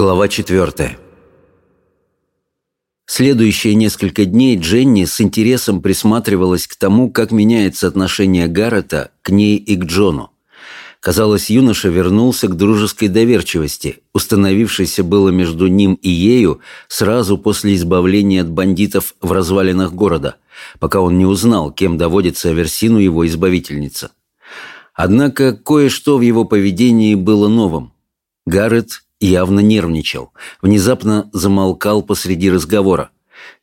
Глава четвертая. Следующие несколько дней Дженни с интересом присматривалась к тому, как меняется отношение Гаррета к ней и к Джону. Казалось, юноша вернулся к дружеской доверчивости, установившейся было между ним и ею сразу после избавления от бандитов в развалинах города, пока он не узнал, кем доводится Аверсину его избавительница. Однако кое-что в его поведении было новым. Гаррет явно нервничал, внезапно замолкал посреди разговора.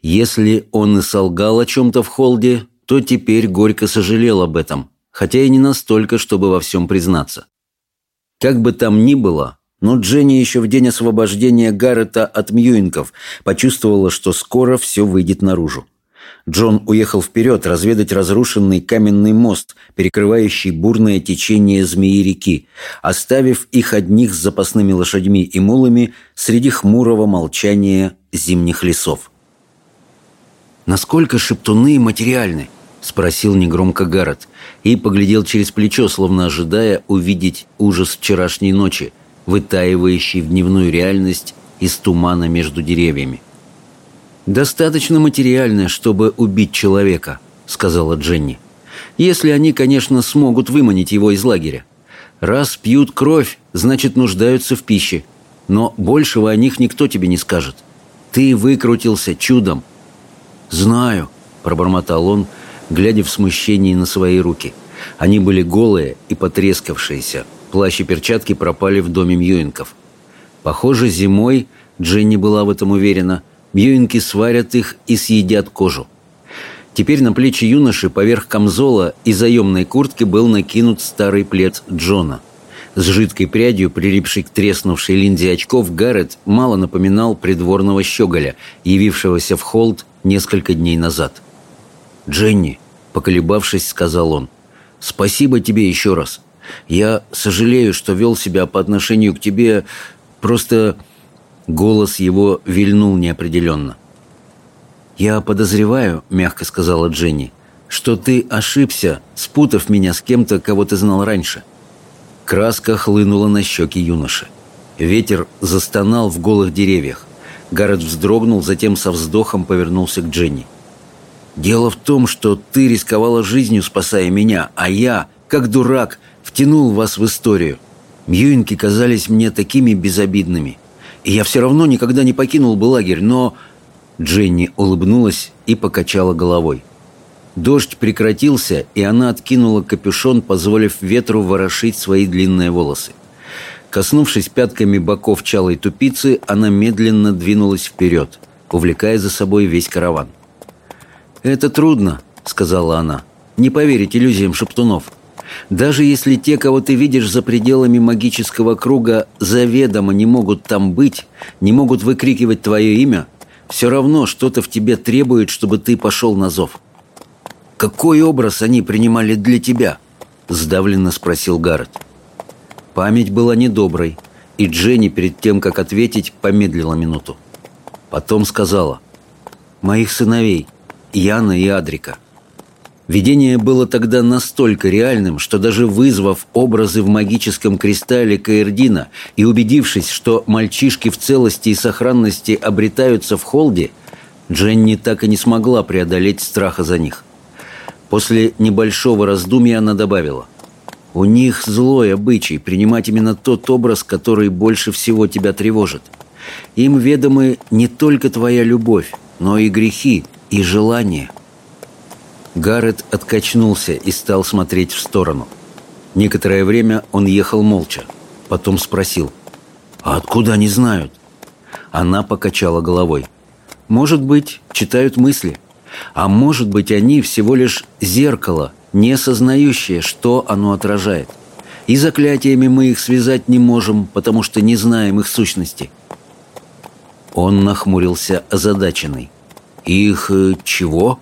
Если он и солгал о чем-то в холде, то теперь горько сожалел об этом, хотя и не настолько, чтобы во всем признаться. Как бы там ни было, но Дженни еще в день освобождения Гаррета от Мьюинков почувствовала, что скоро все выйдет наружу. Джон уехал вперед разведать разрушенный каменный мост, перекрывающий бурное течение змеи-реки, оставив их одних с запасными лошадьми и мулами среди хмурого молчания зимних лесов. «Насколько шептуны материальны?» — спросил негромко Гаррет и поглядел через плечо, словно ожидая увидеть ужас вчерашней ночи, вытаивающий в дневную реальность из тумана между деревьями. «Достаточно материальное, чтобы убить человека», — сказала Дженни. «Если они, конечно, смогут выманить его из лагеря. Раз пьют кровь, значит, нуждаются в пище. Но большего о них никто тебе не скажет. Ты выкрутился чудом». «Знаю», — пробормотал он, глядя в смущении на свои руки. Они были голые и потрескавшиеся. Плащ и перчатки пропали в доме Мьюинков. Похоже, зимой, Дженни была в этом уверена, — Мьюинки сварят их и съедят кожу. Теперь на плечи юноши поверх камзола и заемной куртки был накинут старый плед Джона. С жидкой прядью, прилипшей к треснувшей линзе очков, Гаррет мало напоминал придворного щеголя, явившегося в холд несколько дней назад. «Дженни», — поколебавшись, сказал он, — «спасибо тебе еще раз. Я сожалею, что вел себя по отношению к тебе просто Голос его вильнул неопределенно. «Я подозреваю», — мягко сказала Дженни, «что ты ошибся, спутав меня с кем-то, кого ты знал раньше». Краска хлынула на щеки юноши. Ветер застонал в голых деревьях. Гаррет вздрогнул, затем со вздохом повернулся к Дженни. «Дело в том, что ты рисковала жизнью, спасая меня, а я, как дурак, втянул вас в историю. Мьюинки казались мне такими безобидными я все равно никогда не покинул бы лагерь, но...» Дженни улыбнулась и покачала головой. Дождь прекратился, и она откинула капюшон, позволив ветру ворошить свои длинные волосы. Коснувшись пятками боков чалой тупицы, она медленно двинулась вперед, увлекая за собой весь караван. «Это трудно», — сказала она, — «не поверить иллюзиям шептунов. Даже если те, кого ты видишь за пределами магического круга, заведомо не могут там быть, не могут выкрикивать твое имя, все равно что-то в тебе требует, чтобы ты пошел на зов. «Какой образ они принимали для тебя?» – сдавленно спросил Гаррет. Память была недоброй, и Дженни перед тем, как ответить, помедлила минуту. Потом сказала «Моих сыновей, Яна и Адрика». Видение было тогда настолько реальным, что даже вызвав образы в магическом кристалле Каэрдина и убедившись, что мальчишки в целости и сохранности обретаются в холде, Дженни так и не смогла преодолеть страха за них. После небольшого раздумья она добавила «У них злой обычай принимать именно тот образ, который больше всего тебя тревожит. Им ведомы не только твоя любовь, но и грехи, и желания». Гаррет откачнулся и стал смотреть в сторону. Некоторое время он ехал молча. Потом спросил. «А откуда они знают?» Она покачала головой. «Может быть, читают мысли. А может быть, они всего лишь зеркало, не осознающее, что оно отражает. И заклятиями мы их связать не можем, потому что не знаем их сущности». Он нахмурился озадаченный. «Их э, чего?»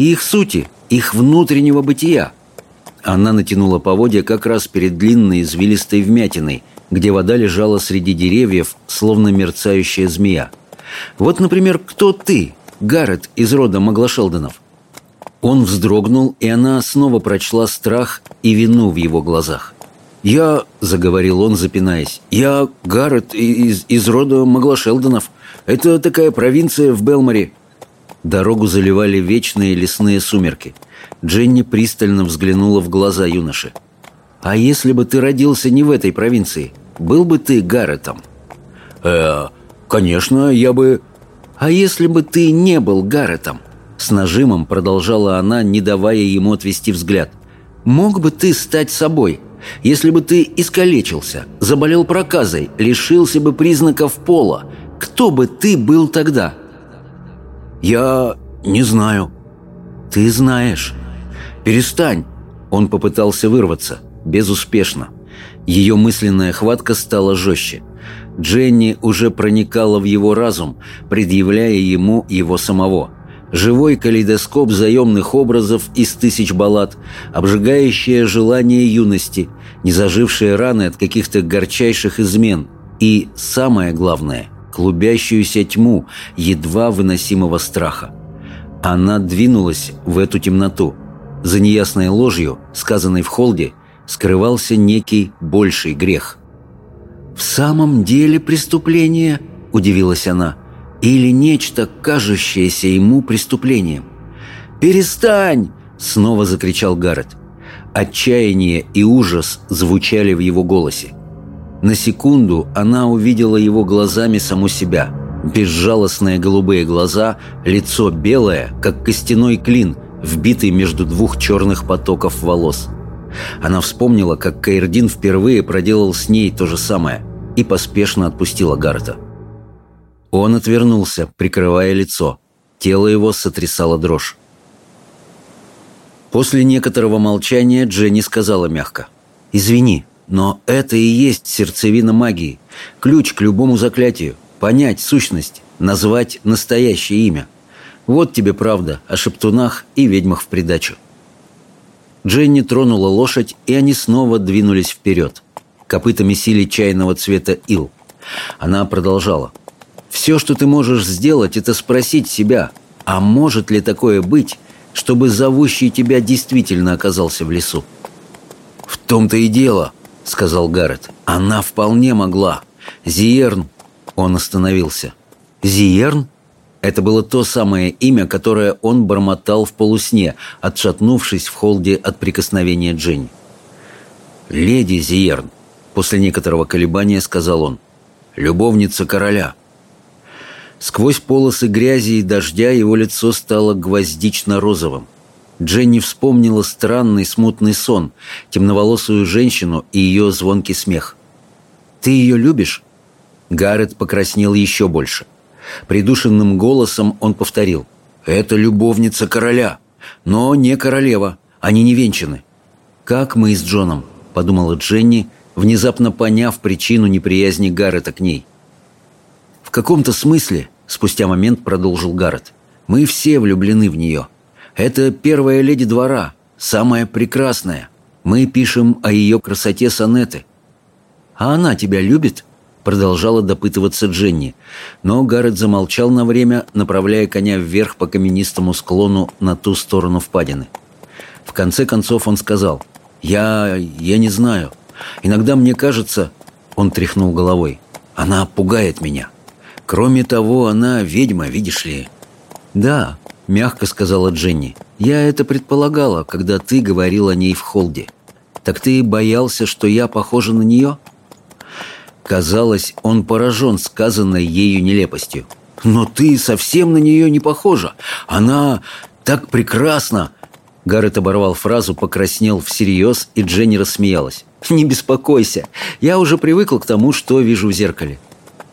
И их сути, их внутреннего бытия. Она натянула поводья как раз перед длинной извилистой вмятиной, где вода лежала среди деревьев, словно мерцающая змея. Вот, например, кто ты, Гаррет из рода Маглашелдонов? Он вздрогнул, и она снова прочла страх и вину в его глазах. «Я...» — заговорил он, запинаясь. «Я Гаррет из, из рода Маглашелдонов. Это такая провинция в Белморе». Дорогу заливали вечные лесные сумерки. Дженни пристально взглянула в глаза юноши. «А если бы ты родился не в этой провинции, был бы ты Гарретом?» «Э, конечно, я бы...» «А если бы ты не был Гарретом?» С нажимом продолжала она, не давая ему отвести взгляд. «Мог бы ты стать собой?» Если бы ты искалечился, заболел проказой, лишился бы признаков пола, кто бы ты был тогда? Я не знаю. Ты знаешь. Перестань. Он попытался вырваться. Безуспешно. Ее мысленная хватка стала жестче. Дженни уже проникала в его разум, предъявляя ему его самого – Живой калейдоскоп заемных образов из тысяч баллад, обжигающее желание юности, незажившие раны от каких-то горчайших измен и, самое главное, клубящуюся тьму едва выносимого страха. Она двинулась в эту темноту. За неясной ложью, сказанной в холде, скрывался некий больший грех. «В самом деле преступление?» – удивилась она – или нечто, кажущееся ему преступлением. «Перестань!» — снова закричал Гаррет. Отчаяние и ужас звучали в его голосе. На секунду она увидела его глазами саму себя. Безжалостные голубые глаза, лицо белое, как костяной клин, вбитый между двух черных потоков волос. Она вспомнила, как Каирдин впервые проделал с ней то же самое и поспешно отпустила Гарта. Он отвернулся, прикрывая лицо. Тело его сотрясало дрожь. После некоторого молчания Дженни сказала мягко. «Извини, но это и есть сердцевина магии. Ключ к любому заклятию. Понять сущность, назвать настоящее имя. Вот тебе правда о шептунах и ведьмах в придачу». Дженни тронула лошадь, и они снова двинулись вперед. Копытами сили чайного цвета ил. Она продолжала. Все, что ты можешь сделать, это спросить себя, а может ли такое быть, чтобы зовущий тебя действительно оказался в лесу? «В том-то и дело», — сказал Гаррет. «Она вполне могла. Зиерн...» Он остановился. «Зиерн?» Это было то самое имя, которое он бормотал в полусне, отшатнувшись в холде от прикосновения Дженни. «Леди Зиерн», — после некоторого колебания сказал он, — «любовница короля». Сквозь полосы грязи и дождя его лицо стало гвоздично-розовым. Дженни вспомнила странный смутный сон, темноволосую женщину и ее звонкий смех. «Ты ее любишь?» Гаррет покраснел еще больше. Придушенным голосом он повторил. «Это любовница короля, но не королева, они не венчаны». «Как мы с Джоном?» – подумала Дженни, внезапно поняв причину неприязни Гаррета к ней. «В каком-то смысле, — спустя момент продолжил Гаррет, — мы все влюблены в нее. Это первая леди двора, самая прекрасная. Мы пишем о ее красоте сонеты. А она тебя любит?» — продолжала допытываться Дженни. Но Гаррет замолчал на время, направляя коня вверх по каменистому склону на ту сторону впадины. В конце концов он сказал, «Я... я не знаю. Иногда мне кажется...» Он тряхнул головой. «Она пугает меня». Кроме того, она ведьма, видишь ли». «Да», — мягко сказала Дженни. «Я это предполагала, когда ты говорил о ней в холде. Так ты боялся, что я похожа на нее?» Казалось, он поражен сказанной ею нелепостью. «Но ты совсем на нее не похожа. Она так прекрасна!» Гаррет оборвал фразу, покраснел всерьез, и Дженни рассмеялась. «Не беспокойся, я уже привыкла к тому, что вижу в зеркале.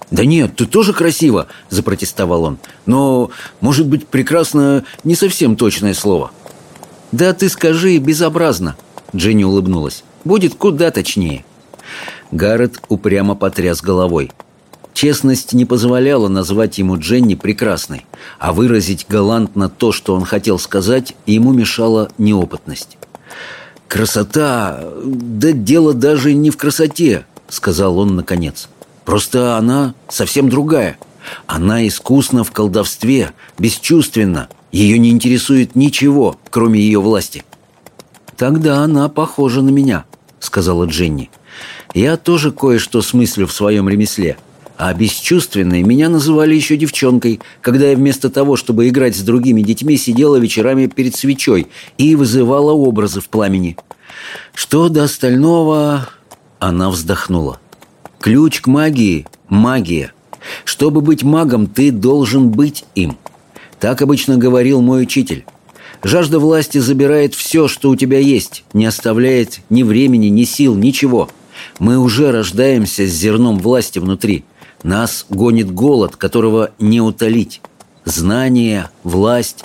«Да нет, ты тоже красиво!» – запротестовал он. «Но, может быть, прекрасно не совсем точное слово». «Да ты скажи безобразно!» – Дженни улыбнулась. «Будет куда точнее». Гаррет упрямо потряс головой. Честность не позволяла назвать ему Дженни прекрасной, а выразить галантно то, что он хотел сказать, ему мешала неопытность. «Красота... Да дело даже не в красоте», — сказал он наконец. Просто она совсем другая. Она искусна в колдовстве, бесчувственна. Ее не интересует ничего, кроме ее власти. Тогда она похожа на меня. — сказала Дженни. «Я тоже кое-что смыслю в своем ремесле. А бесчувственной меня называли еще девчонкой, когда я вместо того, чтобы играть с другими детьми, сидела вечерами перед свечой и вызывала образы в пламени. Что до остального... Она вздохнула. Ключ к магии — магия. Чтобы быть магом, ты должен быть им. Так обычно говорил мой учитель. Жажда власти забирает все, что у тебя есть, не оставляет ни времени, ни сил, ничего. Мы уже рождаемся с зерном власти внутри. Нас гонит голод, которого не утолить. Знание, власть.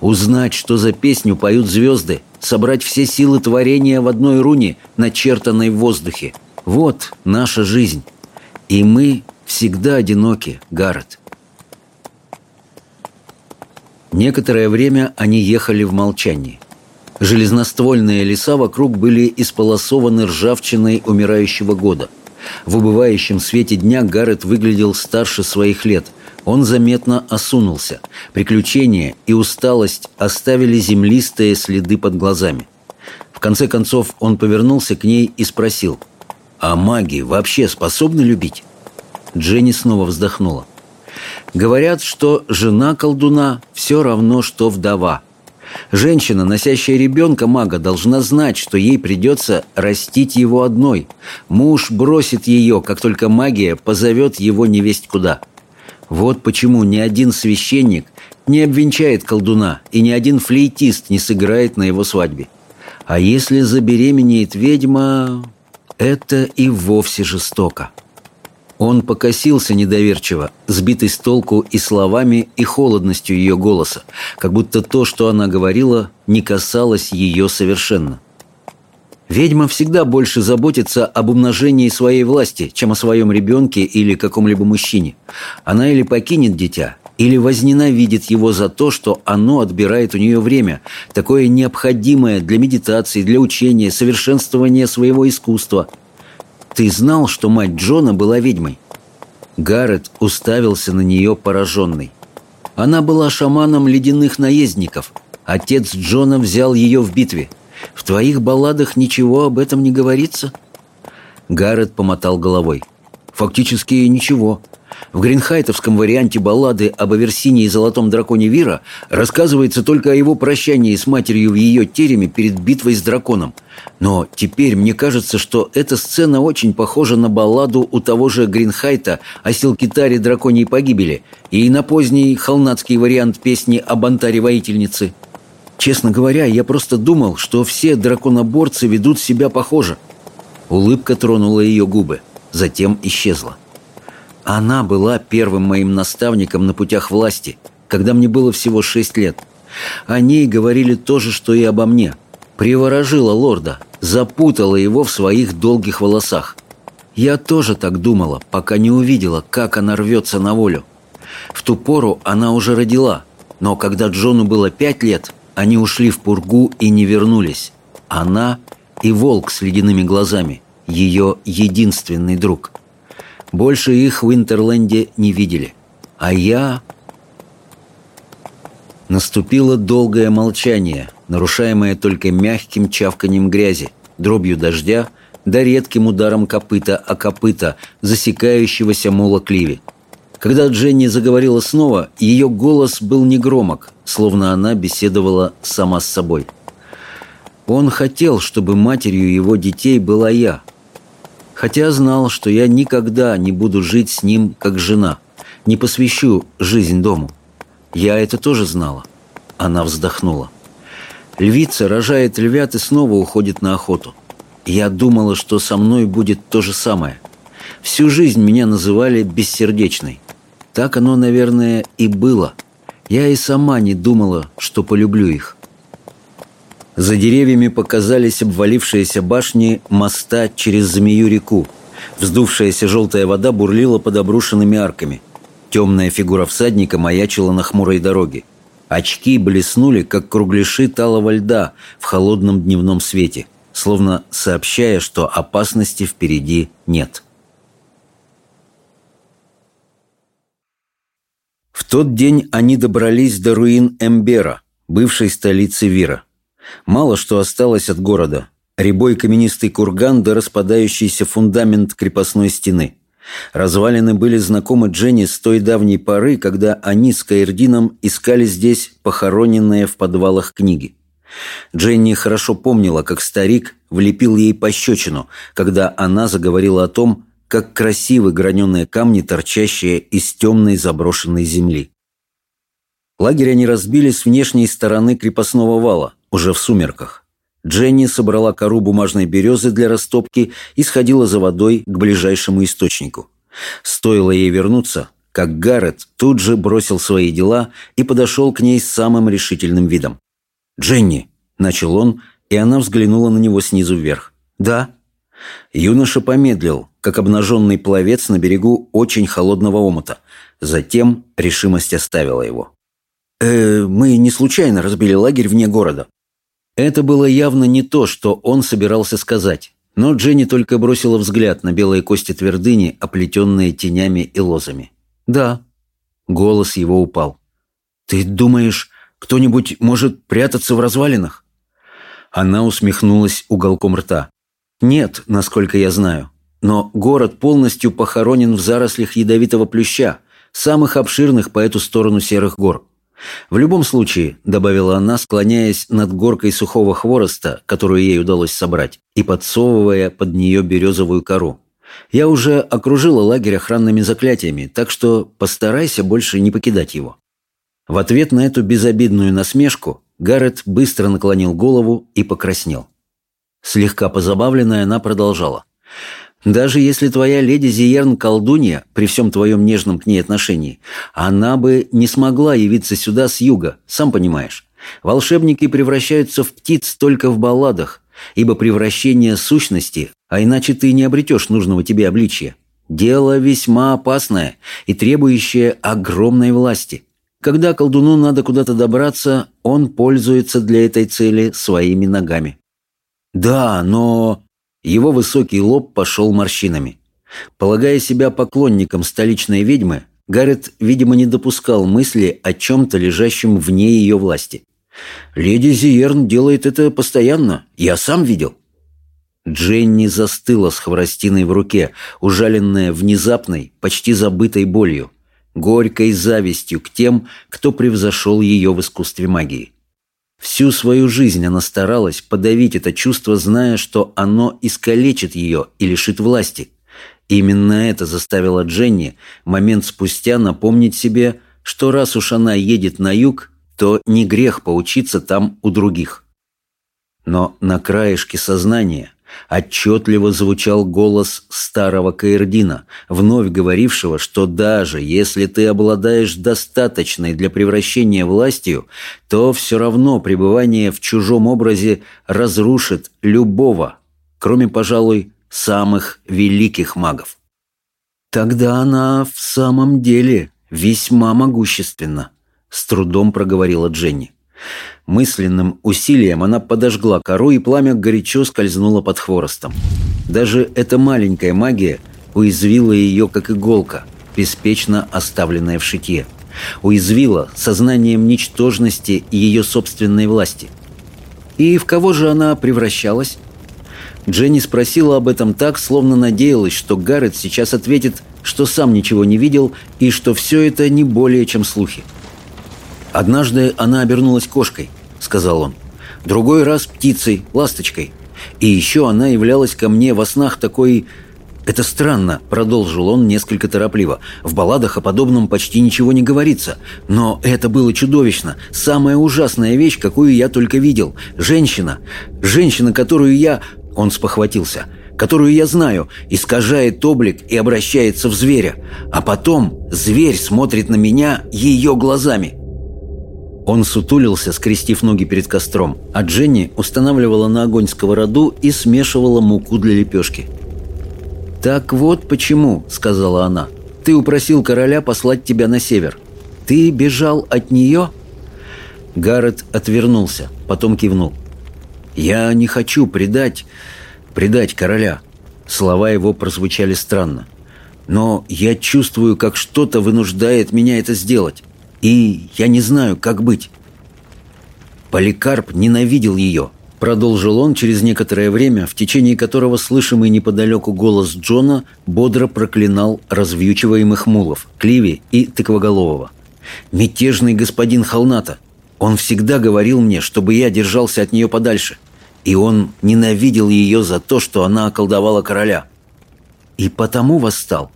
Узнать, что за песню поют звезды. Собрать все силы творения в одной руне, начертанной в воздухе. Вот наша жизнь. И мы всегда одиноки, Гаррет. Некоторое время они ехали в молчании. Железноствольные леса вокруг были исполосованы ржавчиной умирающего года. В убывающем свете дня Гаррет выглядел старше своих лет. Он заметно осунулся. Приключения и усталость оставили землистые следы под глазами. В конце концов он повернулся к ней и спросил, «А маги вообще способны любить?» Дженни снова вздохнула. Говорят, что жена колдуна все равно, что вдова. Женщина, носящая ребенка мага, должна знать, что ей придется растить его одной. Муж бросит ее, как только магия позовет его невесть куда. Вот почему ни один священник не обвенчает колдуна, и ни один флейтист не сыграет на его свадьбе. А если забеременеет ведьма, это и вовсе жестоко. Он покосился недоверчиво, сбитый с толку и словами, и холодностью ее голоса, как будто то, что она говорила, не касалось ее совершенно. Ведьма всегда больше заботится об умножении своей власти, чем о своем ребенке или каком-либо мужчине. Она или покинет дитя, или возненавидит его за то, что оно отбирает у нее время, такое необходимое для медитации, для учения, совершенствования своего искусства – «Ты знал, что мать Джона была ведьмой?» Гаррет уставился на нее пораженный. Она была шаманом ледяных наездников. Отец Джона взял ее в битве. В твоих балладах ничего об этом не говорится?» Гаррет помотал головой. «Фактически ничего. В гринхайтовском варианте баллады об Аверсине и Золотом Драконе Вира рассказывается только о его прощании с матерью в ее тереме перед битвой с драконом. Но теперь мне кажется, что эта сцена очень похожа на балладу у того же Гринхайта о Силкитаре драконьей погибели и на поздний холнацкий вариант песни об Антаре-воительнице. Честно говоря, я просто думал, что все драконоборцы ведут себя похоже. Улыбка тронула ее губы, затем исчезла. Она была первым моим наставником на путях власти, когда мне было всего шесть лет. О ней говорили то же, что и обо мне. Приворожила лорда, запутала его в своих долгих волосах. Я тоже так думала, пока не увидела, как она рвется на волю. В ту пору она уже родила, но когда Джону было пять лет, они ушли в пургу и не вернулись. Она и волк с ледяными глазами, ее единственный друг – больше их в Интерленде не видели. А я... Наступило долгое молчание, нарушаемое только мягким чавканием грязи, дробью дождя да редким ударом копыта о копыта, засекающегося мола Кливи. Когда Дженни заговорила снова, ее голос был негромок, словно она беседовала сама с собой. Он хотел, чтобы матерью его детей была я — хотя знал, что я никогда не буду жить с ним как жена, не посвящу жизнь дому. Я это тоже знала. Она вздохнула. Львица рожает львят и снова уходит на охоту. Я думала, что со мной будет то же самое. Всю жизнь меня называли бессердечной. Так оно, наверное, и было. Я и сама не думала, что полюблю их. За деревьями показались обвалившиеся башни моста через змею-реку. Вздувшаяся желтая вода бурлила под обрушенными арками. Темная фигура всадника маячила на хмурой дороге. Очки блеснули, как кругляши талого льда в холодном дневном свете, словно сообщая, что опасности впереди нет. В тот день они добрались до руин Эмбера, бывшей столицы Вира. Мало что осталось от города. Рябой каменистый курган да распадающийся фундамент крепостной стены. Развалины были знакомы Дженни с той давней поры, когда они с Каирдином искали здесь похороненные в подвалах книги. Дженни хорошо помнила, как старик влепил ей пощечину, когда она заговорила о том, как красивы граненые камни, торчащие из темной заброшенной земли. Лагерь они разбили с внешней стороны крепостного вала, уже в сумерках. Дженни собрала кору бумажной березы для растопки и сходила за водой к ближайшему источнику. Стоило ей вернуться, как Гаррет тут же бросил свои дела и подошел к ней с самым решительным видом. «Дженни!» – начал он, и она взглянула на него снизу вверх. «Да». Юноша помедлил, как обнаженный пловец на берегу очень холодного омута. Затем решимость оставила его. «Э, мы не случайно разбили лагерь вне города. Это было явно не то, что он собирался сказать, но Дженни только бросила взгляд на белые кости твердыни, оплетенные тенями и лозами. «Да». Голос его упал. «Ты думаешь, кто-нибудь может прятаться в развалинах?» Она усмехнулась уголком рта. «Нет, насколько я знаю. Но город полностью похоронен в зарослях ядовитого плюща, самых обширных по эту сторону серых гор. В любом случае, добавила она, склоняясь над горкой сухого хвороста, которую ей удалось собрать, и подсовывая под нее березовую кору. Я уже окружила лагерь охранными заклятиями, так что постарайся больше не покидать его. В ответ на эту безобидную насмешку Гаррет быстро наклонил голову и покраснел. Слегка позабавленная, она продолжала. Даже если твоя леди Зиерн колдунья, при всем твоем нежном к ней отношении, она бы не смогла явиться сюда с юга, сам понимаешь. Волшебники превращаются в птиц только в балладах, ибо превращение сущности, а иначе ты не обретешь нужного тебе обличия. Дело весьма опасное и требующее огромной власти. Когда колдуну надо куда-то добраться, он пользуется для этой цели своими ногами. Да, но его высокий лоб пошел морщинами. Полагая себя поклонником столичной ведьмы, Гаррет, видимо, не допускал мысли о чем-то лежащем вне ее власти. «Леди Зиерн делает это постоянно. Я сам видел». Дженни застыла с хворостиной в руке, ужаленная внезапной, почти забытой болью, горькой завистью к тем, кто превзошел ее в искусстве магии. Всю свою жизнь она старалась подавить это чувство, зная, что оно искалечит ее и лишит власти. Именно это заставило Дженни момент спустя напомнить себе, что раз уж она едет на юг, то не грех поучиться там у других. Но на краешке сознания отчетливо звучал голос старого Каирдина, вновь говорившего, что даже если ты обладаешь достаточной для превращения властью, то все равно пребывание в чужом образе разрушит любого, кроме, пожалуй, самых великих магов. Тогда она в самом деле весьма могущественна, с трудом проговорила Дженни. Мысленным усилием она подожгла кору, и пламя горячо скользнуло под хворостом. Даже эта маленькая магия уязвила ее, как иголка, беспечно оставленная в шитье. Уязвила сознанием ничтожности ее собственной власти. И в кого же она превращалась? Дженни спросила об этом так, словно надеялась, что Гаррет сейчас ответит, что сам ничего не видел и что все это не более чем слухи. Однажды она обернулась кошкой, — сказал он. «Другой раз птицей, ласточкой. И еще она являлась ко мне во снах такой...» «Это странно», — продолжил он несколько торопливо. «В балладах о подобном почти ничего не говорится. Но это было чудовищно. Самая ужасная вещь, какую я только видел. Женщина. Женщина, которую я...» Он спохватился. «Которую я знаю, искажает облик и обращается в зверя. А потом зверь смотрит на меня ее глазами». Он сутулился, скрестив ноги перед костром, а Дженни устанавливала на огонь сковороду и смешивала муку для лепешки. «Так вот почему», — сказала она, — «ты упросил короля послать тебя на север. Ты бежал от нее?» Гаррет отвернулся, потом кивнул. «Я не хочу предать... предать короля». Слова его прозвучали странно. «Но я чувствую, как что-то вынуждает меня это сделать. И я не знаю, как быть. Поликарп ненавидел ее, Продолжил он через некоторое время, в течение которого слышимый неподалеку голос Джона бодро проклинал развьючиваемых мулов, Кливи и Тыквоголового. «Мятежный господин Холната! Он всегда говорил мне, чтобы я держался от нее подальше. И он ненавидел ее за то, что она околдовала короля. И потому восстал.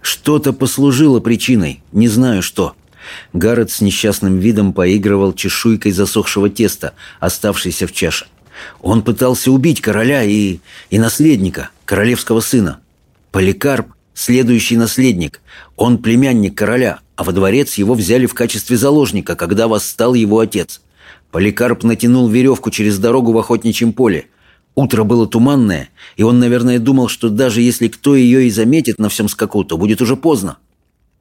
Что-то послужило причиной, не знаю что». Гаррет с несчастным видом поигрывал чешуйкой засохшего теста, оставшейся в чаше. Он пытался убить короля и... и наследника, королевского сына. Поликарп – следующий наследник. Он племянник короля, а во дворец его взяли в качестве заложника, когда восстал его отец. Поликарп натянул веревку через дорогу в охотничьем поле. Утро было туманное, и он, наверное, думал, что даже если кто ее и заметит на всем скаку, то будет уже поздно.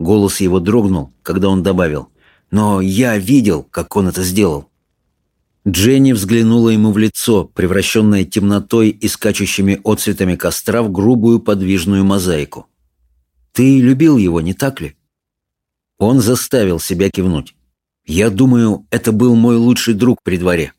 Голос его дрогнул, когда он добавил. «Но я видел, как он это сделал». Дженни взглянула ему в лицо, превращенное темнотой и скачущими отцветами костра в грубую подвижную мозаику. «Ты любил его, не так ли?» Он заставил себя кивнуть. «Я думаю, это был мой лучший друг при дворе».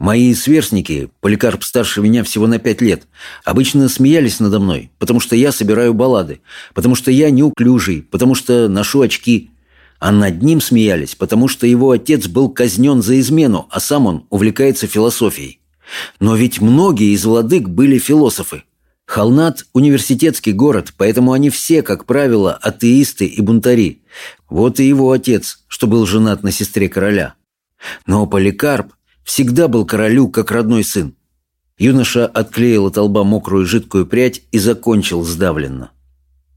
Мои сверстники, Поликарп старше меня всего на пять лет, обычно смеялись надо мной, потому что я собираю баллады, потому что я неуклюжий, потому что ношу очки. А над ним смеялись, потому что его отец был казнен за измену, а сам он увлекается философией. Но ведь многие из владык были философы. Холнат – университетский город, поэтому они все, как правило, атеисты и бунтари. Вот и его отец, что был женат на сестре короля. Но Поликарп всегда был королю как родной сын. Юноша отклеил от лба мокрую жидкую прядь и закончил сдавленно.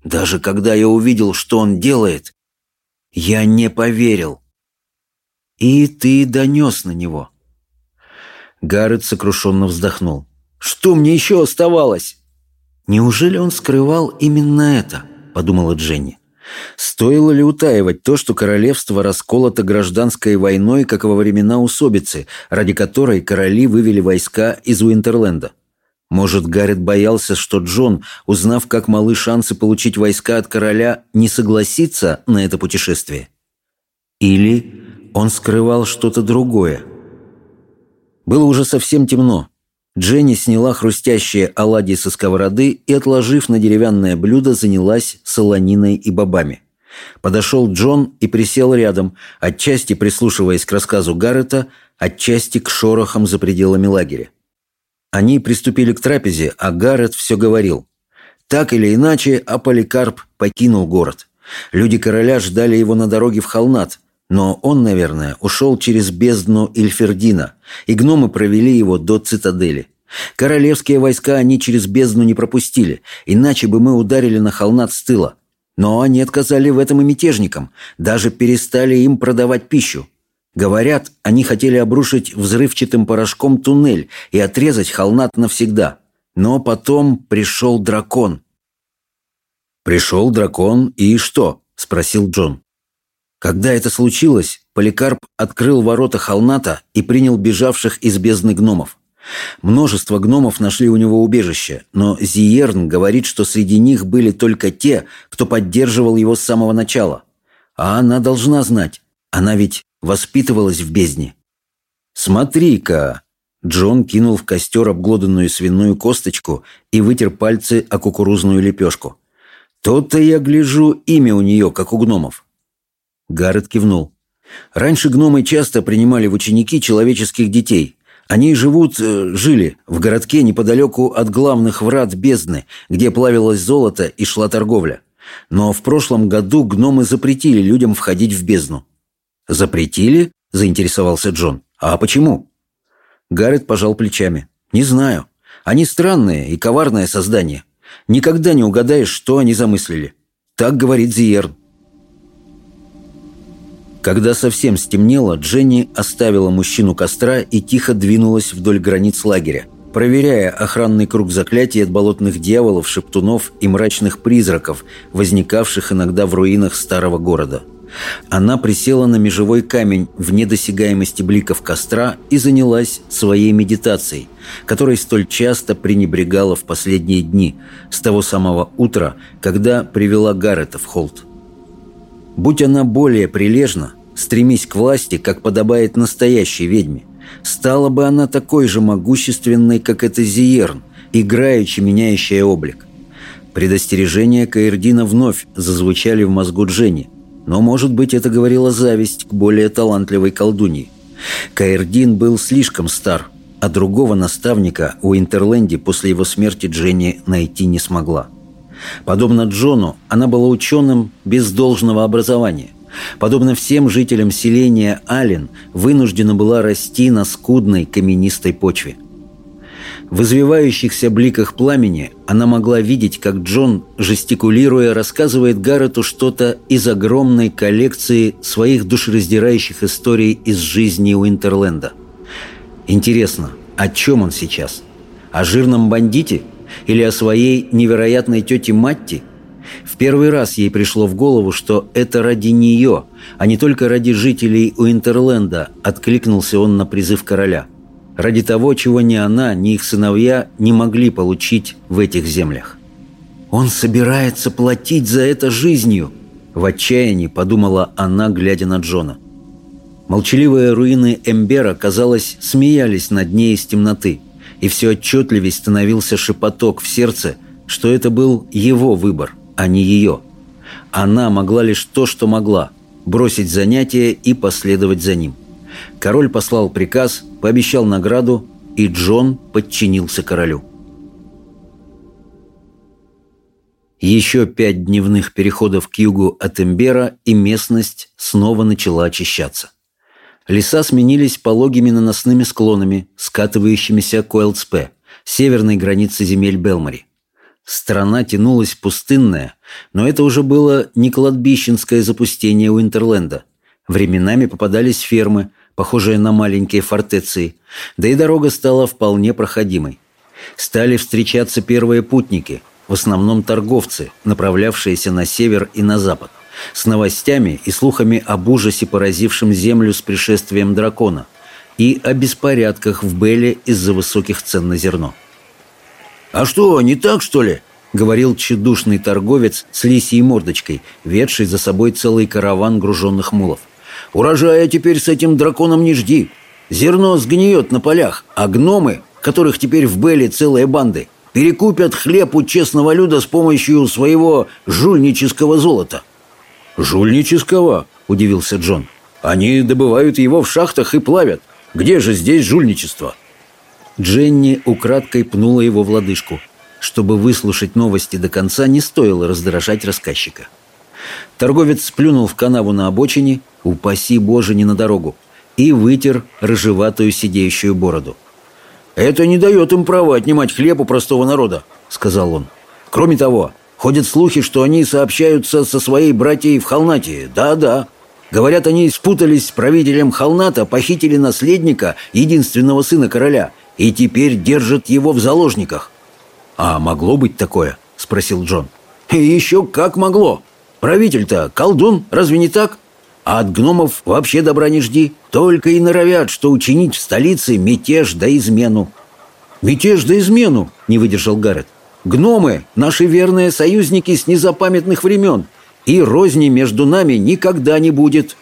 «Даже когда я увидел, что он делает, я не поверил. И ты донес на него». Гаррет сокрушенно вздохнул. «Что мне еще оставалось?» «Неужели он скрывал именно это?» – подумала Дженни. Стоило ли утаивать то, что королевство расколото гражданской войной, как во времена усобицы, ради которой короли вывели войска из Уинтерленда? Может, Гаррет боялся, что Джон, узнав, как малы шансы получить войска от короля, не согласится на это путешествие? Или он скрывал что-то другое? Было уже совсем темно. Дженни сняла хрустящие оладьи со сковороды и, отложив на деревянное блюдо, занялась солониной и бобами. Подошел Джон и присел рядом, отчасти прислушиваясь к рассказу Гаррета, отчасти к шорохам за пределами лагеря. Они приступили к трапезе, а Гаррет все говорил. Так или иначе, Аполикарп покинул город. Люди короля ждали его на дороге в Холнат, но он, наверное, ушел через бездну Ильфердина, и гномы провели его до цитадели. Королевские войска они через бездну не пропустили, иначе бы мы ударили на Холнат с тыла. Но они отказали в этом и мятежникам, даже перестали им продавать пищу. Говорят, они хотели обрушить взрывчатым порошком туннель и отрезать Холнат навсегда. Но потом пришел дракон. «Пришел дракон, и что?» – спросил Джон. Когда это случилось, Поликарп открыл ворота Холната и принял бежавших из бездны гномов. Множество гномов нашли у него убежище, но Зиерн говорит, что среди них были только те, кто поддерживал его с самого начала. А она должна знать. Она ведь воспитывалась в бездне. «Смотри-ка!» Джон кинул в костер обглоданную свиную косточку и вытер пальцы о кукурузную лепешку. «То-то я гляжу имя у нее, как у гномов. Гаррет кивнул. «Раньше гномы часто принимали в ученики человеческих детей. Они живут, э, жили в городке неподалеку от главных врат бездны, где плавилось золото и шла торговля. Но в прошлом году гномы запретили людям входить в бездну». «Запретили?» – заинтересовался Джон. «А почему?» Гаррет пожал плечами. «Не знаю. Они странные и коварное создание. Никогда не угадаешь, что они замыслили. Так говорит Зиерн. Когда совсем стемнело, Дженни оставила мужчину костра и тихо двинулась вдоль границ лагеря, проверяя охранный круг заклятий от болотных дьяволов, шептунов и мрачных призраков, возникавших иногда в руинах старого города. Она присела на межевой камень в недосягаемости бликов костра и занялась своей медитацией, которой столь часто пренебрегала в последние дни, с того самого утра, когда привела Гаррета в Холт. Будь она более прилежна, стремись к власти, как подобает настоящей ведьме, Стала бы она такой же могущественной, как эта Зиерн, играючи меняющая облик. Предостережения Каэрдина вновь зазвучали в мозгу Дженни, но, может быть, это говорила зависть к более талантливой колдуньи. Каэрдин был слишком стар, а другого наставника у Интерленди после его смерти Дженни найти не смогла. Подобно Джону, она была ученым без должного образования. Подобно всем жителям селения Ален, вынуждена была расти на скудной каменистой почве. В извивающихся бликах пламени она могла видеть, как Джон, жестикулируя, рассказывает Гаррету что-то из огромной коллекции своих душераздирающих историй из жизни Уинтерленда. Интересно, о чем он сейчас? О жирном бандите – или о своей невероятной тете Матти? В первый раз ей пришло в голову, что это ради нее, а не только ради жителей Уинтерленда, откликнулся он на призыв короля. Ради того, чего ни она, ни их сыновья не могли получить в этих землях. «Он собирается платить за это жизнью!» В отчаянии подумала она, глядя на Джона. Молчаливые руины Эмбера, казалось, смеялись над ней из темноты – и все отчетливее становился шепоток в сердце, что это был его выбор, а не ее. Она могла лишь то, что могла – бросить занятие и последовать за ним. Король послал приказ, пообещал награду, и Джон подчинился королю. Еще пять дневных переходов к югу от Эмбера, и местность снова начала очищаться. Леса сменились пологими наносными склонами, скатывающимися к Уэлдспе, северной границе земель Белмари. Страна тянулась пустынная, но это уже было не кладбищенское запустение Уинтерленда. Временами попадались фермы, похожие на маленькие фортеции, да и дорога стала вполне проходимой. Стали встречаться первые путники, в основном торговцы, направлявшиеся на север и на запад с новостями и слухами об ужасе, поразившем Землю с пришествием дракона, и о беспорядках в Белле из-за высоких цен на зерно. «А что, не так, что ли?» — говорил тщедушный торговец с лисьей мордочкой, ведший за собой целый караван груженных мулов. «Урожая теперь с этим драконом не жди. Зерно сгниет на полях, а гномы, которых теперь в Белле целые банды, перекупят хлеб у честного люда с помощью своего жульнического золота». «Жульнического?» – удивился Джон. «Они добывают его в шахтах и плавят. Где же здесь жульничество?» Дженни украдкой пнула его в лодыжку. Чтобы выслушать новости до конца, не стоило раздражать рассказчика. Торговец сплюнул в канаву на обочине, упаси Боже, не на дорогу, и вытер рыжеватую сидеющую бороду. «Это не дает им права отнимать хлеб у простого народа», — сказал он. «Кроме того, Ходят слухи, что они сообщаются со своей братьей в Халнате. Да-да. Говорят, они спутались с правителем Халната, похитили наследника, единственного сына короля, и теперь держат его в заложниках. «А могло быть такое?» – спросил Джон. «И еще как могло! Правитель-то колдун, разве не так? А от гномов вообще добра не жди. Только и норовят, что учинить в столице мятеж да измену». «Мятеж да измену!» – не выдержал Гаррет. Гномы – наши верные союзники с незапамятных времен, и розни между нами никогда не будет».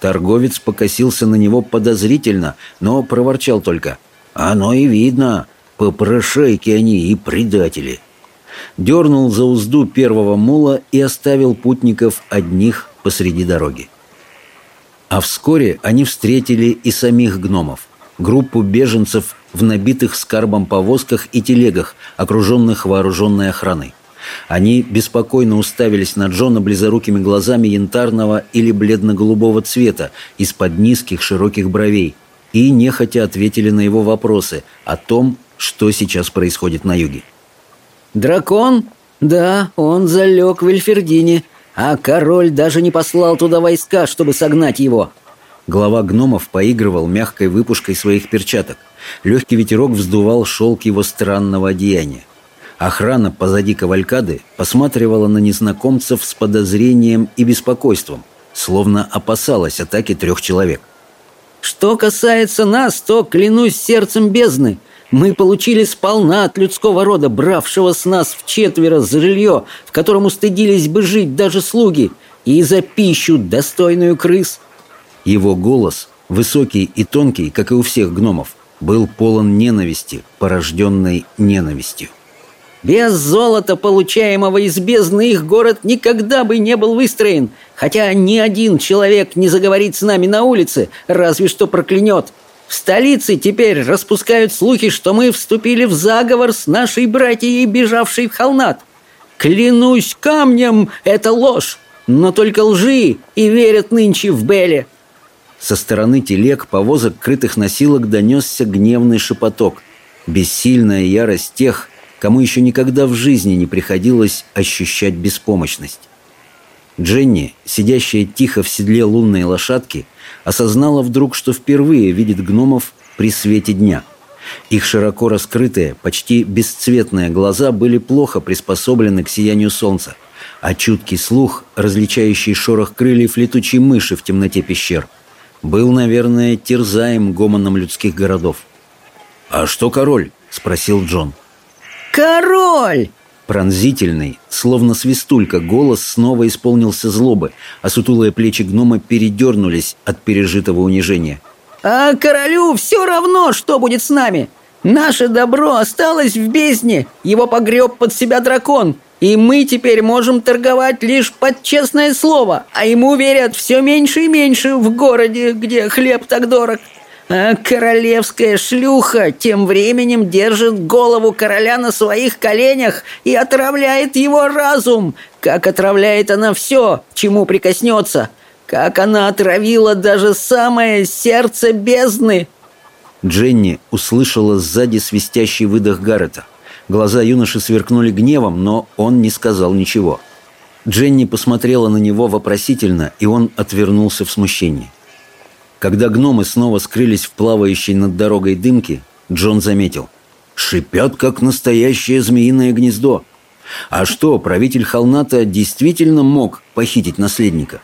Торговец покосился на него подозрительно, но проворчал только. «Оно и видно, попрошайки они и предатели». Дернул за узду первого мула и оставил путников одних посреди дороги. А вскоре они встретили и самих гномов группу беженцев в набитых скарбом повозках и телегах, окруженных вооруженной охраной. Они беспокойно уставились на Джона близорукими глазами янтарного или бледно-голубого цвета из-под низких широких бровей и нехотя ответили на его вопросы о том, что сейчас происходит на юге. «Дракон? Да, он залег в Эльфердине, а король даже не послал туда войска, чтобы согнать его», Глава гномов поигрывал мягкой выпушкой своих перчаток. Легкий ветерок вздувал шелк его странного одеяния. Охрана позади кавалькады посматривала на незнакомцев с подозрением и беспокойством, словно опасалась атаки трех человек. «Что касается нас, то, клянусь сердцем бездны, мы получили сполна от людского рода, бравшего с нас в четверо жилье, в котором устыдились бы жить даже слуги, и за пищу, достойную крыс». Его голос высокий и тонкий, как и у всех гномов, был полон ненависти, порожденной ненавистью. Без золота, получаемого из бездны, их город никогда бы не был выстроен, хотя ни один человек не заговорит с нами на улице, разве что проклянет. В столице теперь распускают слухи, что мы вступили в заговор с нашей братьей, бежавшей в Холнат. Клянусь камнем, это ложь, но только лжи и верят нынче в Беле. Со стороны телег, повозок, крытых носилок донесся гневный шепоток. Бессильная ярость тех, кому еще никогда в жизни не приходилось ощущать беспомощность. Дженни, сидящая тихо в седле лунной лошадки, осознала вдруг, что впервые видит гномов при свете дня. Их широко раскрытые, почти бесцветные глаза были плохо приспособлены к сиянию солнца, а чуткий слух, различающий шорох крыльев летучей мыши в темноте пещер, был, наверное, терзаем гомоном людских городов. «А что король?» – спросил Джон. «Король!» Пронзительный, словно свистулька, голос снова исполнился злобы, а сутулые плечи гнома передернулись от пережитого унижения. «А королю все равно, что будет с нами. Наше добро осталось в бездне, его погреб под себя дракон, и мы теперь можем торговать лишь под честное слово, а ему верят все меньше и меньше в городе, где хлеб так дорог». А королевская шлюха тем временем держит голову короля на своих коленях и отравляет его разум, как отравляет она все, чему прикоснется, как она отравила даже самое сердце бездны. Дженни услышала сзади свистящий выдох Гаррета. Глаза юноши сверкнули гневом, но он не сказал ничего. Дженни посмотрела на него вопросительно, и он отвернулся в смущении. Когда гномы снова скрылись в плавающей над дорогой дымке, Джон заметил. «Шипят, как настоящее змеиное гнездо. А что, правитель Холната действительно мог похитить наследника?»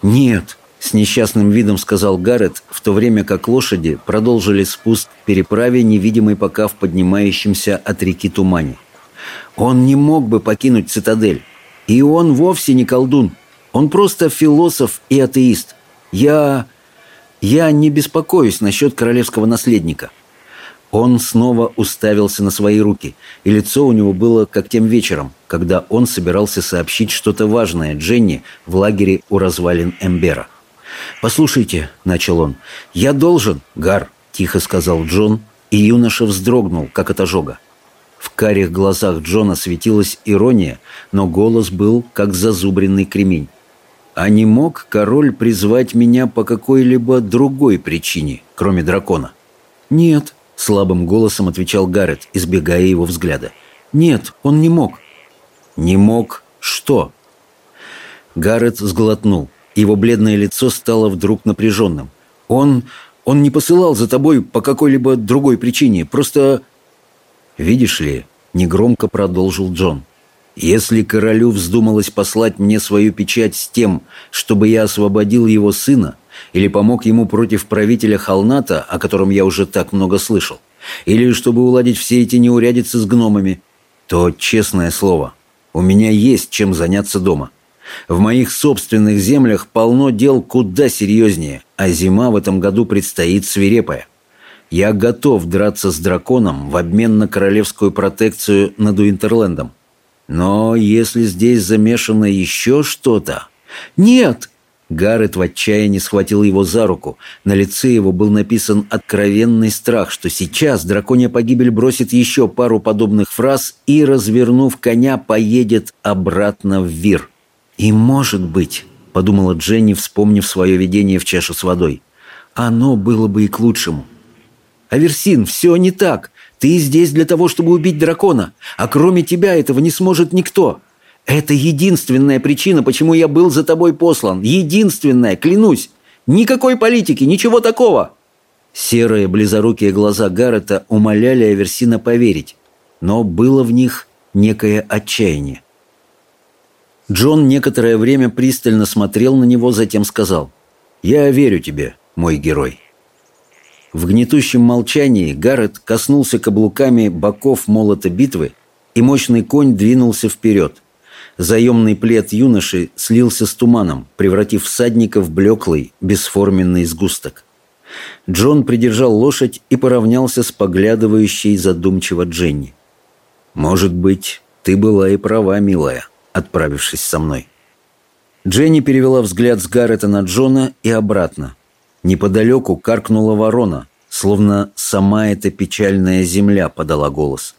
«Нет», — с несчастным видом сказал Гаррет, в то время как лошади продолжили спуск к переправе, невидимой пока в поднимающемся от реки тумане. «Он не мог бы покинуть цитадель. И он вовсе не колдун. Он просто философ и атеист. Я... Я не беспокоюсь насчет королевского наследника». Он снова уставился на свои руки, и лицо у него было как тем вечером, когда он собирался сообщить что-то важное Дженни в лагере у развалин Эмбера. «Послушайте», — начал он, — «я должен...» «Гар», — тихо сказал Джон, и юноша вздрогнул, как от ожога. В карих глазах Джона светилась ирония, но голос был, как зазубренный кремень. А не мог король призвать меня по какой-либо другой причине, кроме дракона? Нет, слабым голосом отвечал Гаррет, избегая его взгляда. Нет, он не мог. Не мог что? Гаррет сглотнул. Его бледное лицо стало вдруг напряженным. Он... он не посылал за тобой по какой-либо другой причине. Просто... Видишь ли, негромко продолжил Джон. Если королю вздумалось послать мне свою печать с тем, чтобы я освободил его сына, или помог ему против правителя Холната, о котором я уже так много слышал, или чтобы уладить все эти неурядицы с гномами, то, честное слово, у меня есть чем заняться дома. В моих собственных землях полно дел куда серьезнее, а зима в этом году предстоит свирепая. Я готов драться с драконом в обмен на королевскую протекцию над Уинтерлендом. Но если здесь замешано еще что-то... Нет! Гаррет в отчаянии схватил его за руку. На лице его был написан откровенный страх, что сейчас драконья погибель бросит еще пару подобных фраз и, развернув коня, поедет обратно в Вир. «И может быть», — подумала Дженни, вспомнив свое видение в чашу с водой, — «оно было бы и к лучшему». «Аверсин, все не так. Ты здесь для того, чтобы убить дракона, а кроме тебя этого не сможет никто. Это единственная причина, почему я был за тобой послан. Единственная, клянусь. Никакой политики, ничего такого». Серые близорукие глаза Гаррета умоляли Аверсина поверить, но было в них некое отчаяние. Джон некоторое время пристально смотрел на него, затем сказал «Я верю тебе, мой герой». В гнетущем молчании Гаррет коснулся каблуками боков молота битвы, и мощный конь двинулся вперед. Заемный плед юноши слился с туманом, превратив всадника в блеклый, бесформенный сгусток. Джон придержал лошадь и поравнялся с поглядывающей задумчиво Дженни. «Может быть, ты была и права, милая, отправившись со мной». Дженни перевела взгляд с Гаррета на Джона и обратно. Неподалеку каркнула ворона, словно сама эта печальная земля подала голос.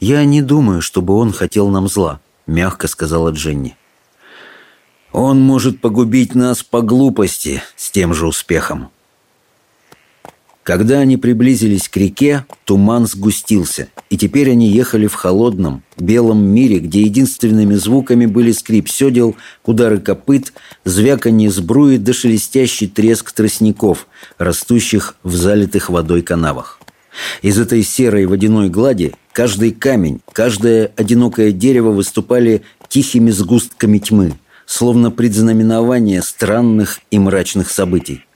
«Я не думаю, чтобы он хотел нам зла», — мягко сказала Дженни. «Он может погубить нас по глупости с тем же успехом», когда они приблизились к реке, туман сгустился, и теперь они ехали в холодном, белом мире, где единственными звуками были скрип седел, удары копыт, звяканье сбруи да шелестящий треск тростников, растущих в залитых водой канавах. Из этой серой водяной глади каждый камень, каждое одинокое дерево выступали тихими сгустками тьмы, словно предзнаменование странных и мрачных событий.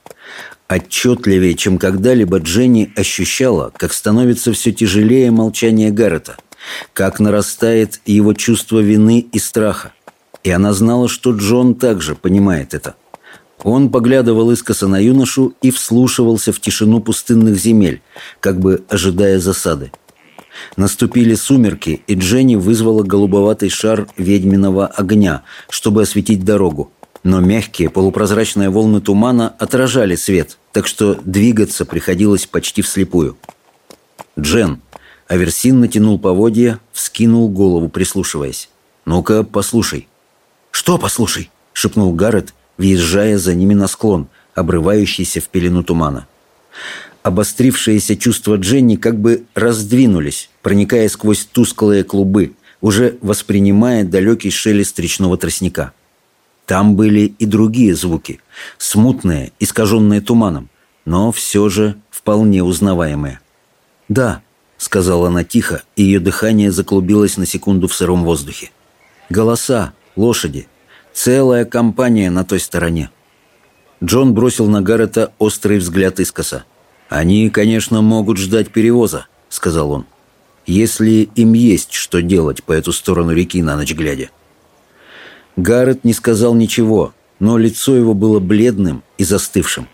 Отчетливее, чем когда-либо, Дженни ощущала, как становится все тяжелее молчание Гаррета, как нарастает его чувство вины и страха. И она знала, что Джон также понимает это. Он поглядывал искоса на юношу и вслушивался в тишину пустынных земель, как бы ожидая засады. Наступили сумерки, и Дженни вызвала голубоватый шар ведьминого огня, чтобы осветить дорогу. Но мягкие полупрозрачные волны тумана отражали свет, так что двигаться приходилось почти вслепую. «Джен!» Аверсин натянул поводья, вскинул голову, прислушиваясь. «Ну-ка, послушай». «Что послушай?» — шепнул Гаррет, въезжая за ними на склон, обрывающийся в пелену тумана. Обострившиеся чувства Дженни как бы раздвинулись, проникая сквозь тусклые клубы, уже воспринимая далекий шелест речного тростника. Там были и другие звуки, смутные, искаженные туманом, но все же вполне узнаваемые. «Да», — сказала она тихо, и ее дыхание заклубилось на секунду в сыром воздухе. «Голоса, лошади, целая компания на той стороне». Джон бросил на Гаррета острый взгляд искоса. «Они, конечно, могут ждать перевоза», — сказал он. «Если им есть что делать по эту сторону реки на ночь глядя». Гаррет не сказал ничего, но лицо его было бледным и застывшим.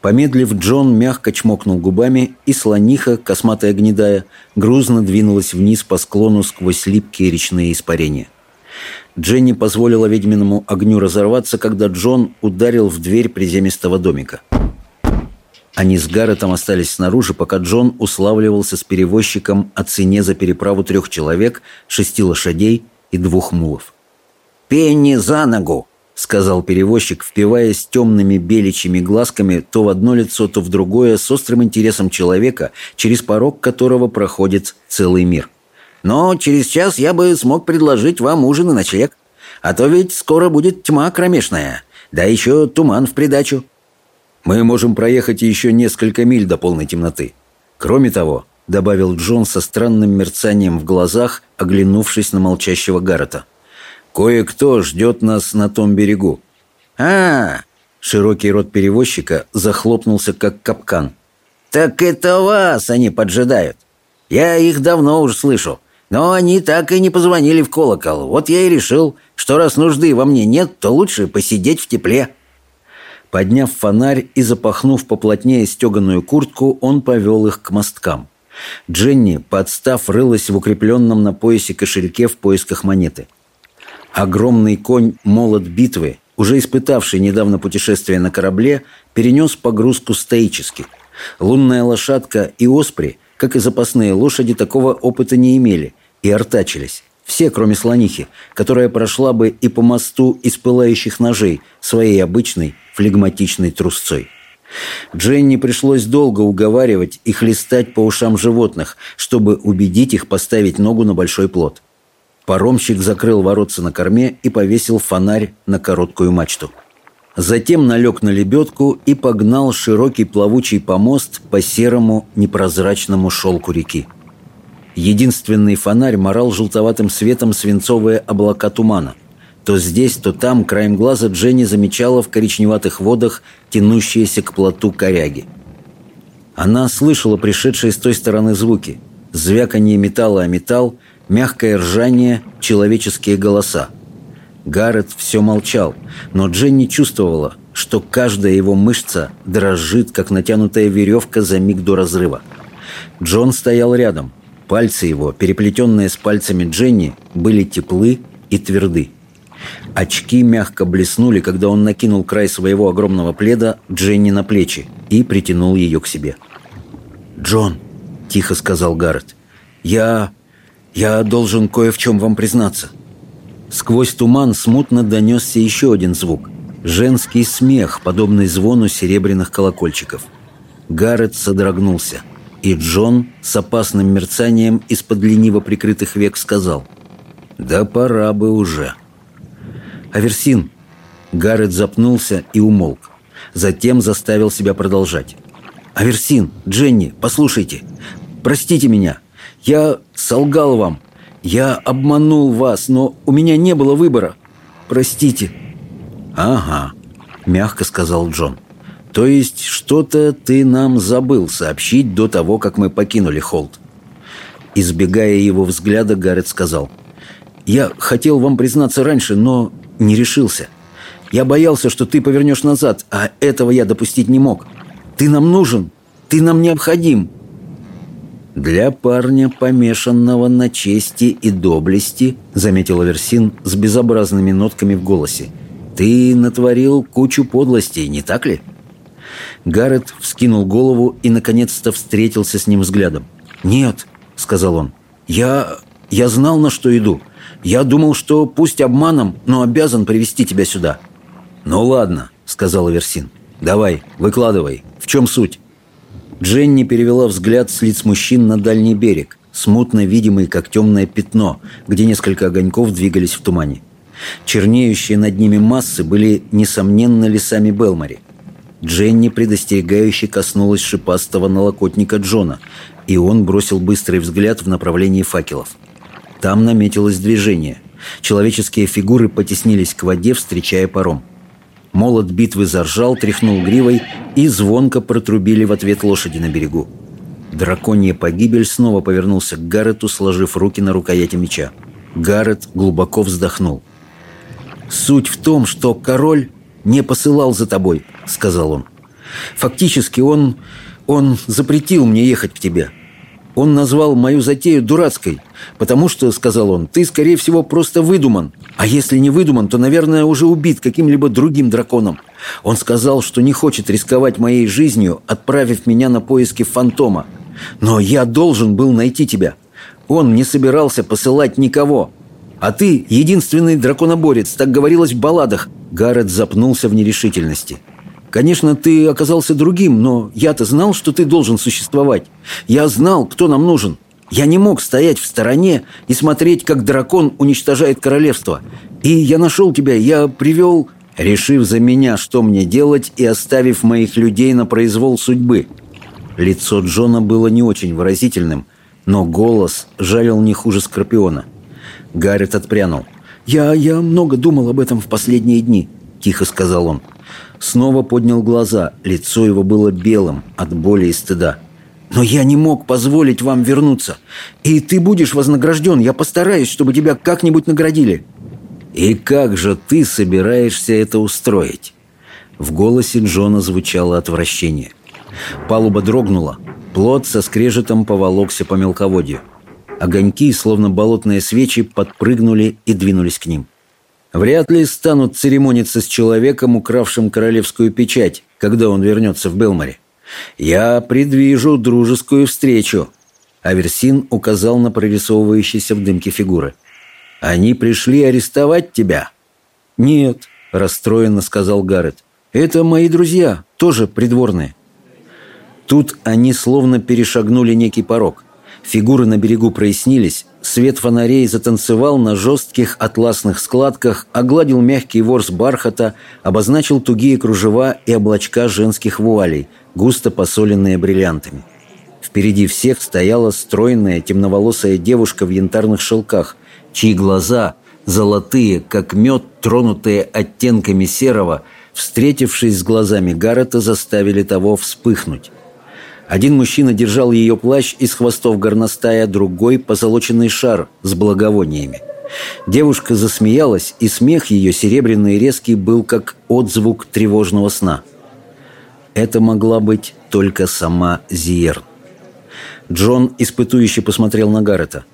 Помедлив, Джон мягко чмокнул губами, и слониха, косматая гнедая, грузно двинулась вниз по склону сквозь липкие речные испарения. Дженни позволила ведьминому огню разорваться, когда Джон ударил в дверь приземистого домика. Они с Гарретом остались снаружи, пока Джон уславливался с перевозчиком о цене за переправу трех человек, шести лошадей и двух мулов. «Пенни за ногу!» — сказал перевозчик, впиваясь темными беличьими глазками то в одно лицо, то в другое, с острым интересом человека, через порог которого проходит целый мир. «Но через час я бы смог предложить вам ужин и ночлег. А то ведь скоро будет тьма кромешная, да еще туман в придачу». «Мы можем проехать еще несколько миль до полной темноты. Кроме того», — добавил Джон со странным мерцанием в глазах, оглянувшись на молчащего Гаррета — Кое-кто ждет нас на том берегу. А, широкий рот перевозчика захлопнулся как капкан. Так это вас они поджидают. Я их давно уже слышу. Но они так и не позвонили в колокол. Вот я и решил, что раз нужды во мне нет, то лучше посидеть в тепле. Подняв фонарь и запахнув поплотнее стеганую куртку, он повел их к мосткам. Дженни, подстав, рылась в укрепленном на поясе кошельке в поисках монеты. Огромный конь «Молот битвы», уже испытавший недавно путешествие на корабле, перенес погрузку стоически. Лунная лошадка и оспри, как и запасные лошади, такого опыта не имели и артачились. Все, кроме слонихи, которая прошла бы и по мосту из пылающих ножей своей обычной флегматичной трусцой. Дженни пришлось долго уговаривать и хлестать по ушам животных, чтобы убедить их поставить ногу на большой плод. Паромщик закрыл воротца на корме и повесил фонарь на короткую мачту. Затем налег на лебедку и погнал широкий плавучий помост по серому непрозрачному шелку реки. Единственный фонарь морал желтоватым светом свинцовые облака тумана. То здесь, то там краем глаза Дженни замечала в коричневатых водах тянущиеся к плоту коряги. Она слышала пришедшие с той стороны звуки. Звяканье металла о металл, мягкое ржание, человеческие голоса. Гаррет все молчал, но Дженни чувствовала, что каждая его мышца дрожит, как натянутая веревка за миг до разрыва. Джон стоял рядом. Пальцы его, переплетенные с пальцами Дженни, были теплы и тверды. Очки мягко блеснули, когда он накинул край своего огромного пледа Дженни на плечи и притянул ее к себе. «Джон», — тихо сказал Гаррет, — «я... я должен кое в чем вам признаться». Сквозь туман смутно донесся еще один звук. Женский смех, подобный звону серебряных колокольчиков. Гаррет содрогнулся, и Джон с опасным мерцанием из-под лениво прикрытых век сказал «Да пора бы уже». «Аверсин!» Гаррет запнулся и умолк. Затем заставил себя продолжать. «Аверсин! Дженни! Послушайте! Простите меня! Я солгал вам! Я обманул вас, но у меня не было выбора! Простите!» «Ага», — мягко сказал Джон. «То есть что-то ты нам забыл сообщить до того, как мы покинули Холд?» Избегая его взгляда, Гаррет сказал. «Я хотел вам признаться раньше, но не решился. Я боялся, что ты повернешь назад, а этого я допустить не мог. Ты нам нужен, ты нам необходим». «Для парня, помешанного на чести и доблести», — заметил Аверсин с безобразными нотками в голосе, «ты натворил кучу подлостей, не так ли?» Гаррет вскинул голову и, наконец-то, встретился с ним взглядом. «Нет», — сказал он, — «я... я знал, на что иду. Я думал, что пусть обманом, но обязан привести тебя сюда». «Ну ладно», — сказал Аверсин. «Давай, выкладывай. В чем суть?» Дженни перевела взгляд с лиц мужчин на дальний берег, смутно видимый, как темное пятно, где несколько огоньков двигались в тумане. Чернеющие над ними массы были, несомненно, лесами Белмари. Дженни предостерегающе коснулась шипастого налокотника Джона, и он бросил быстрый взгляд в направлении факелов. Там наметилось движение. Человеческие фигуры потеснились к воде, встречая паром. Молот битвы заржал, тряхнул гривой, и звонко протрубили в ответ лошади на берегу. Драконья погибель снова повернулся к Гаррету, сложив руки на рукояти меча. Гаррет глубоко вздохнул. «Суть в том, что король не посылал за тобой», — сказал он. «Фактически он... он запретил мне ехать к тебе. Он назвал мою затею дурацкой, потому что, сказал он, ты, скорее всего, просто выдуман. А если не выдуман, то, наверное, уже убит каким-либо другим драконом. Он сказал, что не хочет рисковать моей жизнью, отправив меня на поиски фантома. Но я должен был найти тебя. Он не собирался посылать никого. А ты единственный драконоборец, так говорилось в балладах. Гаррет запнулся в нерешительности. Конечно, ты оказался другим, но я-то знал, что ты должен существовать. Я знал, кто нам нужен. Я не мог стоять в стороне и смотреть, как дракон уничтожает королевство. И я нашел тебя, я привел, решив за меня, что мне делать, и оставив моих людей на произвол судьбы. Лицо Джона было не очень выразительным, но голос жалил не хуже Скорпиона. Гаррет отпрянул. «Я, я много думал об этом в последние дни», — тихо сказал он снова поднял глаза. Лицо его было белым от боли и стыда. «Но я не мог позволить вам вернуться. И ты будешь вознагражден. Я постараюсь, чтобы тебя как-нибудь наградили». «И как же ты собираешься это устроить?» В голосе Джона звучало отвращение. Палуба дрогнула. Плот со скрежетом поволокся по мелководью. Огоньки, словно болотные свечи, подпрыгнули и двинулись к ним. Вряд ли станут церемониться с человеком, укравшим королевскую печать, когда он вернется в Белморе. Я предвижу дружескую встречу. Аверсин указал на прорисовывающиеся в дымке фигуры. Они пришли арестовать тебя? Нет, расстроенно сказал Гаррет. Это мои друзья, тоже придворные. Тут они словно перешагнули некий порог. Фигуры на берегу прояснились, свет фонарей затанцевал на жестких атласных складках, огладил мягкий ворс бархата, обозначил тугие кружева и облачка женских вуалей, густо посоленные бриллиантами. Впереди всех стояла стройная темноволосая девушка в янтарных шелках, чьи глаза, золотые, как мед, тронутые оттенками серого, встретившись с глазами Гаррета, заставили того вспыхнуть. Один мужчина держал ее плащ из хвостов горностая, другой – позолоченный шар с благовониями. Девушка засмеялась, и смех ее серебряный и резкий был как отзвук тревожного сна. Это могла быть только сама Зиерн. Джон испытующе посмотрел на Гаррета.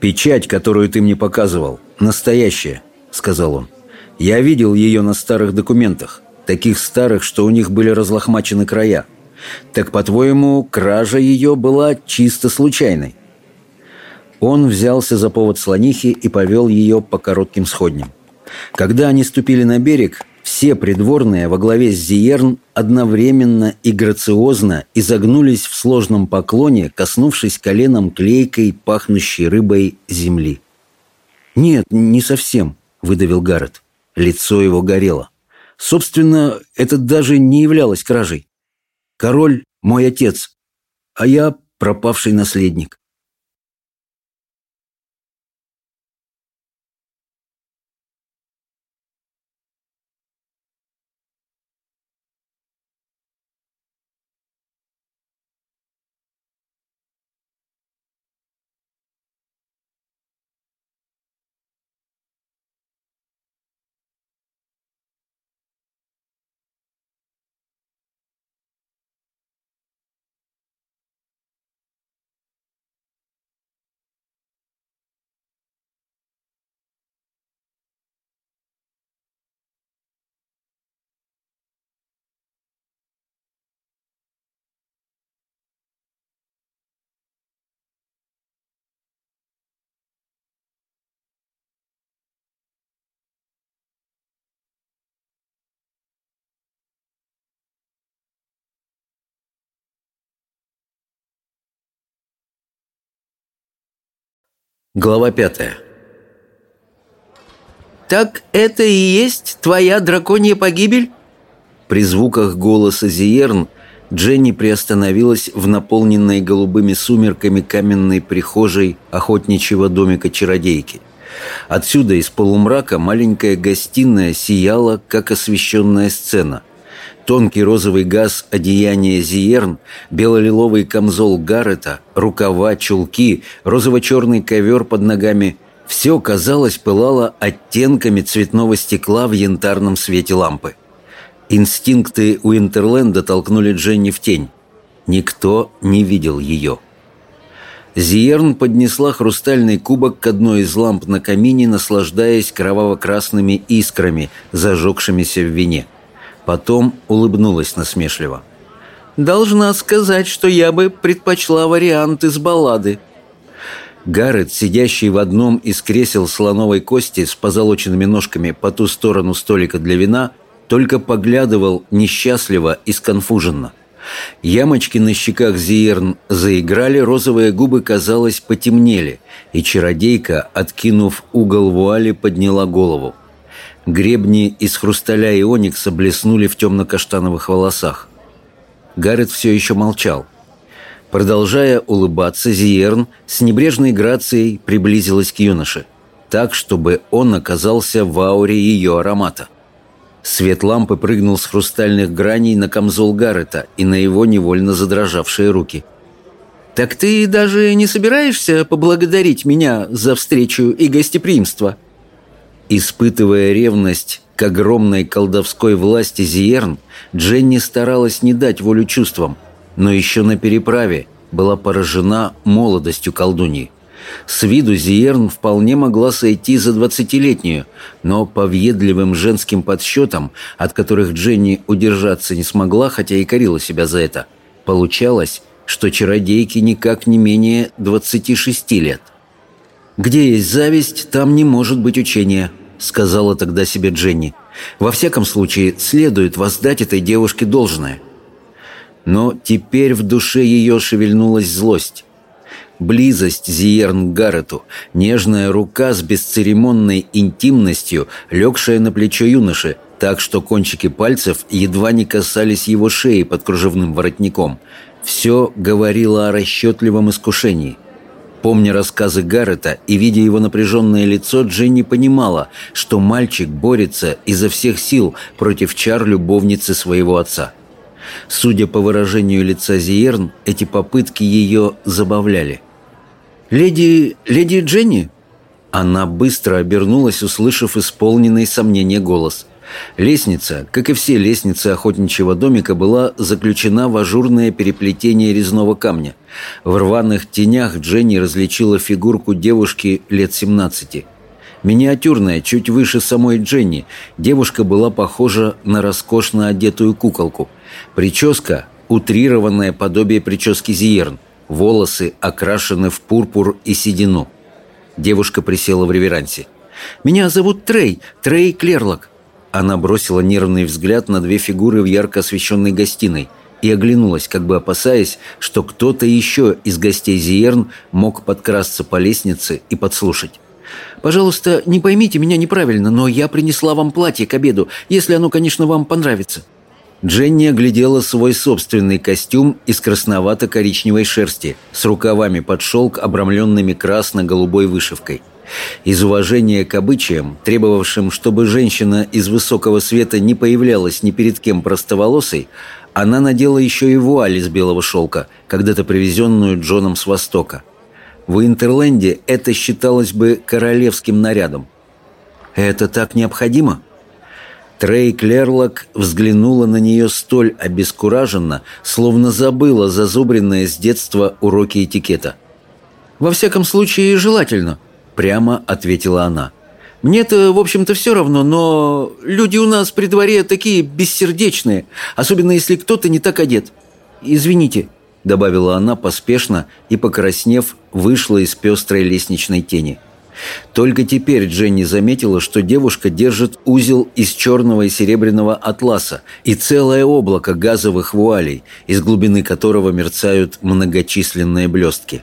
«Печать, которую ты мне показывал, настоящая», — сказал он. «Я видел ее на старых документах, таких старых, что у них были разлохмачены края. Так, по-твоему, кража ее была чисто случайной?» Он взялся за повод слонихи и повел ее по коротким сходням. Когда они ступили на берег, все придворные во главе с Зиерн одновременно и грациозно изогнулись в сложном поклоне, коснувшись коленом клейкой, пахнущей рыбой земли. «Нет, не совсем», — выдавил Гаррет. Лицо его горело. «Собственно, это даже не являлось кражей. Король — мой отец, а я — пропавший наследник. Глава пятая. «Так это и есть твоя драконья погибель?» При звуках голоса Зиерн Дженни приостановилась в наполненной голубыми сумерками каменной прихожей охотничьего домика чародейки. Отсюда из полумрака маленькая гостиная сияла, как освещенная сцена. Тонкий розовый газ одеяния Зиерн, бело-лиловый камзол Гаррета, рукава, чулки, розово-черный ковер под ногами – все, казалось, пылало оттенками цветного стекла в янтарном свете лампы. Инстинкты Уинтерленда толкнули Дженни в тень. Никто не видел ее. Зиерн поднесла хрустальный кубок к одной из ламп на камине, наслаждаясь кроваво-красными искрами, зажегшимися в вине – Потом улыбнулась насмешливо. «Должна сказать, что я бы предпочла вариант из баллады». Гаррет, сидящий в одном из кресел слоновой кости с позолоченными ножками по ту сторону столика для вина, только поглядывал несчастливо и сконфуженно. Ямочки на щеках Зиерн заиграли, розовые губы, казалось, потемнели, и чародейка, откинув угол вуали, подняла голову. Гребни из хрусталя и оникса блеснули в темно-каштановых волосах. Гаррет все еще молчал. Продолжая улыбаться, Зиерн с небрежной грацией приблизилась к юноше, так, чтобы он оказался в ауре ее аромата. Свет лампы прыгнул с хрустальных граней на камзол Гаррета и на его невольно задрожавшие руки. «Так ты даже не собираешься поблагодарить меня за встречу и гостеприимство?» Испытывая ревность к огромной колдовской власти Зиерн, Дженни старалась не дать волю чувствам, но еще на переправе была поражена молодостью колдуньи. С виду Зиерн вполне могла сойти за двадцатилетнюю, но по въедливым женским подсчетам, от которых Дженни удержаться не смогла, хотя и корила себя за это, получалось, что чародейке никак не менее двадцати шести лет – «Где есть зависть, там не может быть учения», — сказала тогда себе Дженни. «Во всяком случае, следует воздать этой девушке должное». Но теперь в душе ее шевельнулась злость. Близость Зиерн к Гаррету, нежная рука с бесцеремонной интимностью, легшая на плечо юноши, так что кончики пальцев едва не касались его шеи под кружевным воротником. Все говорило о расчетливом искушении – Помня рассказы Гаррета и видя его напряженное лицо, Дженни понимала, что мальчик борется изо всех сил против чар любовницы своего отца. Судя по выражению лица Зиерн, эти попытки ее забавляли. «Леди... леди Дженни?» Она быстро обернулась, услышав исполненный сомнения голос. Лестница, как и все лестницы охотничьего домика, была заключена в ажурное переплетение резного камня. В рваных тенях Дженни различила фигурку девушки лет 17. Миниатюрная, чуть выше самой Дженни, девушка была похожа на роскошно одетую куколку. Прическа – утрированное подобие прически Зиерн. Волосы окрашены в пурпур и седину. Девушка присела в реверансе. «Меня зовут Трей, Трей Клерлок». Она бросила нервный взгляд на две фигуры в ярко освещенной гостиной и оглянулась, как бы опасаясь, что кто-то еще из гостей Зиерн мог подкрасться по лестнице и подслушать. Пожалуйста, не поймите меня неправильно, но я принесла вам платье к обеду, если оно, конечно, вам понравится». Дженни оглядела свой собственный костюм из красновато-коричневой шерсти с рукавами под шелк, обрамленными красно-голубой вышивкой. Из уважения к обычаям, требовавшим, чтобы женщина из высокого света не появлялась ни перед кем простоволосой, она надела еще и вуаль из белого шелка, когда-то привезенную Джоном с Востока. В Интерленде это считалось бы королевским нарядом. «Это так необходимо?» Трей Клерлок взглянула на нее столь обескураженно, словно забыла зазубренные с детства уроки этикета. «Во всяком случае, желательно», — прямо ответила она. «Мне-то, в общем-то, все равно, но люди у нас при дворе такие бессердечные, особенно если кто-то не так одет. Извините, добавила она поспешно и, покраснев, вышла из пестрой лестничной тени. Только теперь Дженни заметила, что девушка держит узел из черного и серебряного атласа и целое облако газовых вуалей, из глубины которого мерцают многочисленные блестки.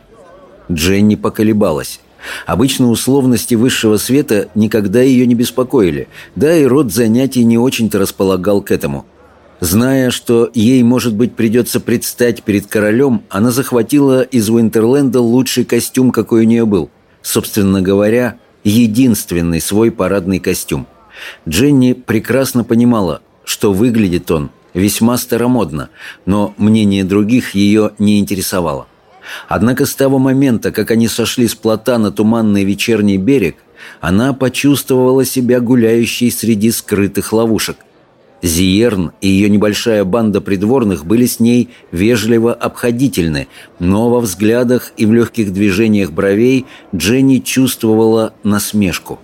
Дженни поколебалась. Обычно условности высшего света никогда ее не беспокоили, да и род занятий не очень-то располагал к этому – Зная, что ей, может быть, придется предстать перед королем, она захватила из Уинтерленда лучший костюм, какой у нее был. Собственно говоря, единственный свой парадный костюм. Дженни прекрасно понимала, что выглядит он весьма старомодно, но мнение других ее не интересовало. Однако с того момента, как они сошли с плота на туманный вечерний берег, она почувствовала себя гуляющей среди скрытых ловушек. Зиерн и ее небольшая банда придворных были с ней вежливо обходительны, но во взглядах и в легких движениях бровей Дженни чувствовала насмешку.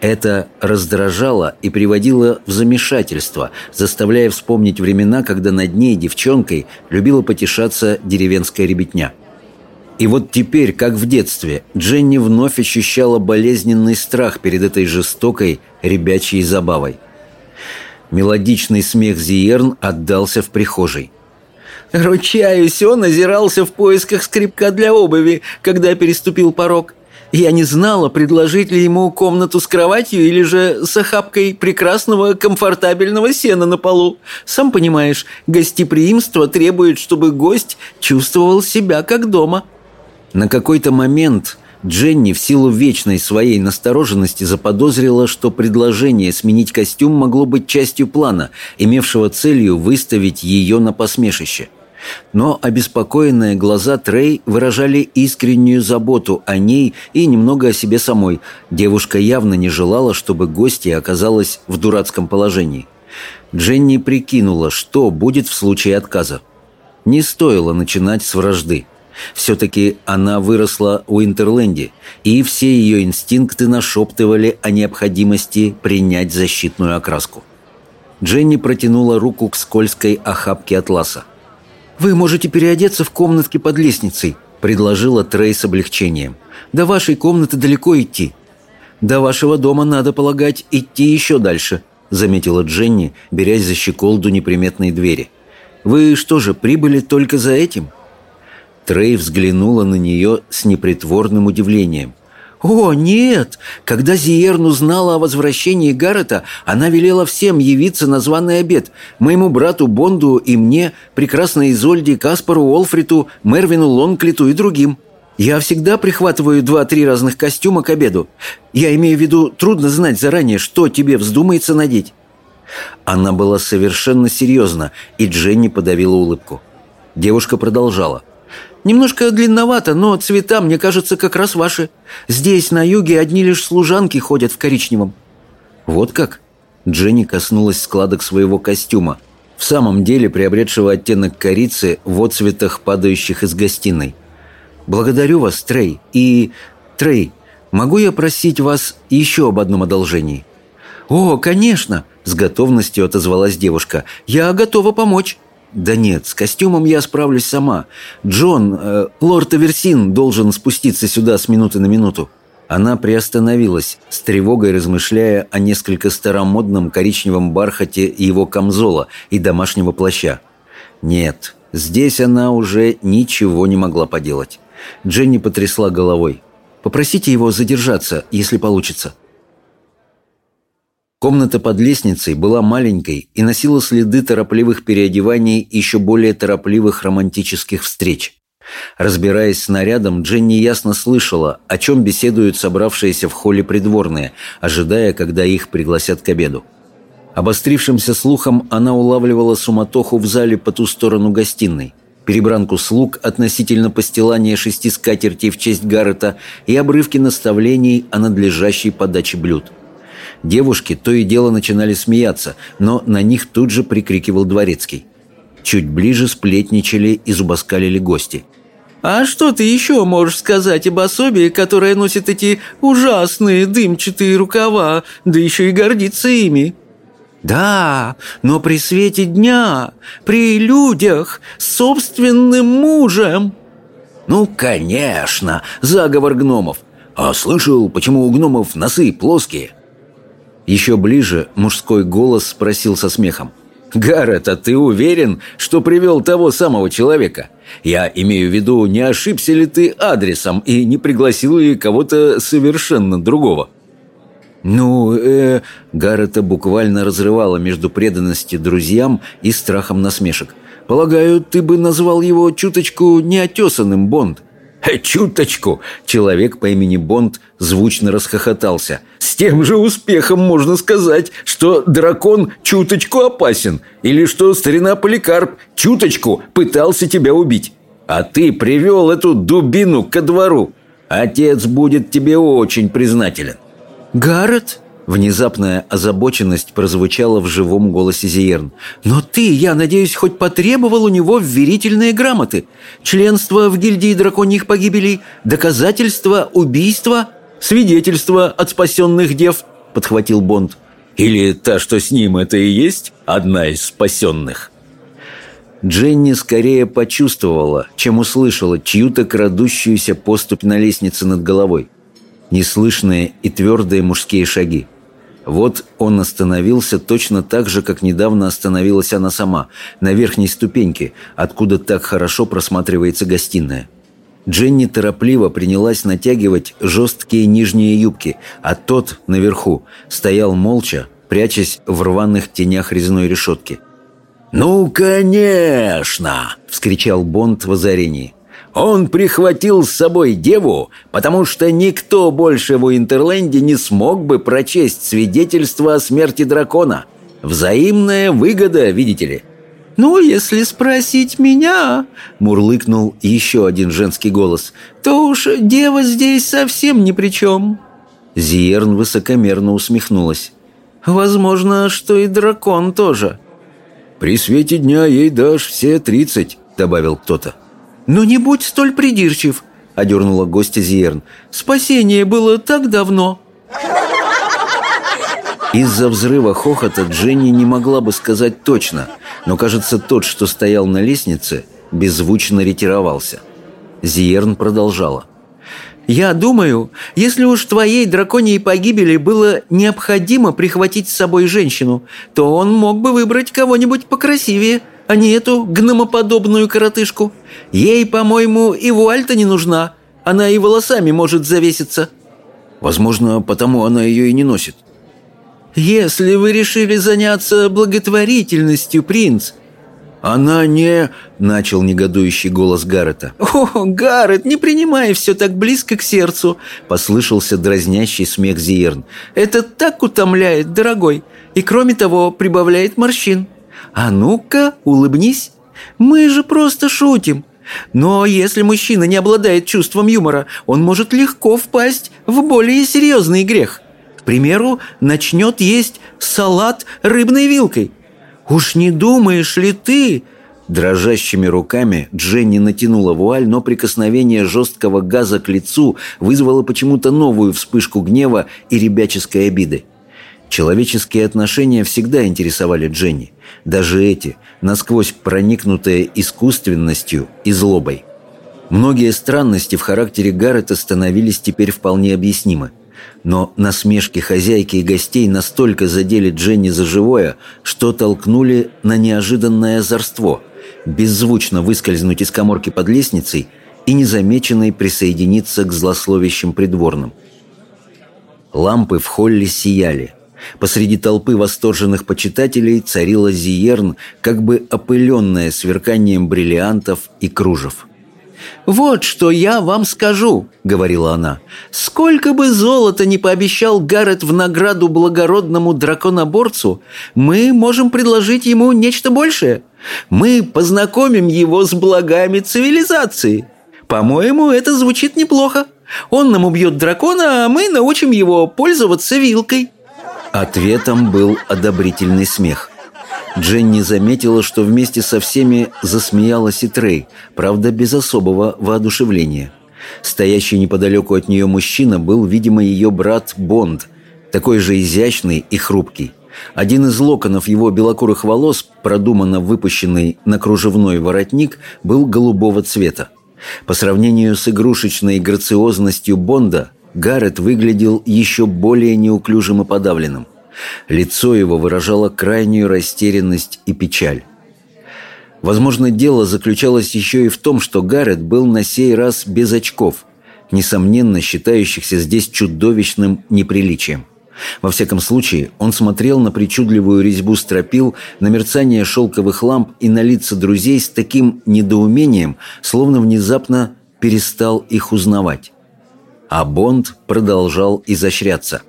Это раздражало и приводило в замешательство, заставляя вспомнить времена, когда над ней, девчонкой, любила потешаться деревенская ребятня. И вот теперь, как в детстве, Дженни вновь ощущала болезненный страх перед этой жестокой ребячьей забавой – Мелодичный смех Зиерн отдался в прихожей. «Ручаюсь, он озирался в поисках скрипка для обуви, когда переступил порог. Я не знала, предложить ли ему комнату с кроватью или же с охапкой прекрасного комфортабельного сена на полу. Сам понимаешь, гостеприимство требует, чтобы гость чувствовал себя как дома». На какой-то момент Дженни в силу вечной своей настороженности заподозрила, что предложение сменить костюм могло быть частью плана, имевшего целью выставить ее на посмешище. Но обеспокоенные глаза Трей выражали искреннюю заботу о ней и немного о себе самой. Девушка явно не желала, чтобы гостья оказалась в дурацком положении. Дженни прикинула, что будет в случае отказа. Не стоило начинать с вражды. Все-таки она выросла в Интерленде, и все ее инстинкты нашептывали о необходимости принять защитную окраску. Дженни протянула руку к скользкой охапке атласа. «Вы можете переодеться в комнатке под лестницей», — предложила Трей с облегчением. «До вашей комнаты далеко идти». «До вашего дома, надо полагать, идти еще дальше», — заметила Дженни, берясь за щеколду неприметной двери. «Вы что же, прибыли только за этим?» Трей взглянула на нее с непритворным удивлением. «О, нет! Когда Зиерн узнала о возвращении Гаррета, она велела всем явиться на званый обед. Моему брату Бонду и мне, прекрасной Изольде, Каспару Олфриту, Мервину Лонклиту и другим. Я всегда прихватываю два-три разных костюма к обеду. Я имею в виду, трудно знать заранее, что тебе вздумается надеть». Она была совершенно серьезна, и Дженни подавила улыбку. Девушка продолжала. Немножко длинновато, но цвета, мне кажется, как раз ваши. Здесь, на юге, одни лишь служанки ходят в коричневом». «Вот как?» Дженни коснулась складок своего костюма, в самом деле приобретшего оттенок корицы в отцветах, падающих из гостиной. «Благодарю вас, Трей. И... Трей, могу я просить вас еще об одном одолжении?» «О, конечно!» – с готовностью отозвалась девушка. «Я готова помочь». «Да нет, с костюмом я справлюсь сама. Джон, э, лорд Аверсин должен спуститься сюда с минуты на минуту». Она приостановилась, с тревогой размышляя о несколько старомодном коричневом бархате его камзола и домашнего плаща. Нет, здесь она уже ничего не могла поделать. Дженни потрясла головой. «Попросите его задержаться, если получится». Комната под лестницей была маленькой и носила следы торопливых переодеваний и еще более торопливых романтических встреч. Разбираясь с нарядом, Дженни ясно слышала, о чем беседуют собравшиеся в холле придворные, ожидая, когда их пригласят к обеду. Обострившимся слухом она улавливала суматоху в зале по ту сторону гостиной, перебранку слуг относительно постилания шести скатертей в честь Гаррета и обрывки наставлений о надлежащей подаче блюд – Девушки то и дело начинали смеяться, но на них тут же прикрикивал дворецкий. Чуть ближе сплетничали и зубоскалили гости. «А что ты еще можешь сказать об особе, которая носит эти ужасные дымчатые рукава, да еще и гордится ими?» «Да, но при свете дня, при людях, с собственным мужем!» «Ну, конечно, заговор гномов. А слышал, почему у гномов носы плоские?» Еще ближе мужской голос спросил со смехом. «Гаррет, а ты уверен, что привел того самого человека? Я имею в виду, не ошибся ли ты адресом и не пригласил ли кого-то совершенно другого?» «Ну, э...» Гаррета буквально разрывала между преданностью друзьям и страхом насмешек. «Полагаю, ты бы назвал его чуточку неотесанным, Бонд. «Чуточку!» — человек по имени Бонд звучно расхохотался. «С тем же успехом можно сказать, что дракон чуточку опасен, или что старина Поликарп чуточку пытался тебя убить. А ты привел эту дубину ко двору. Отец будет тебе очень признателен». «Гаррет?» Внезапная озабоченность прозвучала в живом голосе Зиерн. «Но ты, я надеюсь, хоть потребовал у него вверительные грамоты? Членство в гильдии драконьих погибелей? Доказательства убийства? Свидетельства от спасенных дев?» — подхватил Бонд. «Или та, что с ним, это и есть одна из спасенных?» Дженни скорее почувствовала, чем услышала чью-то крадущуюся поступь на лестнице над головой. Неслышные и твердые мужские шаги. Вот он остановился точно так же, как недавно остановилась она сама, на верхней ступеньке, откуда так хорошо просматривается гостиная. Дженни торопливо принялась натягивать жесткие нижние юбки, а тот, наверху, стоял молча, прячась в рваных тенях резной решетки. «Ну, конечно!» — вскричал Бонд в озарении. Он прихватил с собой деву, потому что никто больше в Уинтерленде не смог бы прочесть свидетельство о смерти дракона. Взаимная выгода, видите ли. «Ну, если спросить меня», — мурлыкнул еще один женский голос, «то уж дева здесь совсем ни при чем». Зиерн высокомерно усмехнулась. «Возможно, что и дракон тоже». «При свете дня ей дашь все тридцать», — добавил кто-то. «Ну не будь столь придирчив», — одернула гостья Зиерн. «Спасение было так давно». Из-за взрыва хохота Дженни не могла бы сказать точно, но, кажется, тот, что стоял на лестнице, беззвучно ретировался. Зиерн продолжала. «Я думаю, если уж твоей драконьей погибели было необходимо прихватить с собой женщину, то он мог бы выбрать кого-нибудь покрасивее, а не эту гномоподобную коротышку. Ей, по-моему, и вуаль-то не нужна. Она и волосами может завеситься». «Возможно, потому она ее и не носит». «Если вы решили заняться благотворительностью, принц...» «Она не...» — начал негодующий голос Гаррета. «О, Гаррет, не принимай все так близко к сердцу!» — послышался дразнящий смех Зиерн. «Это так утомляет, дорогой, и, кроме того, прибавляет морщин. А ну-ка, улыбнись. Мы же просто шутим. Но если мужчина не обладает чувством юмора, он может легко впасть в более серьезный грех. К примеру, начнет есть салат рыбной вилкой. Уж не думаешь ли ты, Дрожащими руками Дженни натянула вуаль, но прикосновение жесткого газа к лицу вызвало почему-то новую вспышку гнева и ребяческой обиды. Человеческие отношения всегда интересовали Дженни, даже эти, насквозь проникнутые искусственностью и злобой. Многие странности в характере Гаррета становились теперь вполне объяснимы. Но насмешки хозяйки и гостей настолько задели Дженни за живое, что толкнули на неожиданное озорство – беззвучно выскользнуть из коморки под лестницей и незамеченной присоединиться к злословящим придворным. Лампы в холле сияли. Посреди толпы восторженных почитателей царила Зиерн, как бы опыленная сверканием бриллиантов и кружев. «Вот что я вам скажу», — говорила она. «Сколько бы золота не пообещал Гаррет в награду благородному драконоборцу, мы можем предложить ему нечто большее. Мы познакомим его с благами цивилизации. По-моему, это звучит неплохо. Он нам убьет дракона, а мы научим его пользоваться вилкой». Ответом был одобрительный смех. Дженни заметила, что вместе со всеми засмеялась и Трей, правда, без особого воодушевления. Стоящий неподалеку от нее мужчина был, видимо, ее брат Бонд, такой же изящный и хрупкий. Один из локонов его белокурых волос, продуманно выпущенный на кружевной воротник, был голубого цвета. По сравнению с игрушечной грациозностью Бонда, Гаррет выглядел еще более неуклюжим и подавленным. Лицо его выражало крайнюю растерянность и печаль. Возможно, дело заключалось еще и в том, что Гаррет был на сей раз без очков, несомненно считающихся здесь чудовищным неприличием. Во всяком случае, он смотрел на причудливую резьбу стропил, на мерцание шелковых ламп и на лица друзей с таким недоумением, словно внезапно перестал их узнавать. А Бонд продолжал изощряться.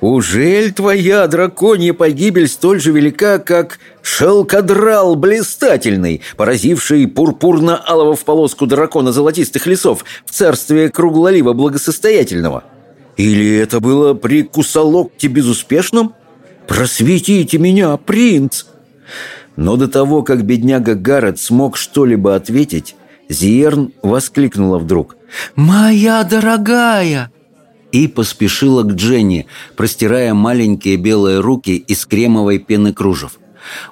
«Ужель твоя драконья погибель столь же велика, как шелкодрал блистательный, поразивший пурпурно-алого в полоску дракона золотистых лесов в царстве круглолива благосостоятельного?» Или это было при кусалокте безуспешном? Просветите меня, принц!» Но до того, как бедняга Гаррет смог что-либо ответить, Зиерн воскликнула вдруг «Моя дорогая!» и поспешила к Дженни, простирая маленькие белые руки из кремовой пены кружев.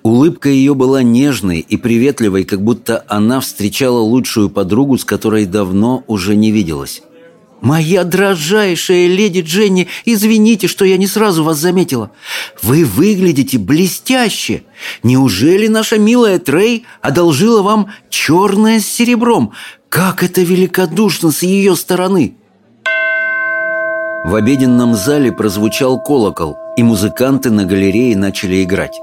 Улыбка ее была нежной и приветливой, как будто она встречала лучшую подругу, с которой давно уже не виделась. «Моя дрожайшая леди Дженни, извините, что я не сразу вас заметила. Вы выглядите блестяще. Неужели наша милая Трей одолжила вам черное с серебром? Как это великодушно с ее стороны!» В обеденном зале прозвучал колокол, и музыканты на галерее начали играть.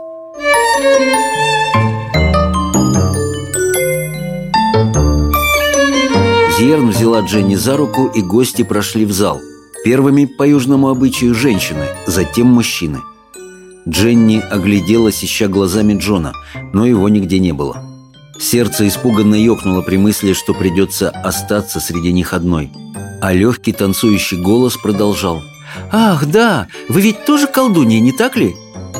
Зерн взяла Дженни за руку, и гости прошли в зал. Первыми по южному обычаю женщины, затем мужчины. Дженни огляделась, ища глазами Джона, но его нигде не было. Сердце испуганно ёкнуло при мысли, что придется остаться среди них одной. А легкий танцующий голос продолжал. «Ах, да, вы ведь тоже колдунья, не так ли?»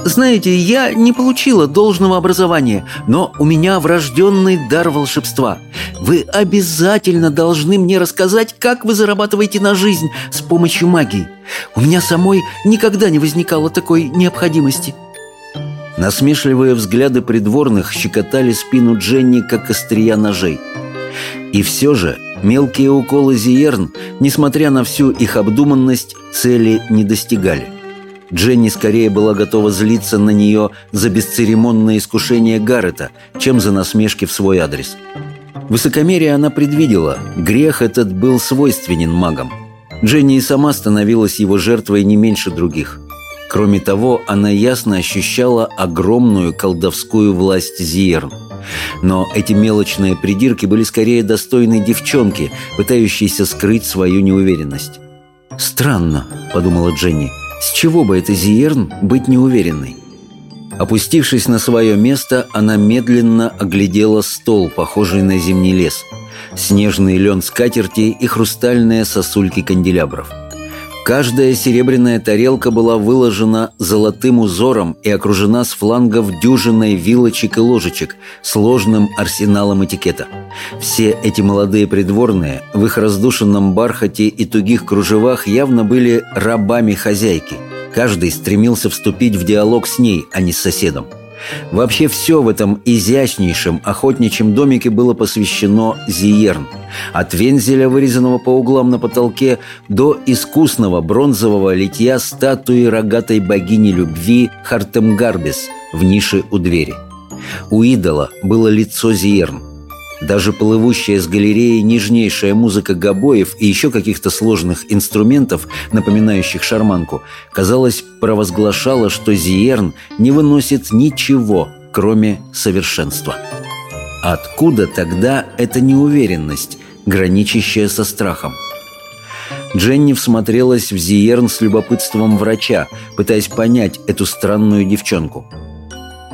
Знаете, я не получила должного образования, но у меня врожденный дар волшебства. Вы обязательно должны мне рассказать, как вы зарабатываете на жизнь с помощью магии. У меня самой никогда не возникало такой необходимости». Насмешливые взгляды придворных щекотали спину Дженни, как острия ножей. И все же мелкие уколы Зиерн, несмотря на всю их обдуманность, цели не достигали. Дженни скорее была готова злиться на нее за бесцеремонное искушение Гаррета, чем за насмешки в свой адрес. Высокомерие она предвидела, грех этот был свойственен магам. Дженни и сама становилась его жертвой не меньше других. Кроме того, она ясно ощущала огромную колдовскую власть Зиерн. Но эти мелочные придирки были скорее достойны девчонки, пытающейся скрыть свою неуверенность. «Странно», — подумала Дженни, — с чего бы это Зиерн быть неуверенной? Опустившись на свое место, она медленно оглядела стол, похожий на зимний лес. снежный лен скатерти и хрустальные сосульки канделябров. Каждая серебряная тарелка была выложена золотым узором и окружена с флангов дюжиной вилочек и ложечек, сложным арсеналом этикета. Все эти молодые придворные в их раздушенном бархате и тугих кружевах явно были рабами хозяйки. Каждый стремился вступить в диалог с ней, а не с соседом. Вообще все в этом изящнейшем охотничьем домике было посвящено Зиерн. От вензеля, вырезанного по углам на потолке, до искусного бронзового литья статуи рогатой богини любви Хартемгарбис в нише у двери. У идола было лицо Зиерн. Даже плывущая с галереи нежнейшая музыка гобоев и еще каких-то сложных инструментов, напоминающих шарманку, казалось, провозглашала, что Зиерн не выносит ничего, кроме совершенства. Откуда тогда эта неуверенность, граничащая со страхом? Дженни всмотрелась в Зиерн с любопытством врача, пытаясь понять эту странную девчонку –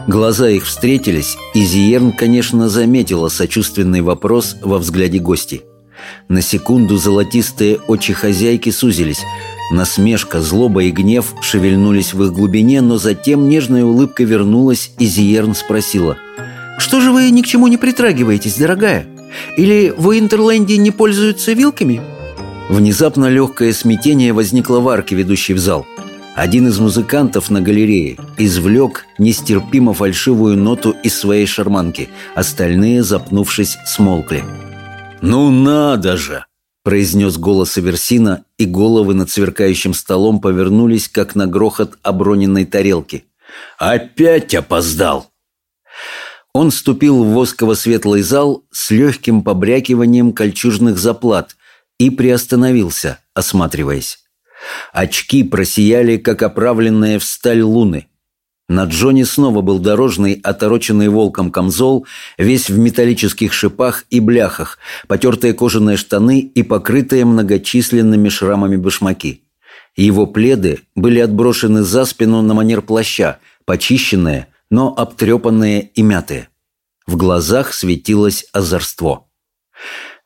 Глаза их встретились, и Зиерн, конечно, заметила сочувственный вопрос во взгляде гости. На секунду золотистые очи хозяйки сузились. Насмешка, злоба и гнев шевельнулись в их глубине, но затем нежная улыбка вернулась, и Зиерн спросила. «Что же вы ни к чему не притрагиваетесь, дорогая? Или в Интерленде не пользуются вилками?» Внезапно легкое смятение возникло в арке, ведущей в зал – один из музыкантов на галерее извлек нестерпимо фальшивую ноту из своей шарманки. Остальные, запнувшись, смолкли. «Ну надо же!» – произнес голос Аверсина, и головы над сверкающим столом повернулись, как на грохот оброненной тарелки. «Опять опоздал!» Он ступил в восково-светлый зал с легким побрякиванием кольчужных заплат и приостановился, осматриваясь. Очки просияли, как оправленные в сталь луны. На Джоне снова был дорожный, отороченный волком камзол, весь в металлических шипах и бляхах, потертые кожаные штаны и покрытые многочисленными шрамами башмаки. Его пледы были отброшены за спину на манер плаща, почищенные, но обтрепанные и мятые. В глазах светилось озорство.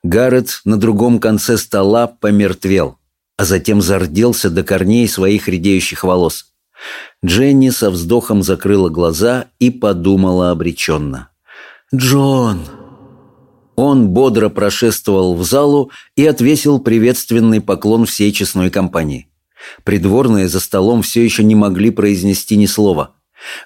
Гаррет на другом конце стола помертвел а затем зарделся до корней своих редеющих волос. Дженни со вздохом закрыла глаза и подумала обреченно. «Джон!» Он бодро прошествовал в залу и отвесил приветственный поклон всей честной компании. Придворные за столом все еще не могли произнести ни слова.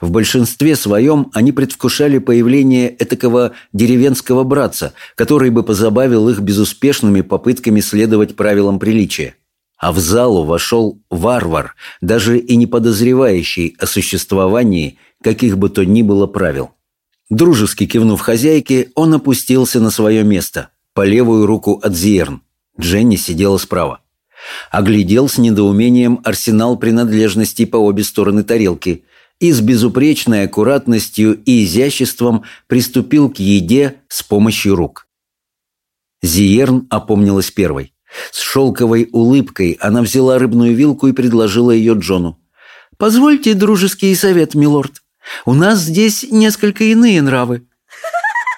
В большинстве своем они предвкушали появление этакого деревенского братца, который бы позабавил их безуспешными попытками следовать правилам приличия а в залу вошел варвар, даже и не подозревающий о существовании каких бы то ни было правил. Дружески кивнув хозяйке, он опустился на свое место, по левую руку от Зиерн. Дженни сидела справа. Оглядел с недоумением арсенал принадлежностей по обе стороны тарелки и с безупречной аккуратностью и изяществом приступил к еде с помощью рук. Зиерн опомнилась первой. С шелковой улыбкой она взяла рыбную вилку и предложила ее Джону. «Позвольте дружеский совет, милорд. У нас здесь несколько иные нравы».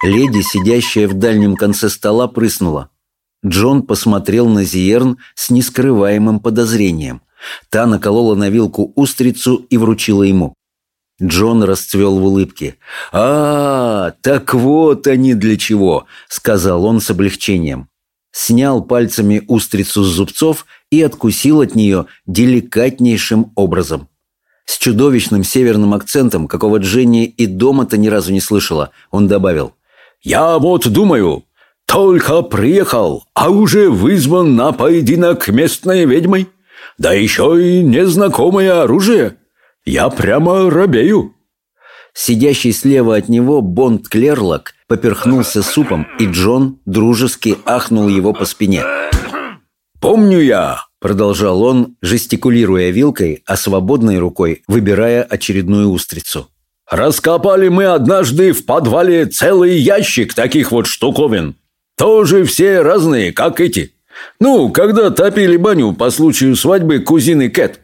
Леди, сидящая в дальнем конце стола, прыснула. Джон посмотрел на Зиерн с нескрываемым подозрением. Та наколола на вилку устрицу и вручила ему. Джон расцвел в улыбке. «А, так вот они для чего!» — сказал он с облегчением снял пальцами устрицу с зубцов и откусил от нее деликатнейшим образом. С чудовищным северным акцентом, какого Дженни и дома-то ни разу не слышала, он добавил. «Я вот думаю, только приехал, а уже вызван на поединок местной ведьмой. Да еще и незнакомое оружие. Я прямо робею». Сидящий слева от него Бонд Клерлок поперхнулся супом, и Джон дружески ахнул его по спине. «Помню я!» – продолжал он, жестикулируя вилкой, а свободной рукой выбирая очередную устрицу. «Раскопали мы однажды в подвале целый ящик таких вот штуковин. Тоже все разные, как эти. Ну, когда топили баню по случаю свадьбы кузины Кэт.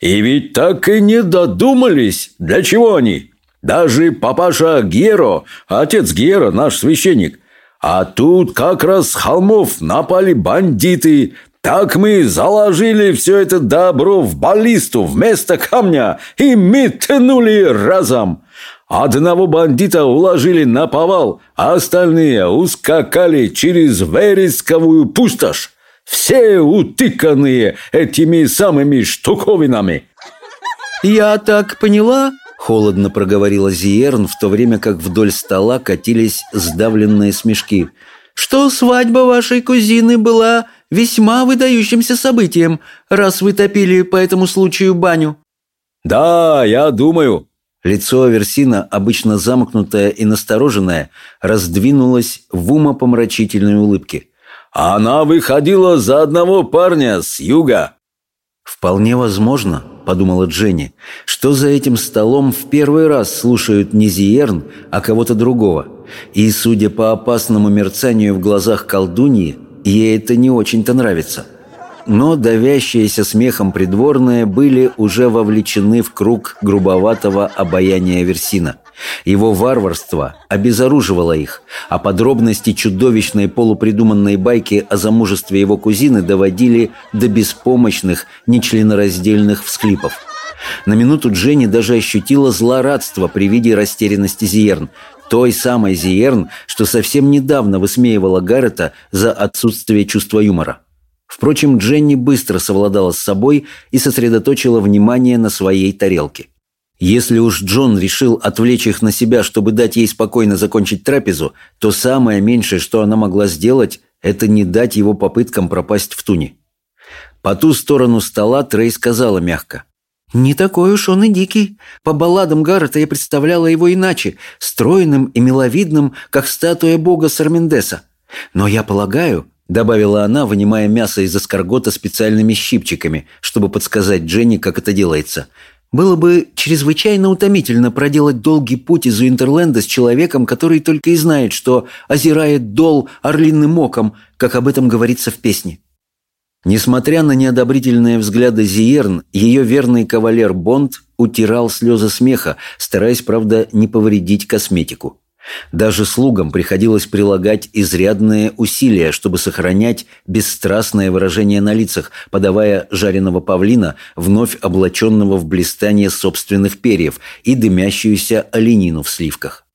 И ведь так и не додумались, для чего они. Даже папаша Геро, отец Гера, наш священник, А тут как раз с холмов напали бандиты. Так мы заложили все это добро в баллисту вместо камня и метнули разом. Одного бандита уложили на повал, а остальные ускакали через Вересковую пустошь. Все утыканные этими самыми штуковинами. «Я так поняла», — холодно проговорила Зиерн, в то время как вдоль стола катились сдавленные смешки, «что свадьба вашей кузины была весьма выдающимся событием, раз вы топили по этому случаю баню». «Да, я думаю». Лицо Аверсина, обычно замкнутое и настороженное, раздвинулось в умопомрачительной улыбке. «Она выходила за одного парня с юга». «Вполне возможно», — подумала Дженни, «что за этим столом в первый раз слушают не Зиерн, а кого-то другого. И, судя по опасному мерцанию в глазах колдуньи, ей это не очень-то нравится». Но давящиеся смехом придворные были уже вовлечены в круг грубоватого обаяния Версина. Его варварство обезоруживало их, а подробности чудовищной полупридуманной байки о замужестве его кузины доводили до беспомощных, нечленораздельных всклипов. На минуту Дженни даже ощутила злорадство при виде растерянности Зиерн, той самой Зиерн, что совсем недавно высмеивала Гаррета за отсутствие чувства юмора. Впрочем, Дженни быстро совладала с собой и сосредоточила внимание на своей тарелке. Если уж Джон решил отвлечь их на себя, чтобы дать ей спокойно закончить трапезу, то самое меньшее, что она могла сделать, это не дать его попыткам пропасть в туне. По ту сторону стола Трей сказала мягко. «Не такой уж он и дикий. По балладам Гаррета я представляла его иначе, стройным и миловидным, как статуя бога Сармендеса. Но я полагаю, Добавила она, вынимая мясо из эскаргота специальными щипчиками, чтобы подсказать Дженни, как это делается. Было бы чрезвычайно утомительно проделать долгий путь из Уинтерленда с человеком, который только и знает, что озирает дол орлиным оком, как об этом говорится в песне. Несмотря на неодобрительные взгляды Зиерн, ее верный кавалер Бонд утирал слезы смеха, стараясь, правда, не повредить косметику. Даже слугам приходилось прилагать изрядные усилия, чтобы сохранять бесстрастное выражение на лицах, подавая жареного павлина, вновь облаченного в блистание собственных перьев и дымящуюся оленину в сливках.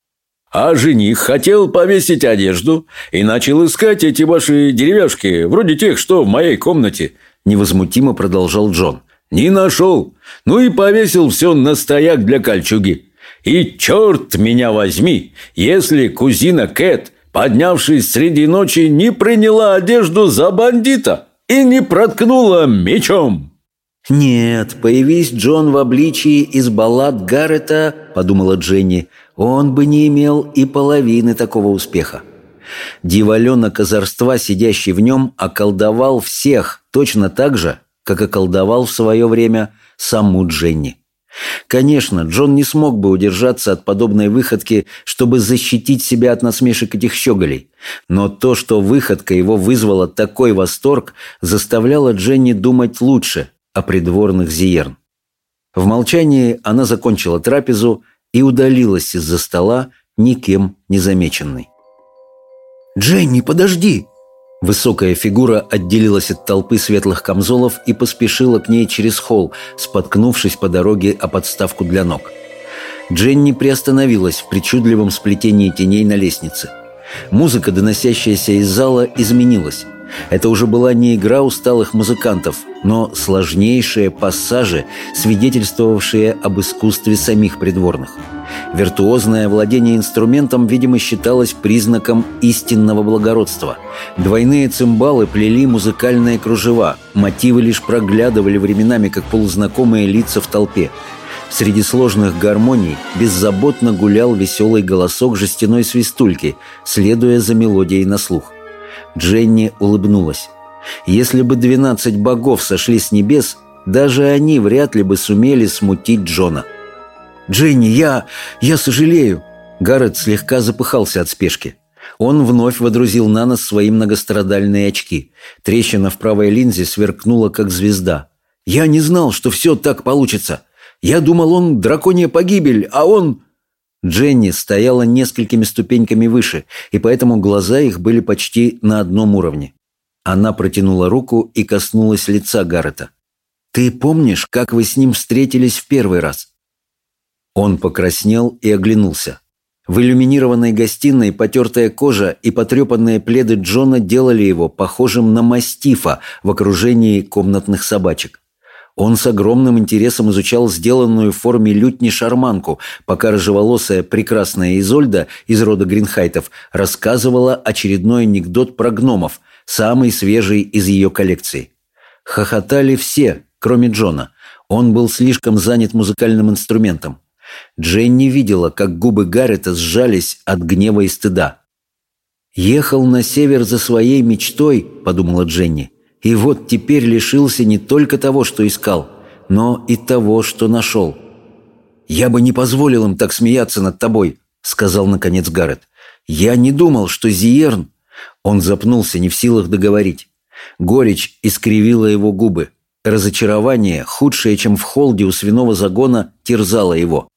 А жених хотел повесить одежду и начал искать эти ваши деревяшки, вроде тех, что в моей комнате, невозмутимо продолжал Джон. Не нашел. Ну и повесил все на стояк для кольчуги. И черт меня возьми, если кузина Кэт, поднявшись среди ночи, не приняла одежду за бандита и не проткнула мечом. «Нет, появись Джон в обличии из баллад Гаррета», — подумала Дженни, — «он бы не имел и половины такого успеха». Диваленок озорства, сидящий в нем, околдовал всех точно так же, как околдовал в свое время саму Дженни. Конечно, Джон не смог бы удержаться от подобной выходки, чтобы защитить себя от насмешек этих щеголей. Но то, что выходка его вызвала такой восторг, заставляло Дженни думать лучше о придворных Зиерн. В молчании она закончила трапезу и удалилась из-за стола, никем не замеченной. «Дженни, подожди!» Высокая фигура отделилась от толпы светлых камзолов и поспешила к ней через холл, споткнувшись по дороге о подставку для ног. Дженни приостановилась в причудливом сплетении теней на лестнице. Музыка, доносящаяся из зала, изменилась. Это уже была не игра усталых музыкантов, но сложнейшие пассажи, свидетельствовавшие об искусстве самих придворных. Виртуозное владение инструментом, видимо, считалось признаком истинного благородства. Двойные цимбалы плели музыкальные кружева, мотивы лишь проглядывали временами, как полузнакомые лица в толпе. Среди сложных гармоний беззаботно гулял веселый голосок жестяной свистульки, следуя за мелодией на слух. Дженни улыбнулась. Если бы двенадцать богов сошли с небес, даже они вряд ли бы сумели смутить Джона. «Дженни, я... я сожалею!» Гаррет слегка запыхался от спешки. Он вновь водрузил на нос свои многострадальные очки. Трещина в правой линзе сверкнула, как звезда. «Я не знал, что все так получится. Я думал, он драконья погибель, а он...» Дженни стояла несколькими ступеньками выше, и поэтому глаза их были почти на одном уровне. Она протянула руку и коснулась лица Гаррета. «Ты помнишь, как вы с ним встретились в первый раз?» Он покраснел и оглянулся. В иллюминированной гостиной потертая кожа и потрепанные пледы Джона делали его похожим на мастифа в окружении комнатных собачек. Он с огромным интересом изучал сделанную в форме лютни шарманку, пока рыжеволосая прекрасная Изольда из рода Гринхайтов рассказывала очередной анекдот про гномов, самый свежий из ее коллекции. Хохотали все, кроме Джона. Он был слишком занят музыкальным инструментом. Дженни видела, как губы Гаррета сжались от гнева и стыда. «Ехал на север за своей мечтой», — подумала Дженни, «и вот теперь лишился не только того, что искал, но и того, что нашел». «Я бы не позволил им так смеяться над тобой», — сказал наконец Гаррет. «Я не думал, что Зиерн...» Он запнулся, не в силах договорить. Горечь искривила его губы. Разочарование, худшее, чем в холде у свиного загона, терзало его.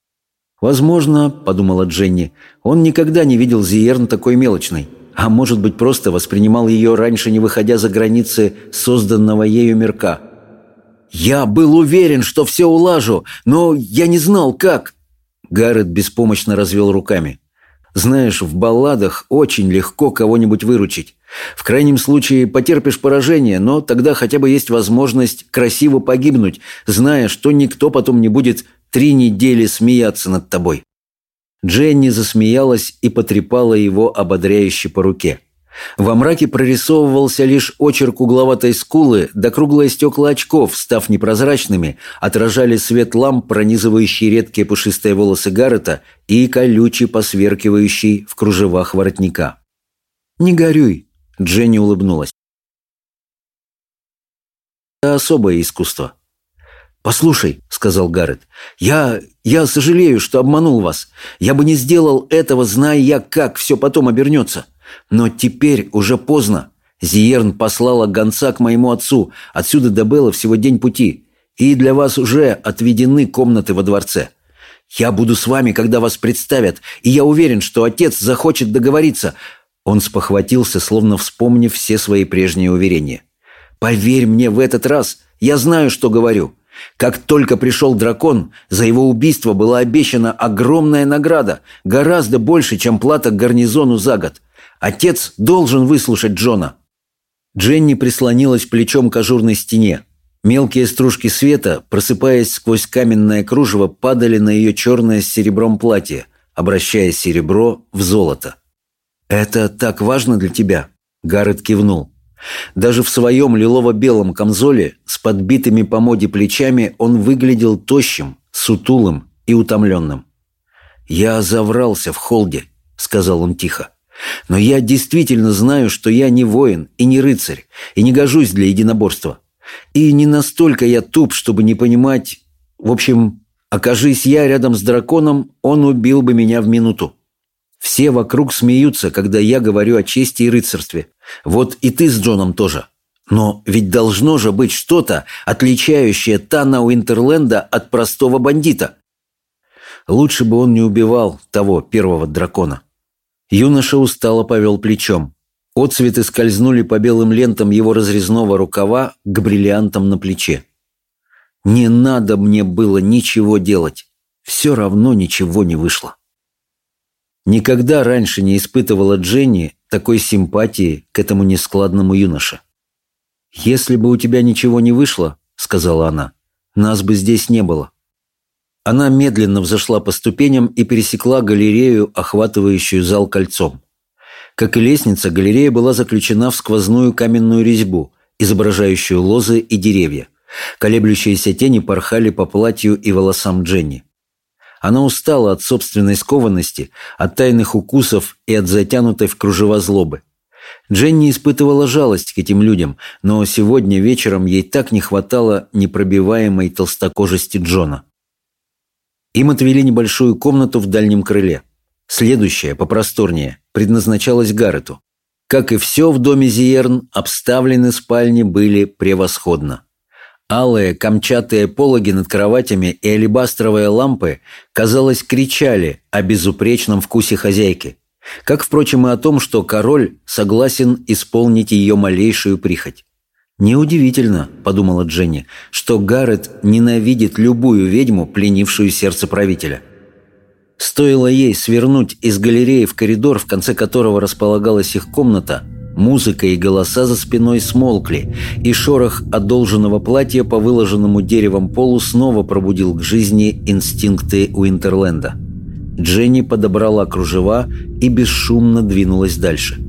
«Возможно, — подумала Дженни, — он никогда не видел Зиерн такой мелочной, а может быть, просто воспринимал ее раньше, не выходя за границы созданного ею мирка. «Я был уверен, что все улажу, но я не знал, как!» Гаррет беспомощно развел руками. «Знаешь, в балладах очень легко кого-нибудь выручить. В крайнем случае потерпишь поражение, но тогда хотя бы есть возможность красиво погибнуть, зная, что никто потом не будет три недели смеяться над тобой». Дженни засмеялась и потрепала его ободряюще по руке. Во мраке прорисовывался лишь очерк угловатой скулы, да круглые стекла очков, став непрозрачными, отражали свет ламп, пронизывающий редкие пушистые волосы Гаррета и колючий посверкивающий в кружевах воротника. «Не горюй», — Дженни улыбнулась. «Это особое искусство. «Послушай», — сказал Гаррет, — «я... я сожалею, что обманул вас. Я бы не сделал этого, зная я, как все потом обернется. Но теперь уже поздно. Зиерн послала гонца к моему отцу. Отсюда до Белла всего день пути. И для вас уже отведены комнаты во дворце. Я буду с вами, когда вас представят, и я уверен, что отец захочет договориться». Он спохватился, словно вспомнив все свои прежние уверения. «Поверь мне в этот раз, я знаю, что говорю». Как только пришел дракон, за его убийство была обещана огромная награда, гораздо больше, чем плата гарнизону за год. Отец должен выслушать Джона. Дженни прислонилась плечом к ажурной стене. Мелкие стружки света, просыпаясь сквозь каменное кружево, падали на ее черное с серебром платье, обращая серебро в золото. «Это так важно для тебя?» Гаррет кивнул. Даже в своем лилово-белом камзоле с подбитыми по моде плечами он выглядел тощим, сутулым и утомленным. «Я заврался в холде», — сказал он тихо. «Но я действительно знаю, что я не воин и не рыцарь, и не гожусь для единоборства. И не настолько я туп, чтобы не понимать... В общем, окажись я рядом с драконом, он убил бы меня в минуту. Все вокруг смеются, когда я говорю о чести и рыцарстве. Вот и ты с Джоном тоже. Но ведь должно же быть что-то, отличающее Тана Уинтерленда от простого бандита. Лучше бы он не убивал того первого дракона. Юноша устало повел плечом. Отцветы скользнули по белым лентам его разрезного рукава к бриллиантам на плече. Не надо мне было ничего делать. Все равно ничего не вышло. Никогда раньше не испытывала Дженни такой симпатии к этому нескладному юноше. «Если бы у тебя ничего не вышло, — сказала она, — нас бы здесь не было». Она медленно взошла по ступеням и пересекла галерею, охватывающую зал кольцом. Как и лестница, галерея была заключена в сквозную каменную резьбу, изображающую лозы и деревья. Колеблющиеся тени порхали по платью и волосам Дженни. Она устала от собственной скованности, от тайных укусов и от затянутой в кружева злобы. Дженни испытывала жалость к этим людям, но сегодня вечером ей так не хватало непробиваемой толстокожести Джона. Им отвели небольшую комнату в дальнем крыле. Следующая, попросторнее, предназначалась Гаррету. Как и все в доме Зиерн, обставлены спальни были превосходно. Алые камчатые пологи над кроватями и алебастровые лампы, казалось, кричали о безупречном вкусе хозяйки. Как, впрочем, и о том, что король согласен исполнить ее малейшую прихоть. «Неудивительно», — подумала Дженни, — «что Гаррет ненавидит любую ведьму, пленившую сердце правителя». Стоило ей свернуть из галереи в коридор, в конце которого располагалась их комната, музыка и голоса за спиной смолкли, и шорох одолженного платья по выложенному деревом полу снова пробудил к жизни инстинкты Уинтерленда. Дженни подобрала кружева и бесшумно двинулась дальше.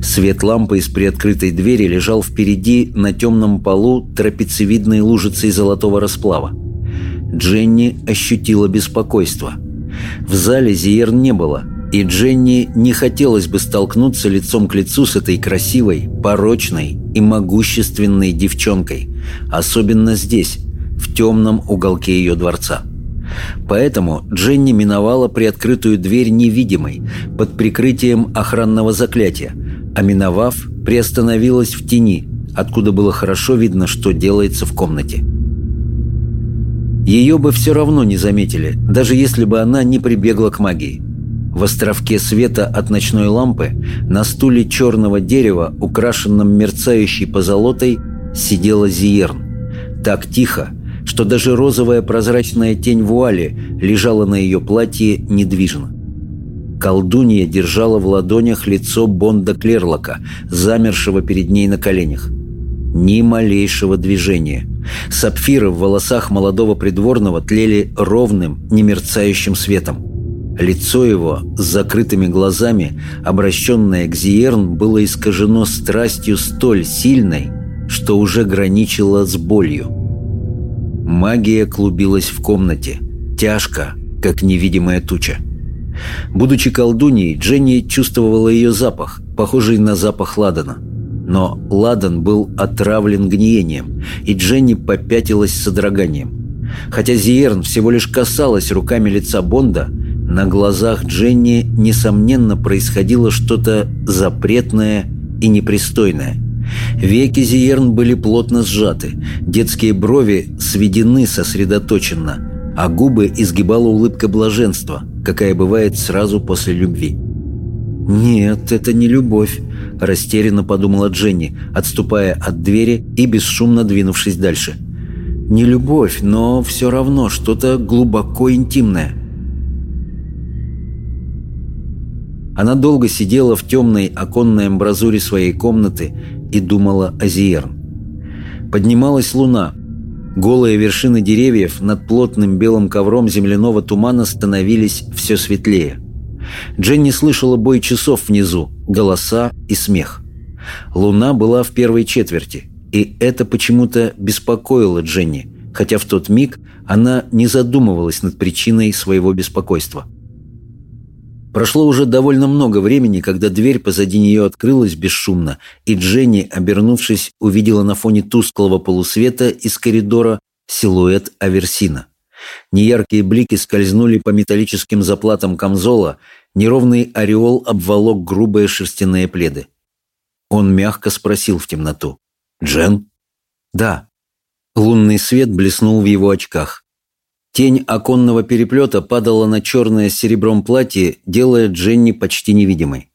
Свет лампы из приоткрытой двери лежал впереди на темном полу трапециевидной лужицей золотого расплава. Дженни ощутила беспокойство. В зале Зиер не было, и Дженни не хотелось бы столкнуться лицом к лицу с этой красивой, порочной и могущественной девчонкой, особенно здесь, в темном уголке ее дворца. Поэтому Дженни миновала приоткрытую дверь невидимой, под прикрытием охранного заклятия, а миновав, приостановилась в тени, откуда было хорошо видно, что делается в комнате. Ее бы все равно не заметили, даже если бы она не прибегла к магии. В островке света от ночной лампы на стуле черного дерева, украшенном мерцающей позолотой, сидела Зиерн. Так тихо, что даже розовая прозрачная тень вуали лежала на ее платье недвижно. Колдунья держала в ладонях лицо Бонда Клерлока, замершего перед ней на коленях. Ни малейшего движения. Сапфиры в волосах молодого придворного тлели ровным, немерцающим светом. Лицо его с закрытыми глазами, обращенное к Зиерн, было искажено страстью столь сильной, что уже граничило с болью. Магия клубилась в комнате, тяжко, как невидимая туча. Будучи колдуньей, Дженни чувствовала ее запах, похожий на запах ладана. Но ладан был отравлен гниением, и Дженни попятилась с содроганием. Хотя Зиерн всего лишь касалась руками лица Бонда, на глазах Дженни, несомненно, происходило что-то запретное и непристойное – Веки Зиерн были плотно сжаты, детские брови сведены сосредоточенно, а губы изгибала улыбка блаженства, какая бывает сразу после любви. «Нет, это не любовь», – растерянно подумала Дженни, отступая от двери и бесшумно двинувшись дальше. «Не любовь, но все равно что-то глубоко интимное». Она долго сидела в темной оконной амбразуре своей комнаты и думала о Зиерн. Поднималась луна. Голые вершины деревьев над плотным белым ковром земляного тумана становились все светлее. Дженни слышала бой часов внизу, голоса и смех. Луна была в первой четверти, и это почему-то беспокоило Дженни, хотя в тот миг она не задумывалась над причиной своего беспокойства – Прошло уже довольно много времени, когда дверь позади нее открылась бесшумно, и Дженни, обернувшись, увидела на фоне тусклого полусвета из коридора силуэт Аверсина. Неяркие блики скользнули по металлическим заплатам камзола, неровный ореол обволок грубые шерстяные пледы. Он мягко спросил в темноту. «Джен?» «Да». Лунный свет блеснул в его очках. Тень оконного переплета падала на черное с серебром платье, делая Дженни почти невидимой.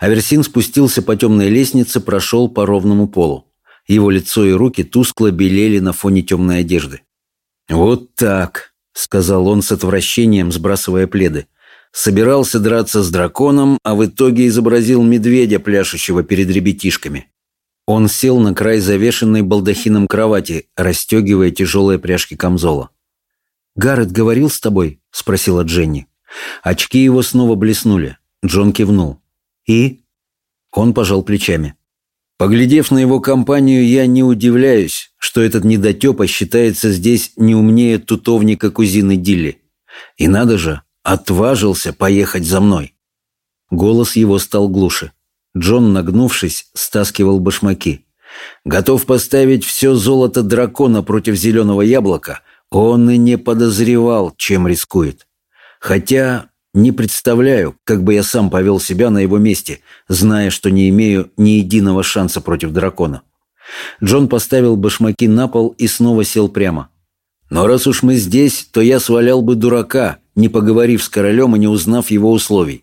Аверсин спустился по темной лестнице, прошел по ровному полу. Его лицо и руки тускло белели на фоне темной одежды. «Вот так», — сказал он с отвращением, сбрасывая пледы. Собирался драться с драконом, а в итоге изобразил медведя, пляшущего перед ребятишками. Он сел на край завешенной балдахином кровати, расстегивая тяжелые пряжки камзола. «Гаррет говорил с тобой?» – спросила Дженни. Очки его снова блеснули. Джон кивнул. «И?» Он пожал плечами. Поглядев на его компанию, я не удивляюсь, что этот недотепа считается здесь не умнее тутовника кузины Дилли. И надо же, отважился поехать за мной. Голос его стал глуше. Джон, нагнувшись, стаскивал башмаки. Готов поставить все золото дракона против зеленого яблока, он и не подозревал, чем рискует. Хотя не представляю, как бы я сам повел себя на его месте, зная, что не имею ни единого шанса против дракона. Джон поставил башмаки на пол и снова сел прямо. «Но раз уж мы здесь, то я свалял бы дурака, не поговорив с королем и не узнав его условий.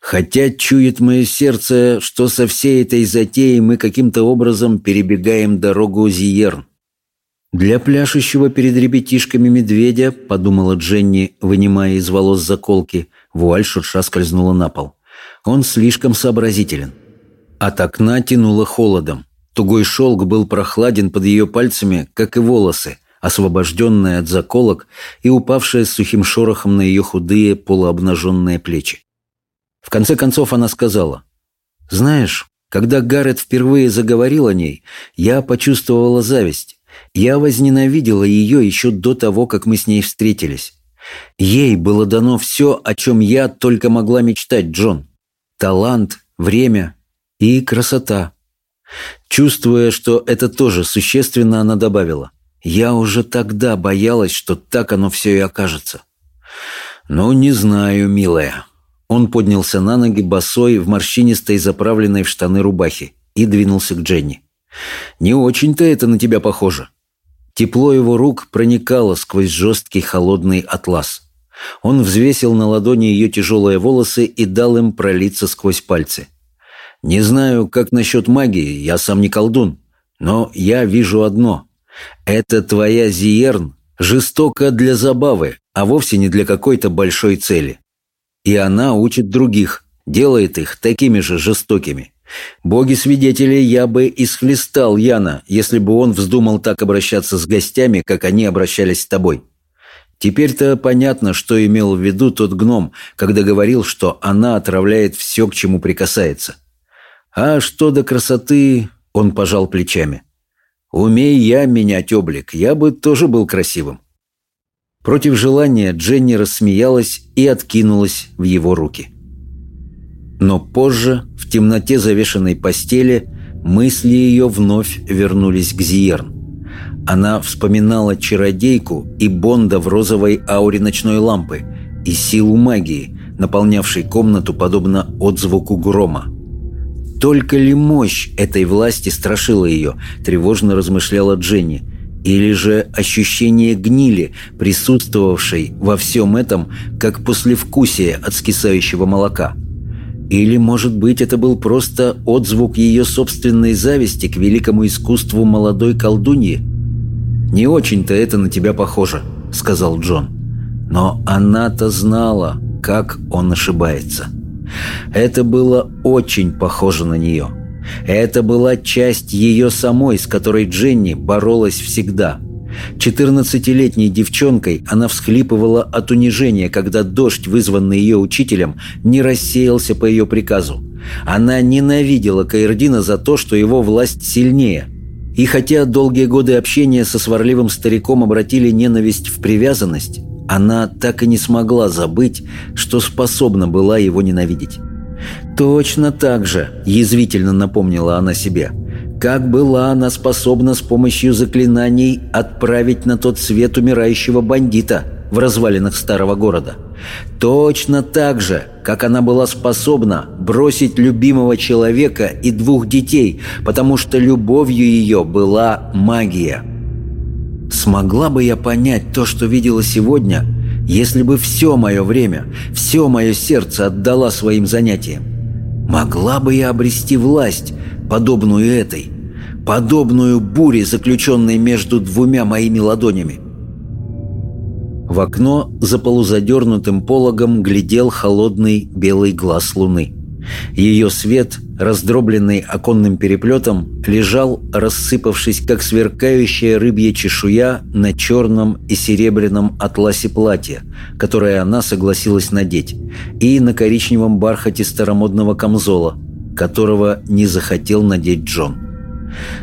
Хотя чует мое сердце, что со всей этой затеей мы каким-то образом перебегаем дорогу Зиерн. «Для пляшущего перед ребятишками медведя», — подумала Дженни, вынимая из волос заколки, вуаль шурша скользнула на пол. «Он слишком сообразителен». От окна тянуло холодом. Тугой шелк был прохладен под ее пальцами, как и волосы, освобожденные от заколок и упавшие с сухим шорохом на ее худые полуобнаженные плечи. В конце концов она сказала, «Знаешь, когда Гаррет впервые заговорил о ней, я почувствовала зависть. Я возненавидела ее еще до того, как мы с ней встретились. Ей было дано все, о чем я только могла мечтать, Джон. Талант, время и красота. Чувствуя, что это тоже существенно, она добавила. Я уже тогда боялась, что так оно все и окажется. «Ну, не знаю, милая». Он поднялся на ноги босой в морщинистой заправленной в штаны рубахе и двинулся к Дженни. «Не очень-то это на тебя похоже». Тепло его рук проникало сквозь жесткий холодный атлас. Он взвесил на ладони ее тяжелые волосы и дал им пролиться сквозь пальцы. «Не знаю, как насчет магии, я сам не колдун, но я вижу одно. Это твоя Зиерн жестока для забавы, а вовсе не для какой-то большой цели. И она учит других, делает их такими же жестокими. Боги-свидетели, я бы исхлестал Яна, если бы он вздумал так обращаться с гостями, как они обращались с тобой. Теперь-то понятно, что имел в виду тот гном, когда говорил, что она отравляет все, к чему прикасается. А что до красоты, он пожал плечами. Умей я менять облик, я бы тоже был красивым. Против желания Дженни рассмеялась и откинулась в его руки. Но позже, в темноте завешенной постели, мысли ее вновь вернулись к Зиерн. Она вспоминала чародейку и Бонда в розовой ауре ночной лампы и силу магии, наполнявшей комнату подобно отзвуку грома. Только ли мощь этой власти страшила ее, тревожно размышляла Дженни, или же ощущение гнили, присутствовавшей во всем этом, как послевкусие от скисающего молока – или, может быть, это был просто отзвук ее собственной зависти к великому искусству молодой колдуньи? «Не очень-то это на тебя похоже», — сказал Джон. Но она-то знала, как он ошибается. Это было очень похоже на нее. Это была часть ее самой, с которой Дженни боролась всегда — Четырнадцатилетней девчонкой она всхлипывала от унижения, когда дождь, вызванный ее учителем, не рассеялся по ее приказу. Она ненавидела Каирдина за то, что его власть сильнее. И хотя долгие годы общения со сварливым стариком обратили ненависть в привязанность, она так и не смогла забыть, что способна была его ненавидеть. «Точно так же», – язвительно напомнила она себе – как была она способна с помощью заклинаний отправить на тот свет умирающего бандита в развалинах старого города? Точно так же, как она была способна бросить любимого человека и двух детей, потому что любовью ее была магия. Смогла бы я понять то, что видела сегодня, если бы все мое время, все мое сердце отдала своим занятиям? Могла бы я обрести власть, подобную этой, подобную буре, заключенной между двумя моими ладонями. В окно за полузадернутым пологом глядел холодный белый глаз луны. Ее свет, раздробленный оконным переплетом, лежал, рассыпавшись, как сверкающая рыбья чешуя на черном и серебряном атласе платья, которое она согласилась надеть, и на коричневом бархате старомодного камзола, которого не захотел надеть Джон.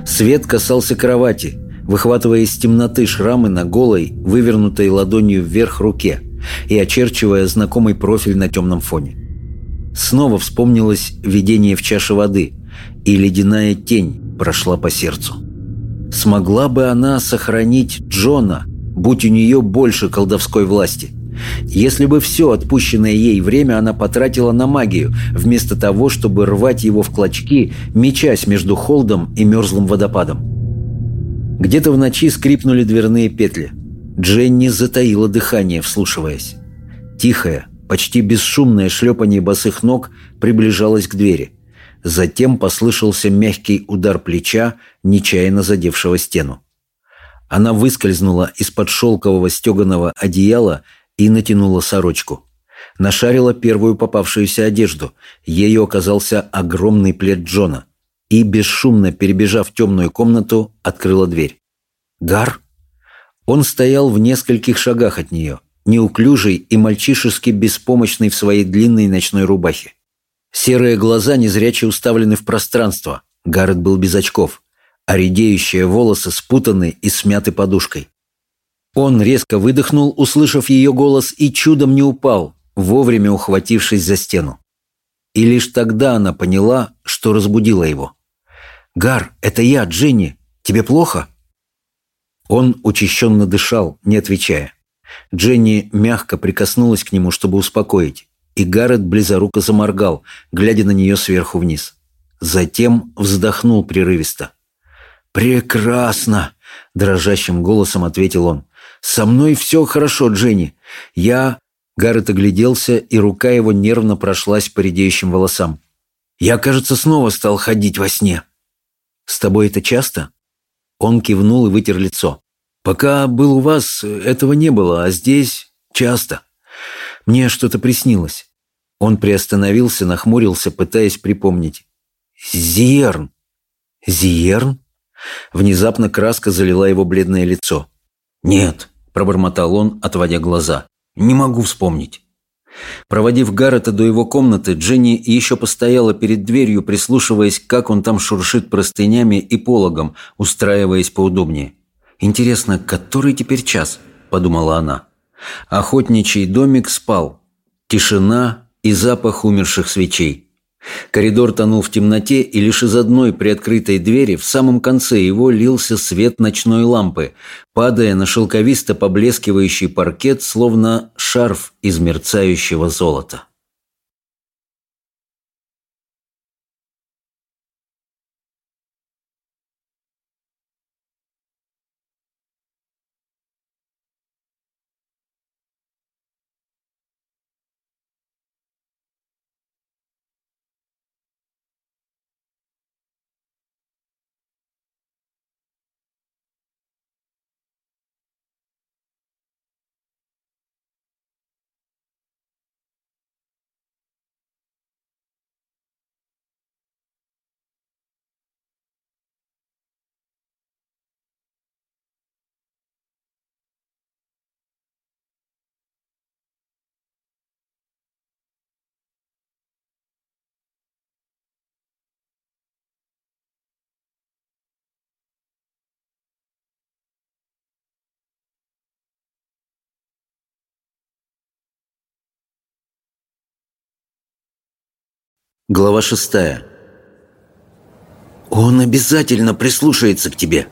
Свет касался кровати, выхватывая из темноты шрамы на голой, вывернутой ладонью вверх руке и очерчивая знакомый профиль на темном фоне. Снова вспомнилось видение в чаше воды, и ледяная тень прошла по сердцу. Смогла бы она сохранить Джона, будь у нее больше колдовской власти – Если бы все отпущенное ей время она потратила на магию, вместо того, чтобы рвать его в клочки, мечась между холдом и мерзлым водопадом. Где-то в ночи скрипнули дверные петли. Дженни затаила дыхание, вслушиваясь. Тихое, почти бесшумное шлепание босых ног приближалось к двери. Затем послышался мягкий удар плеча, нечаянно задевшего стену. Она выскользнула из-под шелкового стеганого одеяла и натянула сорочку. Нашарила первую попавшуюся одежду. Ею оказался огромный плед Джона. И, бесшумно перебежав темную комнату, открыла дверь. «Гар?» Он стоял в нескольких шагах от нее, неуклюжий и мальчишески беспомощный в своей длинной ночной рубахе. Серые глаза незряче уставлены в пространство. Гаррет был без очков а редеющие волосы спутаны и смяты подушкой. Он резко выдохнул, услышав ее голос, и чудом не упал, вовремя ухватившись за стену. И лишь тогда она поняла, что разбудила его. «Гар, это я, Дженни. Тебе плохо?» Он учащенно дышал, не отвечая. Дженни мягко прикоснулась к нему, чтобы успокоить, и Гаррет близоруко заморгал, глядя на нее сверху вниз. Затем вздохнул прерывисто. «Прекрасно!» – дрожащим голосом ответил он. «Со мной все хорошо, Дженни. Я...» Гаррет огляделся, и рука его нервно прошлась по редеющим волосам. «Я, кажется, снова стал ходить во сне». «С тобой это часто?» Он кивнул и вытер лицо. «Пока был у вас, этого не было, а здесь часто. Мне что-то приснилось». Он приостановился, нахмурился, пытаясь припомнить. «Зиерн». «Зиерн?» Внезапно краска залила его бледное лицо. «Нет», – пробормотал он, отводя глаза. «Не могу вспомнить». Проводив Гаррета до его комнаты, Дженни еще постояла перед дверью, прислушиваясь, как он там шуршит простынями и пологом, устраиваясь поудобнее. «Интересно, который теперь час?» – подумала она. Охотничий домик спал. Тишина и запах умерших свечей. Коридор тонул в темноте, и лишь из одной приоткрытой двери в самом конце его лился свет ночной лампы, падая на шелковисто поблескивающий паркет, словно шарф из мерцающего золота. Глава шестая. «Он обязательно прислушается к тебе!»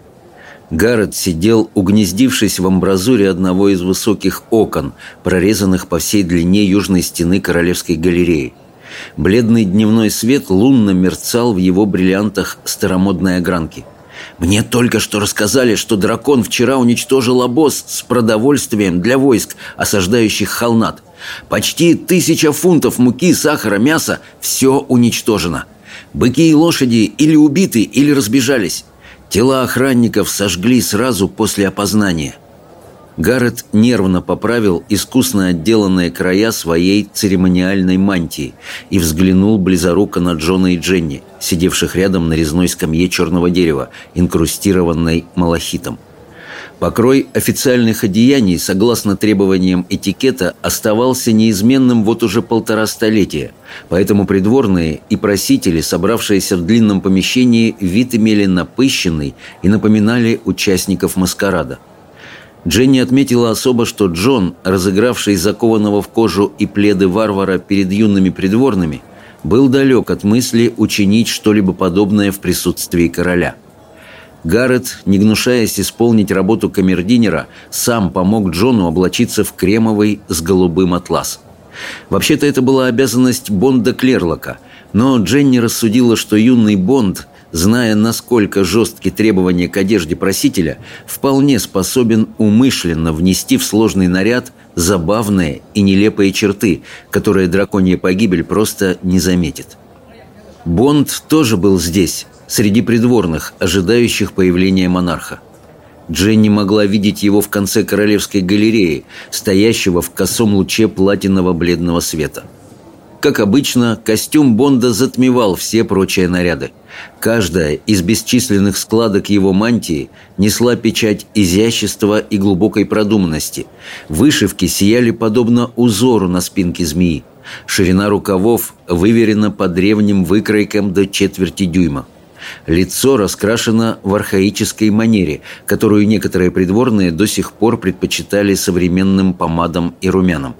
Гаррет сидел, угнездившись в амбразуре одного из высоких окон, прорезанных по всей длине южной стены Королевской галереи. Бледный дневной свет лунно мерцал в его бриллиантах старомодной огранки. «Мне только что рассказали, что дракон вчера уничтожил обоз с продовольствием для войск, осаждающих Холнат. Почти тысяча фунтов муки, сахара, мяса – все уничтожено. Быки и лошади или убиты, или разбежались. Тела охранников сожгли сразу после опознания. Гаррет нервно поправил искусно отделанные края своей церемониальной мантии и взглянул близоруко на Джона и Дженни, сидевших рядом на резной скамье черного дерева, инкрустированной малахитом. Покрой официальных одеяний, согласно требованиям этикета, оставался неизменным вот уже полтора столетия, поэтому придворные и просители, собравшиеся в длинном помещении, вид имели напыщенный и напоминали участников маскарада. Дженни отметила особо, что Джон, разыгравший закованного в кожу и пледы варвара перед юными придворными, был далек от мысли учинить что-либо подобное в присутствии короля – Гаррет, не гнушаясь исполнить работу камердинера, сам помог Джону облачиться в кремовый с голубым атлас. Вообще-то это была обязанность Бонда Клерлока, но Дженни рассудила, что юный Бонд, зная, насколько жесткие требования к одежде просителя, вполне способен умышленно внести в сложный наряд забавные и нелепые черты, которые драконья погибель просто не заметит. Бонд тоже был здесь, среди придворных, ожидающих появления монарха. Дженни могла видеть его в конце королевской галереи, стоящего в косом луче платинового бледного света. Как обычно, костюм Бонда затмевал все прочие наряды. Каждая из бесчисленных складок его мантии несла печать изящества и глубокой продуманности. Вышивки сияли подобно узору на спинке змеи. Ширина рукавов выверена по древним выкройкам до четверти дюйма. Лицо раскрашено в архаической манере, которую некоторые придворные до сих пор предпочитали современным помадам и румянам.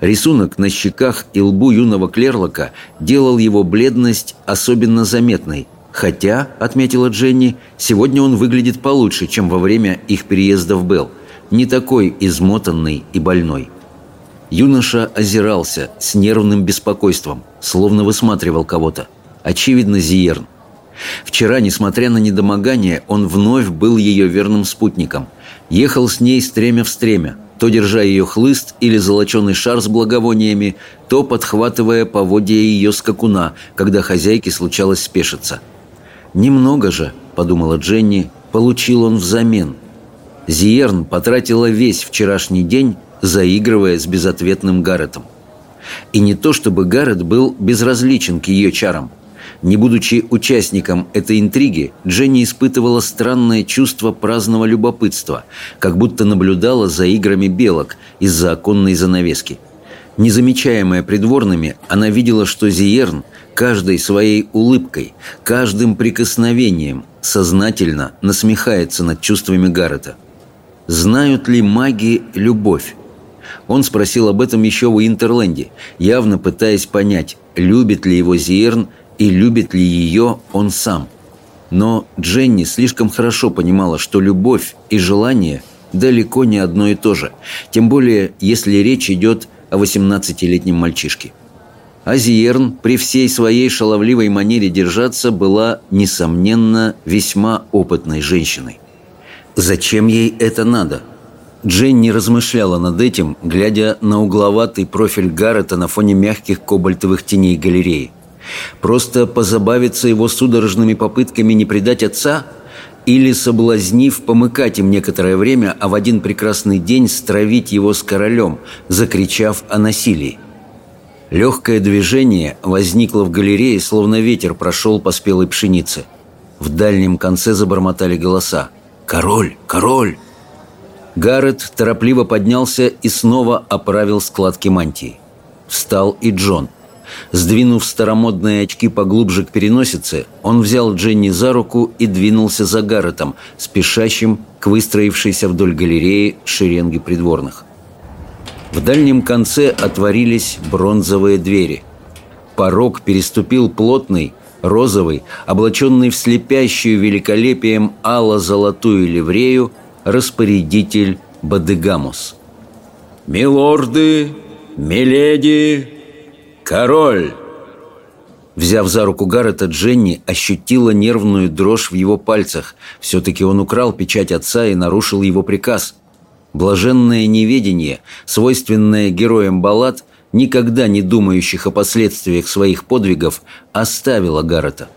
Рисунок на щеках и лбу юного Клерлока делал его бледность особенно заметной. Хотя, отметила Дженни, сегодня он выглядит получше, чем во время их переезда в Белл. Не такой измотанный и больной. Юноша озирался с нервным беспокойством, словно высматривал кого-то. Очевидно, Зиерн. Вчера, несмотря на недомогание, он вновь был ее верным спутником. Ехал с ней стремя в стремя, то держа ее хлыст или золоченый шар с благовониями, то подхватывая поводья ее скакуна, когда хозяйке случалось спешиться. «Немного же», — подумала Дженни, — «получил он взамен». Зиерн потратила весь вчерашний день, заигрывая с безответным Гарретом. И не то чтобы Гаррет был безразличен к ее чарам — не будучи участником этой интриги, Дженни испытывала странное чувство праздного любопытства, как будто наблюдала за играми белок из-за оконной занавески. Незамечаемая придворными, она видела, что Зиерн каждой своей улыбкой, каждым прикосновением сознательно насмехается над чувствами Гаррета. Знают ли маги любовь? Он спросил об этом еще в Интерленде, явно пытаясь понять, любит ли его Зиерн и любит ли ее он сам. Но Дженни слишком хорошо понимала, что любовь и желание далеко не одно и то же, тем более если речь идет о 18-летнем мальчишке. Азиерн при всей своей шаловливой манере держаться была, несомненно, весьма опытной женщиной. Зачем ей это надо? Дженни размышляла над этим, глядя на угловатый профиль Гаррета на фоне мягких кобальтовых теней галереи. Просто позабавиться его судорожными попытками не предать отца или, соблазнив, помыкать им некоторое время, а в один прекрасный день стравить его с королем, закричав о насилии. Легкое движение возникло в галерее, словно ветер прошел по спелой пшенице. В дальнем конце забормотали голоса. «Король! Король!» Гаррет торопливо поднялся и снова оправил складки мантии. Встал и Джон – Сдвинув старомодные очки поглубже к переносице, он взял Дженни за руку и двинулся за Гарретом, спешащим к выстроившейся вдоль галереи шеренге придворных. В дальнем конце отворились бронзовые двери. Порог переступил плотный, розовый, облаченный в слепящую великолепием ало-золотую ливрею, распорядитель Бадыгамус. «Милорды, миледи, «Король!» Взяв за руку Гаррета, Дженни ощутила нервную дрожь в его пальцах. Все-таки он украл печать отца и нарушил его приказ. Блаженное неведение, свойственное героям баллад, никогда не думающих о последствиях своих подвигов, оставило Гаррета.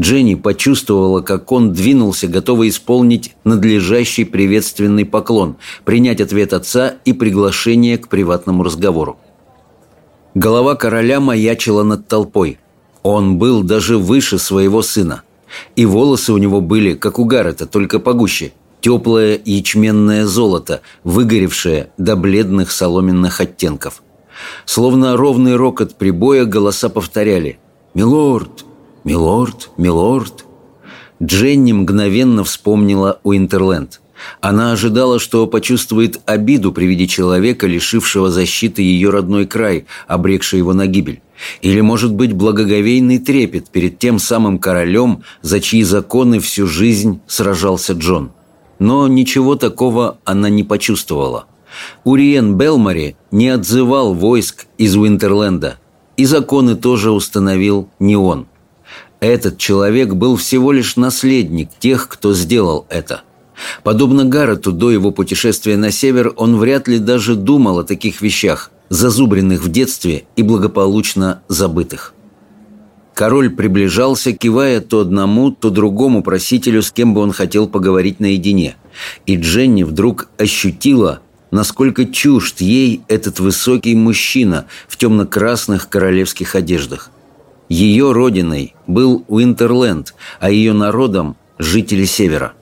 Дженни почувствовала, как он двинулся, готовый исполнить надлежащий приветственный поклон, принять ответ отца и приглашение к приватному разговору. Голова короля маячила над толпой. Он был даже выше своего сына. И волосы у него были, как у Гаррета, только погуще. Теплое ячменное золото, выгоревшее до бледных соломенных оттенков. Словно ровный рокот прибоя голоса повторяли «Милорд! Милорд! Милорд!» Дженни мгновенно вспомнила Уинтерленд. Она ожидала, что почувствует обиду при виде человека, лишившего защиты ее родной край, обрекший его на гибель. Или, может быть, благоговейный трепет перед тем самым королем, за чьи законы всю жизнь сражался Джон. Но ничего такого она не почувствовала. Уриен Белмари не отзывал войск из Уинтерленда, и законы тоже установил не он. Этот человек был всего лишь наследник тех, кто сделал это – Подобно Гаррету до его путешествия на север, он вряд ли даже думал о таких вещах, зазубренных в детстве и благополучно забытых. Король приближался, кивая то одному, то другому просителю, с кем бы он хотел поговорить наедине. И Дженни вдруг ощутила, насколько чужд ей этот высокий мужчина в темно-красных королевских одеждах. Ее родиной был Уинтерленд, а ее народом – жители Севера.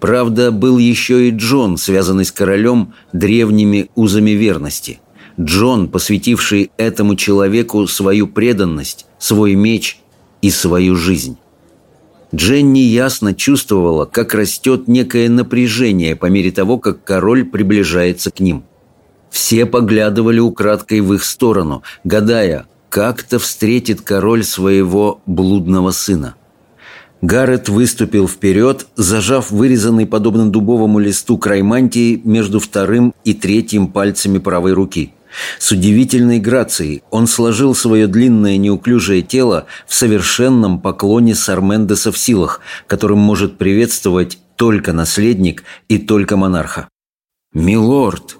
Правда, был еще и Джон, связанный с королем древними узами верности. Джон, посвятивший этому человеку свою преданность, свой меч и свою жизнь. Дженни ясно чувствовала, как растет некое напряжение по мере того, как король приближается к ним. Все поглядывали украдкой в их сторону, гадая, как-то встретит король своего блудного сына – Гаррет выступил вперед, зажав вырезанный подобно дубовому листу край мантии между вторым и третьим пальцами правой руки. С удивительной грацией он сложил свое длинное неуклюжее тело в совершенном поклоне Сармендеса в силах, которым может приветствовать только наследник и только монарха. «Милорд!»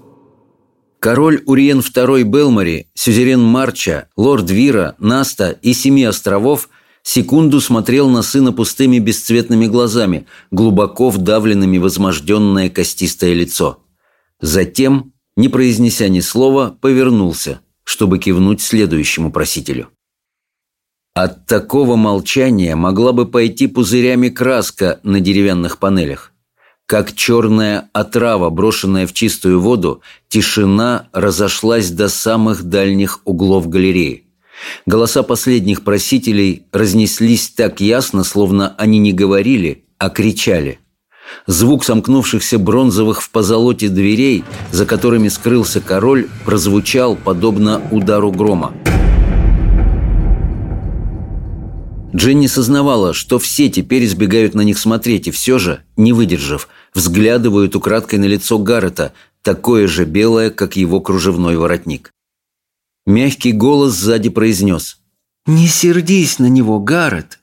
Король Уриен II Белмари, сюзерен Марча, лорд Вира, Наста и Семи островов секунду смотрел на сына пустыми бесцветными глазами, глубоко вдавленными в костистое лицо. Затем, не произнеся ни слова, повернулся, чтобы кивнуть следующему просителю. От такого молчания могла бы пойти пузырями краска на деревянных панелях. Как черная отрава, брошенная в чистую воду, тишина разошлась до самых дальних углов галереи. Голоса последних просителей разнеслись так ясно, словно они не говорили, а кричали. Звук сомкнувшихся бронзовых в позолоте дверей, за которыми скрылся король, прозвучал подобно удару грома. Дженни сознавала, что все теперь избегают на них смотреть, и все же, не выдержав, взглядывают украдкой на лицо Гаррета, такое же белое, как его кружевной воротник. Мягкий голос сзади произнес. «Не сердись на него, Гаррет!»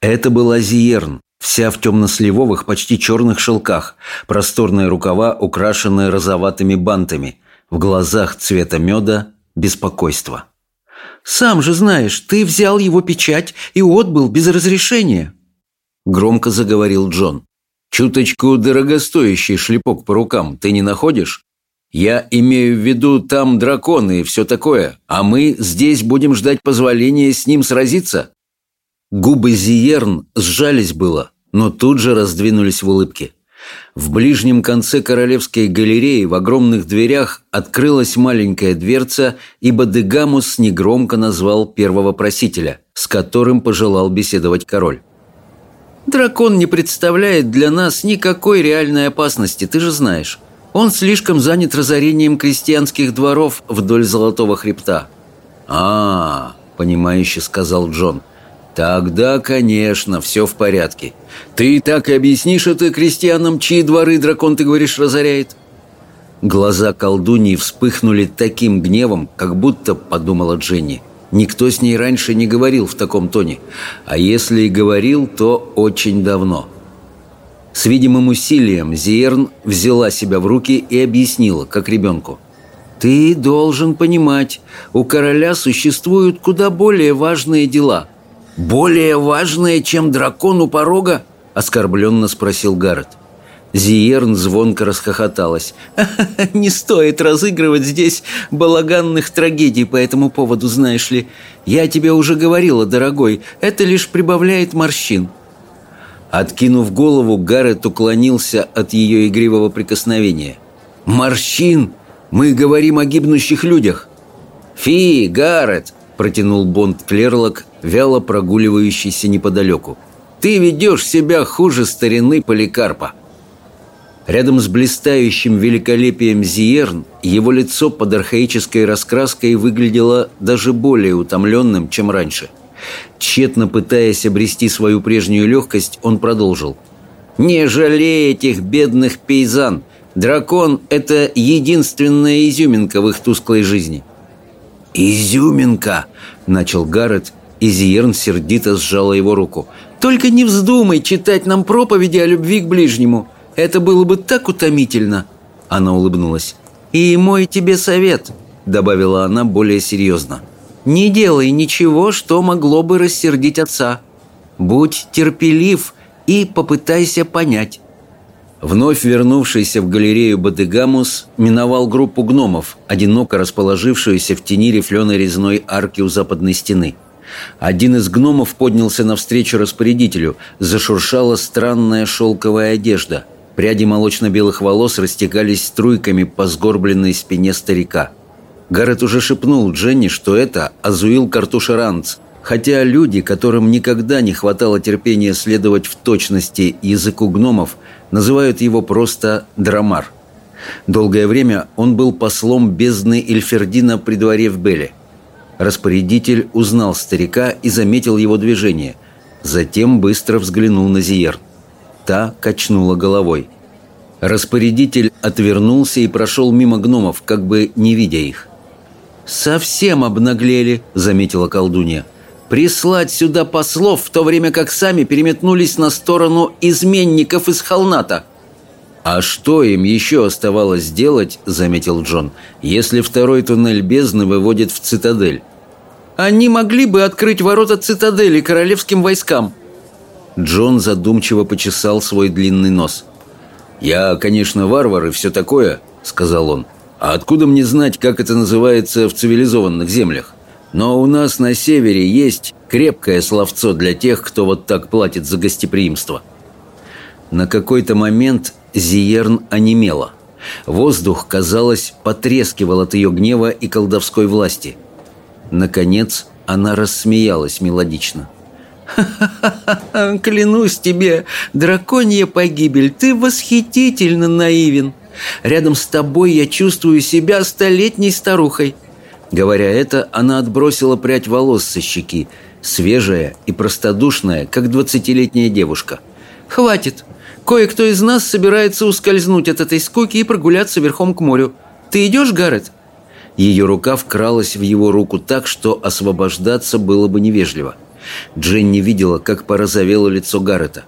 Это была Зиерн, вся в темно-сливовых, почти черных шелках, просторные рукава, украшенные розоватыми бантами, в глазах цвета меда беспокойство. «Сам же знаешь, ты взял его печать и отбыл без разрешения!» Громко заговорил Джон. «Чуточку дорогостоящий шлепок по рукам ты не находишь?» Я имею в виду там драконы и все такое, а мы здесь будем ждать позволения с ним сразиться». Губы Зиерн сжались было, но тут же раздвинулись в улыбке. В ближнем конце королевской галереи в огромных дверях открылась маленькая дверца, ибо Дегамус негромко назвал первого просителя, с которым пожелал беседовать король. «Дракон не представляет для нас никакой реальной опасности, ты же знаешь. Он слишком занят разорением крестьянских дворов вдоль Золотого хребта. «А, — понимающе сказал Джон, — тогда, конечно, все в порядке. Ты так и объяснишь это крестьянам, чьи дворы дракон, ты говоришь, разоряет?» Глаза колдуньи вспыхнули таким гневом, как будто, подумала Дженни, никто с ней раньше не говорил в таком тоне, а если и говорил, то очень давно – с видимым усилием Зиерн взяла себя в руки и объяснила, как ребенку. «Ты должен понимать, у короля существуют куда более важные дела». «Более важные, чем дракон у порога?» – оскорбленно спросил Гаррет. Зиерн звонко расхохоталась. «Не стоит разыгрывать здесь балаганных трагедий по этому поводу, знаешь ли. Я тебе уже говорила, дорогой, это лишь прибавляет морщин. Откинув голову, Гаррет уклонился от ее игривого прикосновения. «Морщин! Мы говорим о гибнущих людях!» «Фи, Гаррет!» – протянул Бонд Клерлок, вяло прогуливающийся неподалеку. «Ты ведешь себя хуже старины Поликарпа!» Рядом с блистающим великолепием Зиерн его лицо под архаической раскраской выглядело даже более утомленным, чем раньше. Тщетно пытаясь обрести свою прежнюю легкость, он продолжил. «Не жалей этих бедных пейзан! Дракон — это единственная изюминка в их тусклой жизни!» «Изюминка!» — начал Гаррет, и Зиерн сердито сжала его руку. «Только не вздумай читать нам проповеди о любви к ближнему!» Это было бы так утомительно!» Она улыбнулась. «И мой тебе совет», — добавила она более серьезно. «Не делай ничего, что могло бы рассердить отца. Будь терпелив и попытайся понять». Вновь вернувшийся в галерею Бадыгамус миновал группу гномов, одиноко расположившуюся в тени рифленой резной арки у западной стены. Один из гномов поднялся навстречу распорядителю, зашуршала странная шелковая одежда — Пряди молочно-белых волос растекались струйками по сгорбленной спине старика. Гаррет уже шепнул Дженни, что это Азуил Картушеранц, хотя люди, которым никогда не хватало терпения следовать в точности языку гномов, называют его просто Драмар. Долгое время он был послом бездны Эльфердина при дворе в Беле. Распорядитель узнал старика и заметил его движение. Затем быстро взглянул на Зиерн. Та качнула головой. Распорядитель отвернулся и прошел мимо гномов, как бы не видя их. «Совсем обнаглели», — заметила колдунья. «Прислать сюда послов, в то время как сами переметнулись на сторону изменников из Холната». «А что им еще оставалось делать?» – заметил Джон. «Если второй туннель бездны выводит в цитадель». «Они могли бы открыть ворота цитадели королевским войскам», Джон задумчиво почесал свой длинный нос. «Я, конечно, варвар и все такое», — сказал он. «А откуда мне знать, как это называется в цивилизованных землях? Но у нас на севере есть крепкое словцо для тех, кто вот так платит за гостеприимство». На какой-то момент Зиерн онемела. Воздух, казалось, потрескивал от ее гнева и колдовской власти. Наконец, она рассмеялась мелодично. «Ха-ха-ха! Клянусь тебе, драконья погибель, ты восхитительно наивен! Рядом с тобой я чувствую себя столетней старухой!» Говоря это, она отбросила прядь волос со щеки, свежая и простодушная, как двадцатилетняя девушка. «Хватит! Кое-кто из нас собирается ускользнуть от этой скуки и прогуляться верхом к морю. Ты идешь, Гаррет?» Ее рука вкралась в его руку так, что освобождаться было бы невежливо – Дженни видела, как порозовело лицо Гаррета.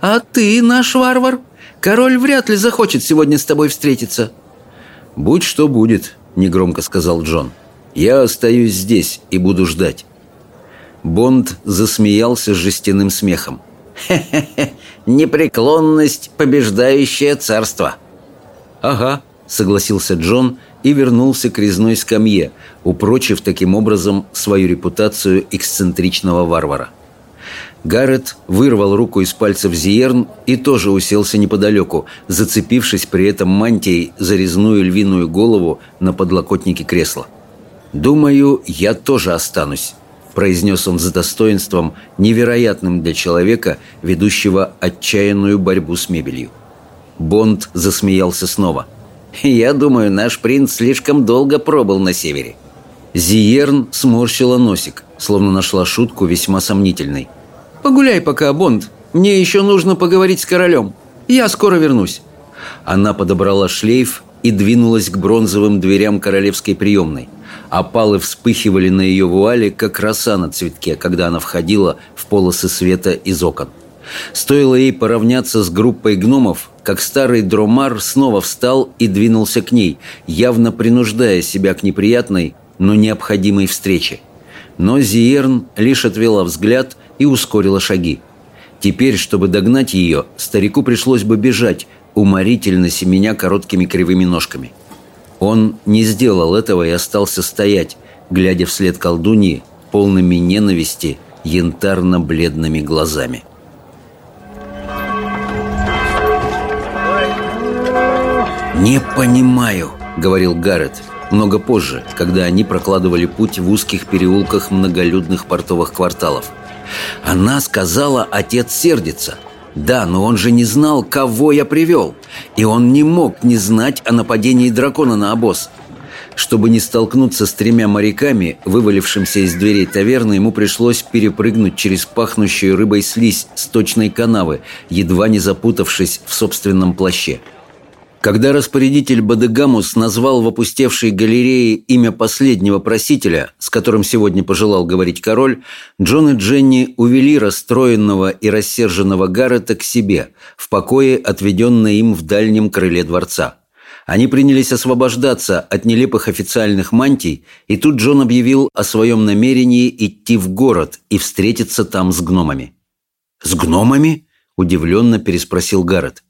«А ты наш варвар? Король вряд ли захочет сегодня с тобой встретиться». «Будь что будет», — негромко сказал Джон. «Я остаюсь здесь и буду ждать». Бонд засмеялся жестяным смехом. «Хе-хе-хе, непреклонность, побеждающее царство». «Ага», — согласился Джон и вернулся к резной скамье, упрочив таким образом свою репутацию эксцентричного варвара. Гаррет вырвал руку из пальцев Зиерн и тоже уселся неподалеку, зацепившись при этом мантией за резную львиную голову на подлокотнике кресла. «Думаю, я тоже останусь», – произнес он с достоинством, невероятным для человека, ведущего отчаянную борьбу с мебелью. Бонд засмеялся снова – «Я думаю, наш принц слишком долго пробыл на севере». Зиерн сморщила носик, словно нашла шутку весьма сомнительной. «Погуляй пока, Бонд. Мне еще нужно поговорить с королем. Я скоро вернусь». Она подобрала шлейф и двинулась к бронзовым дверям королевской приемной. Опалы вспыхивали на ее вуале, как роса на цветке, когда она входила в полосы света из окон. Стоило ей поравняться с группой гномов, как старый дромар снова встал и двинулся к ней, явно принуждая себя к неприятной, но необходимой встрече. Но Зиерн лишь отвела взгляд и ускорила шаги. Теперь, чтобы догнать ее, старику пришлось бы бежать, уморительно семеня короткими кривыми ножками. Он не сделал этого и остался стоять, глядя вслед колдуньи, полными ненависти, янтарно-бледными глазами. «Не понимаю», — говорил Гаррет, много позже, когда они прокладывали путь в узких переулках многолюдных портовых кварталов. Она сказала, отец сердится. Да, но он же не знал, кого я привел. И он не мог не знать о нападении дракона на обоз. Чтобы не столкнуться с тремя моряками, вывалившимся из дверей таверны, ему пришлось перепрыгнуть через пахнущую рыбой слизь сточной канавы, едва не запутавшись в собственном плаще. Когда распорядитель Бадегамус назвал в опустевшей галерее имя последнего просителя, с которым сегодня пожелал говорить король, Джон и Дженни увели расстроенного и рассерженного Гаррета к себе, в покое, отведенное им в дальнем крыле дворца. Они принялись освобождаться от нелепых официальных мантий, и тут Джон объявил о своем намерении идти в город и встретиться там с гномами. «С гномами?» – удивленно переспросил Гаррет.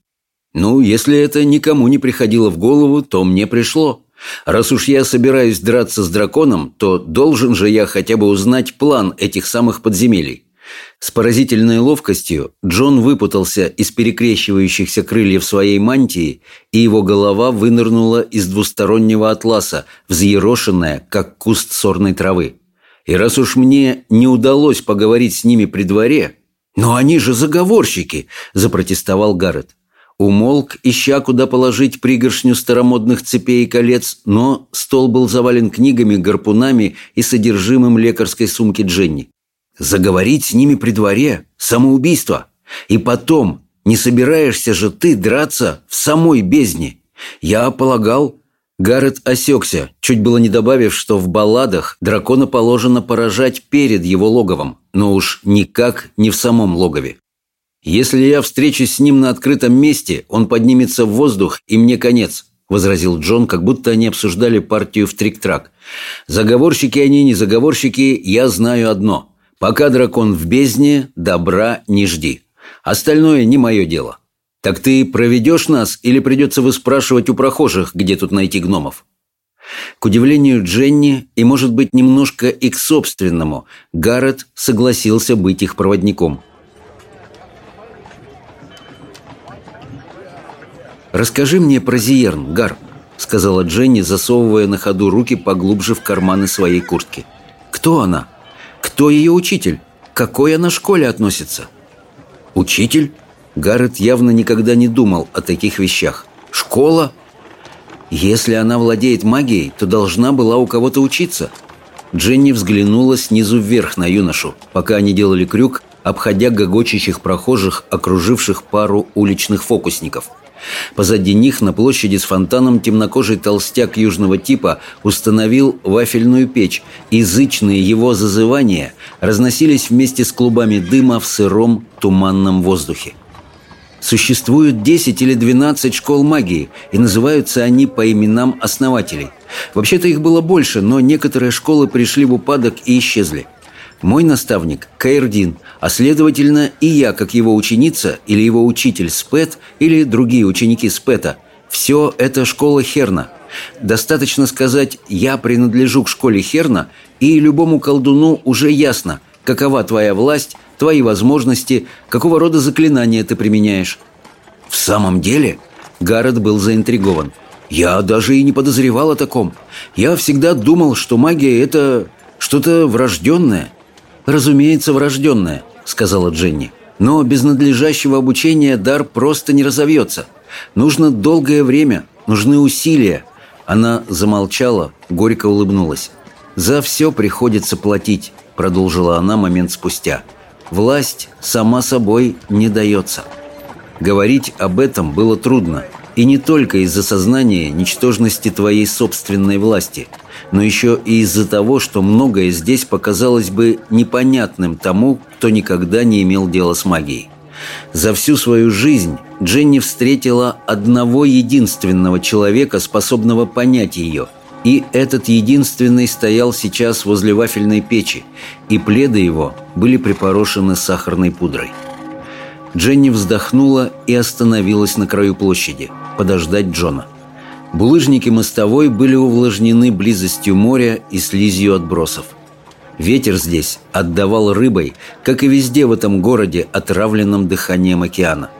«Ну, если это никому не приходило в голову, то мне пришло. Раз уж я собираюсь драться с драконом, то должен же я хотя бы узнать план этих самых подземелий. С поразительной ловкостью Джон выпутался из перекрещивающихся крыльев своей мантии, и его голова вынырнула из двустороннего атласа, взъерошенная, как куст сорной травы. И раз уж мне не удалось поговорить с ними при дворе... «Но они же заговорщики!» – запротестовал Гаррет. Умолк, ища, куда положить пригоршню старомодных цепей и колец, но стол был завален книгами, гарпунами и содержимым лекарской сумки Дженни. Заговорить с ними при дворе – самоубийство. И потом, не собираешься же ты драться в самой бездне. Я полагал... Гаррет осекся, чуть было не добавив, что в балладах дракона положено поражать перед его логовом, но уж никак не в самом логове. «Если я встречусь с ним на открытом месте, он поднимется в воздух, и мне конец», – возразил Джон, как будто они обсуждали партию в трик-трак. «Заговорщики они, не заговорщики, я знаю одно. Пока дракон в бездне, добра не жди. Остальное не мое дело. Так ты проведешь нас или придется выспрашивать у прохожих, где тут найти гномов?» К удивлению Дженни, и, может быть, немножко и к собственному, Гаррет согласился быть их проводником. «Расскажи мне про Зиерн, Гар», — сказала Дженни, засовывая на ходу руки поглубже в карманы своей куртки. «Кто она?» Кто ее учитель? какой она школе относится? Учитель? Гаррет явно никогда не думал о таких вещах. Школа? Если она владеет магией, то должна была у кого-то учиться. Дженни взглянула снизу вверх на юношу, пока они делали крюк, обходя гогочащих прохожих, окруживших пару уличных фокусников – Позади них на площади с фонтаном темнокожий толстяк южного типа установил вафельную печь, и его зазывания разносились вместе с клубами дыма в сыром туманном воздухе. Существует 10 или 12 школ магии, и называются они по именам основателей. Вообще-то их было больше, но некоторые школы пришли в упадок и исчезли – мой наставник – Каирдин, а следовательно и я, как его ученица или его учитель Спет или другие ученики Спета. Все это школа Херна. Достаточно сказать «я принадлежу к школе Херна», и любому колдуну уже ясно, какова твоя власть, твои возможности, какого рода заклинания ты применяешь. В самом деле, Гаррет был заинтригован. Я даже и не подозревал о таком. Я всегда думал, что магия – это что-то врожденное – «Разумеется, врожденная», — сказала Дженни. «Но без надлежащего обучения дар просто не разовьется. Нужно долгое время, нужны усилия». Она замолчала, горько улыбнулась. «За все приходится платить», — продолжила она момент спустя. «Власть сама собой не дается». Говорить об этом было трудно, и не только из-за сознания ничтожности твоей собственной власти — но еще и из-за того, что многое здесь показалось бы непонятным тому, кто никогда не имел дела с магией. За всю свою жизнь Дженни встретила одного единственного человека, способного понять ее. И этот единственный стоял сейчас возле вафельной печи, и пледы его были припорошены сахарной пудрой. Дженни вздохнула и остановилась на краю площади, подождать Джона – Булыжники мостовой были увлажнены близостью моря и слизью отбросов. Ветер здесь отдавал рыбой, как и везде в этом городе, отравленном дыханием океана.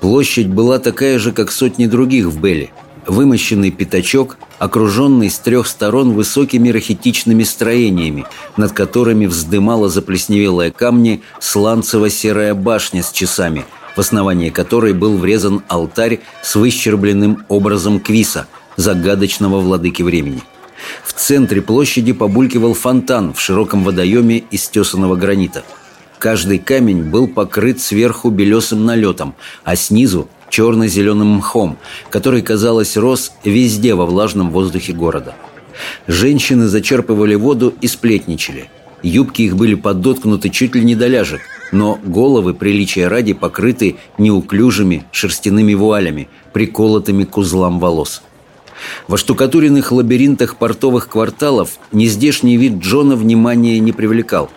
Площадь была такая же, как сотни других в Белле. Вымощенный пятачок, окруженный с трех сторон высокими рахитичными строениями, над которыми вздымала заплесневелые камни сланцево-серая башня с часами, в основании которой был врезан алтарь с выщербленным образом Квиса, загадочного владыки времени. В центре площади побулькивал фонтан в широком водоеме из тесаного гранита. Каждый камень был покрыт сверху белесым налетом, а снизу – черно-зеленым мхом, который, казалось, рос везде во влажном воздухе города. Женщины зачерпывали воду и сплетничали. Юбки их были подоткнуты чуть ли не до ляжек, но головы, приличия ради, покрыты неуклюжими шерстяными вуалями, приколотыми к узлам волос. Во штукатуренных лабиринтах портовых кварталов нездешний вид Джона внимания не привлекал.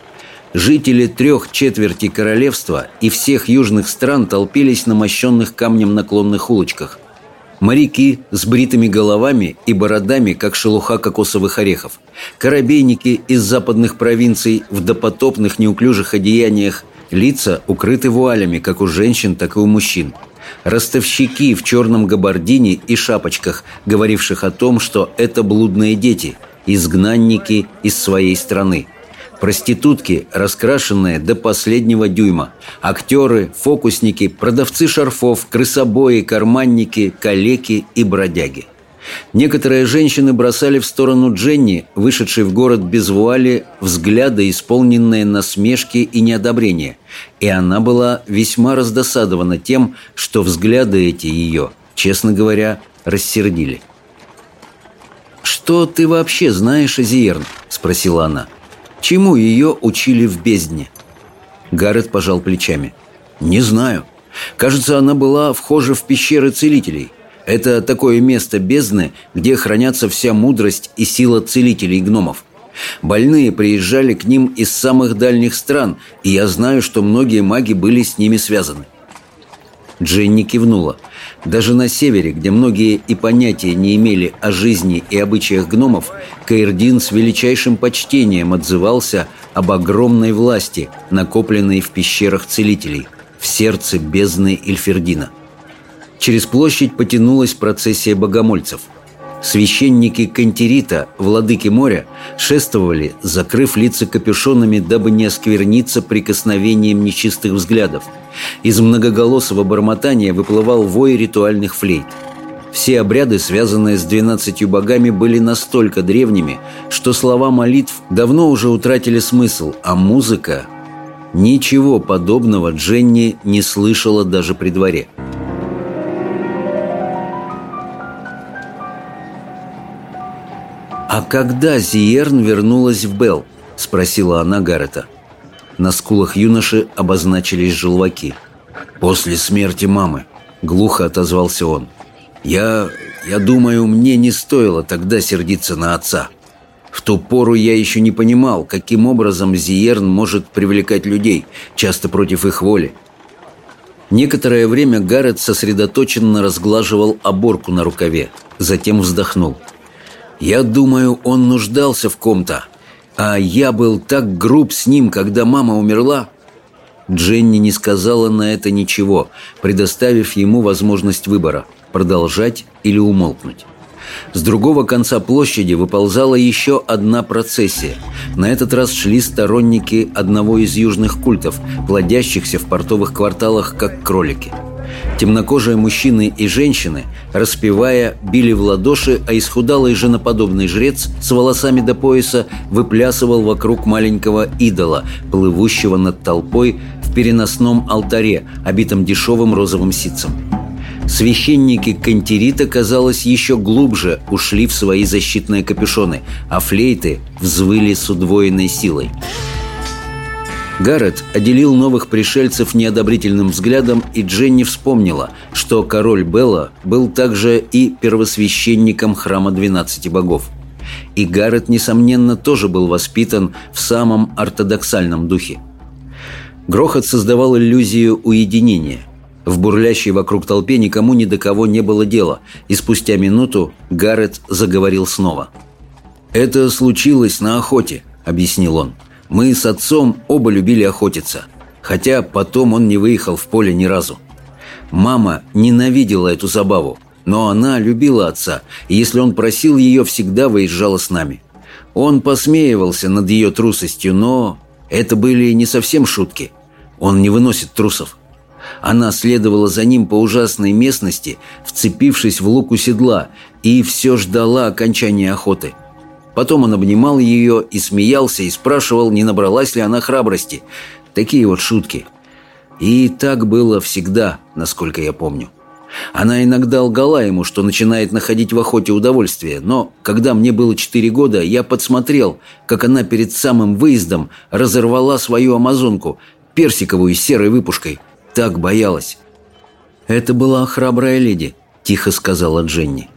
Жители трех четверти королевства и всех южных стран толпились на мощенных камнем наклонных улочках. Моряки с бритыми головами и бородами, как шелуха кокосовых орехов. Корабейники из западных провинций в допотопных неуклюжих одеяниях – Лица укрыты вуалями, как у женщин, так и у мужчин. Ростовщики в черном габардине и шапочках, говоривших о том, что это блудные дети, изгнанники из своей страны. Проститутки, раскрашенные до последнего дюйма. Актеры, фокусники, продавцы шарфов, крысобои, карманники, калеки и бродяги – Некоторые женщины бросали в сторону Дженни, вышедшей в город без вуали, взгляды, исполненные насмешки и неодобрения. И она была весьма раздосадована тем, что взгляды эти ее, честно говоря, рассердили. «Что ты вообще знаешь о Зиерн?» – спросила она. «Чему ее учили в бездне?» Гаррет пожал плечами. «Не знаю. Кажется, она была вхожа в пещеры целителей. Это такое место бездны, где хранятся вся мудрость и сила целителей гномов. Больные приезжали к ним из самых дальних стран, и я знаю, что многие маги были с ними связаны. Дженни кивнула. Даже на севере, где многие и понятия не имели о жизни и обычаях гномов, Каирдин с величайшим почтением отзывался об огромной власти, накопленной в пещерах целителей, в сердце бездны Эльфердина. Через площадь потянулась процессия богомольцев. Священники Кантерита, владыки моря, шествовали, закрыв лица капюшонами, дабы не оскверниться прикосновением нечистых взглядов. Из многоголосого бормотания выплывал вой ритуальных флейт. Все обряды, связанные с двенадцатью богами, были настолько древними, что слова молитв давно уже утратили смысл, а музыка... Ничего подобного Дженни не слышала даже при дворе. «А когда Зиерн вернулась в Белл?» – спросила она Гаррета. На скулах юноши обозначились желваки. «После смерти мамы», – глухо отозвался он. «Я... я думаю, мне не стоило тогда сердиться на отца. В ту пору я еще не понимал, каким образом Зиерн может привлекать людей, часто против их воли. Некоторое время Гаррет сосредоточенно разглаживал оборку на рукаве, затем вздохнул – я думаю, он нуждался в ком-то. А я был так груб с ним, когда мама умерла. Дженни не сказала на это ничего, предоставив ему возможность выбора – продолжать или умолкнуть. С другого конца площади выползала еще одна процессия. На этот раз шли сторонники одного из южных культов, плодящихся в портовых кварталах как кролики – Темнокожие мужчины и женщины, распевая, били в ладоши, а исхудалый женоподобный жрец с волосами до пояса выплясывал вокруг маленького идола, плывущего над толпой в переносном алтаре, обитом дешевым розовым ситцем. Священники Кантерита, казалось, еще глубже ушли в свои защитные капюшоны, а флейты взвыли с удвоенной силой. Гаррет отделил новых пришельцев неодобрительным взглядом, и Дженни вспомнила, что король Белла был также и первосвященником храма двенадцати богов. И Гаррет, несомненно, тоже был воспитан в самом ортодоксальном духе. Грохот создавал иллюзию уединения. В бурлящей вокруг толпе никому ни до кого не было дела, и спустя минуту Гаррет заговорил снова. «Это случилось на охоте», — объяснил он. — мы с отцом оба любили охотиться, хотя потом он не выехал в поле ни разу. Мама ненавидела эту забаву, но она любила отца, и если он просил ее, всегда выезжала с нами. Он посмеивался над ее трусостью, но это были не совсем шутки. Он не выносит трусов. Она следовала за ним по ужасной местности, вцепившись в луку седла, и все ждала окончания охоты. Потом он обнимал ее и смеялся, и спрашивал, не набралась ли она храбрости. Такие вот шутки. И так было всегда, насколько я помню. Она иногда лгала ему, что начинает находить в охоте удовольствие, но когда мне было четыре года, я подсмотрел, как она перед самым выездом разорвала свою амазонку, персиковую с серой выпушкой. Так боялась. «Это была храбрая леди», – тихо сказала Дженни.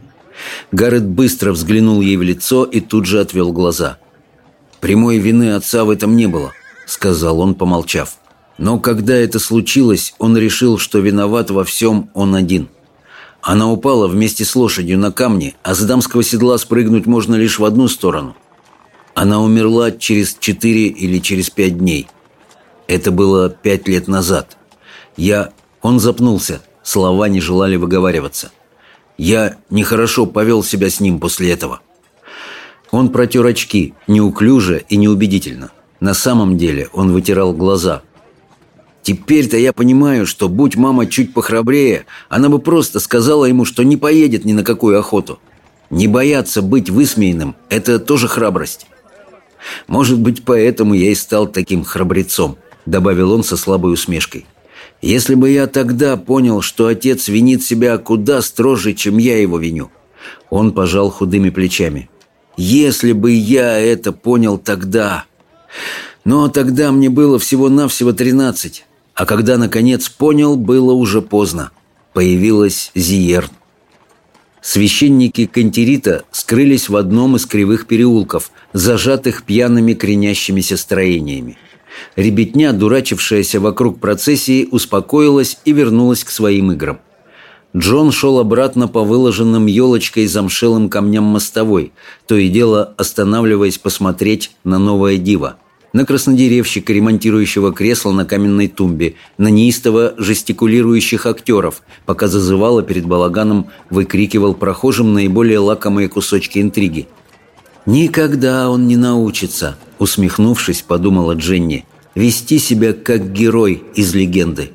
Гаррет быстро взглянул ей в лицо и тут же отвел глаза. «Прямой вины отца в этом не было», – сказал он, помолчав. Но когда это случилось, он решил, что виноват во всем он один. Она упала вместе с лошадью на камни, а с дамского седла спрыгнуть можно лишь в одну сторону. Она умерла через четыре или через пять дней. Это было пять лет назад. Я... Он запнулся, слова не желали выговариваться. Я нехорошо повел себя с ним после этого. Он протер очки, неуклюже и неубедительно. На самом деле он вытирал глаза – Теперь-то я понимаю, что будь мама чуть похрабрее, она бы просто сказала ему, что не поедет ни на какую охоту. Не бояться быть высмеянным – это тоже храбрость. Может быть, поэтому я и стал таким храбрецом, добавил он со слабой усмешкой. Если бы я тогда понял, что отец винит себя куда строже, чем я его виню. Он пожал худыми плечами. Если бы я это понял тогда... Но тогда мне было всего-навсего тринадцать. А когда, наконец, понял, было уже поздно. Появилась Зиерн. Священники Кантерита скрылись в одном из кривых переулков, зажатых пьяными кренящимися строениями. Ребятня, дурачившаяся вокруг процессии, успокоилась и вернулась к своим играм. Джон шел обратно по выложенным елочкой замшелым камням мостовой, то и дело останавливаясь посмотреть на новое диво – на краснодеревщика, ремонтирующего кресло на каменной тумбе, на неистово жестикулирующих актеров, пока зазывало перед балаганом, выкрикивал прохожим наиболее лакомые кусочки интриги. «Никогда он не научится», — усмехнувшись, подумала Дженни, «вести себя как герой из легенды».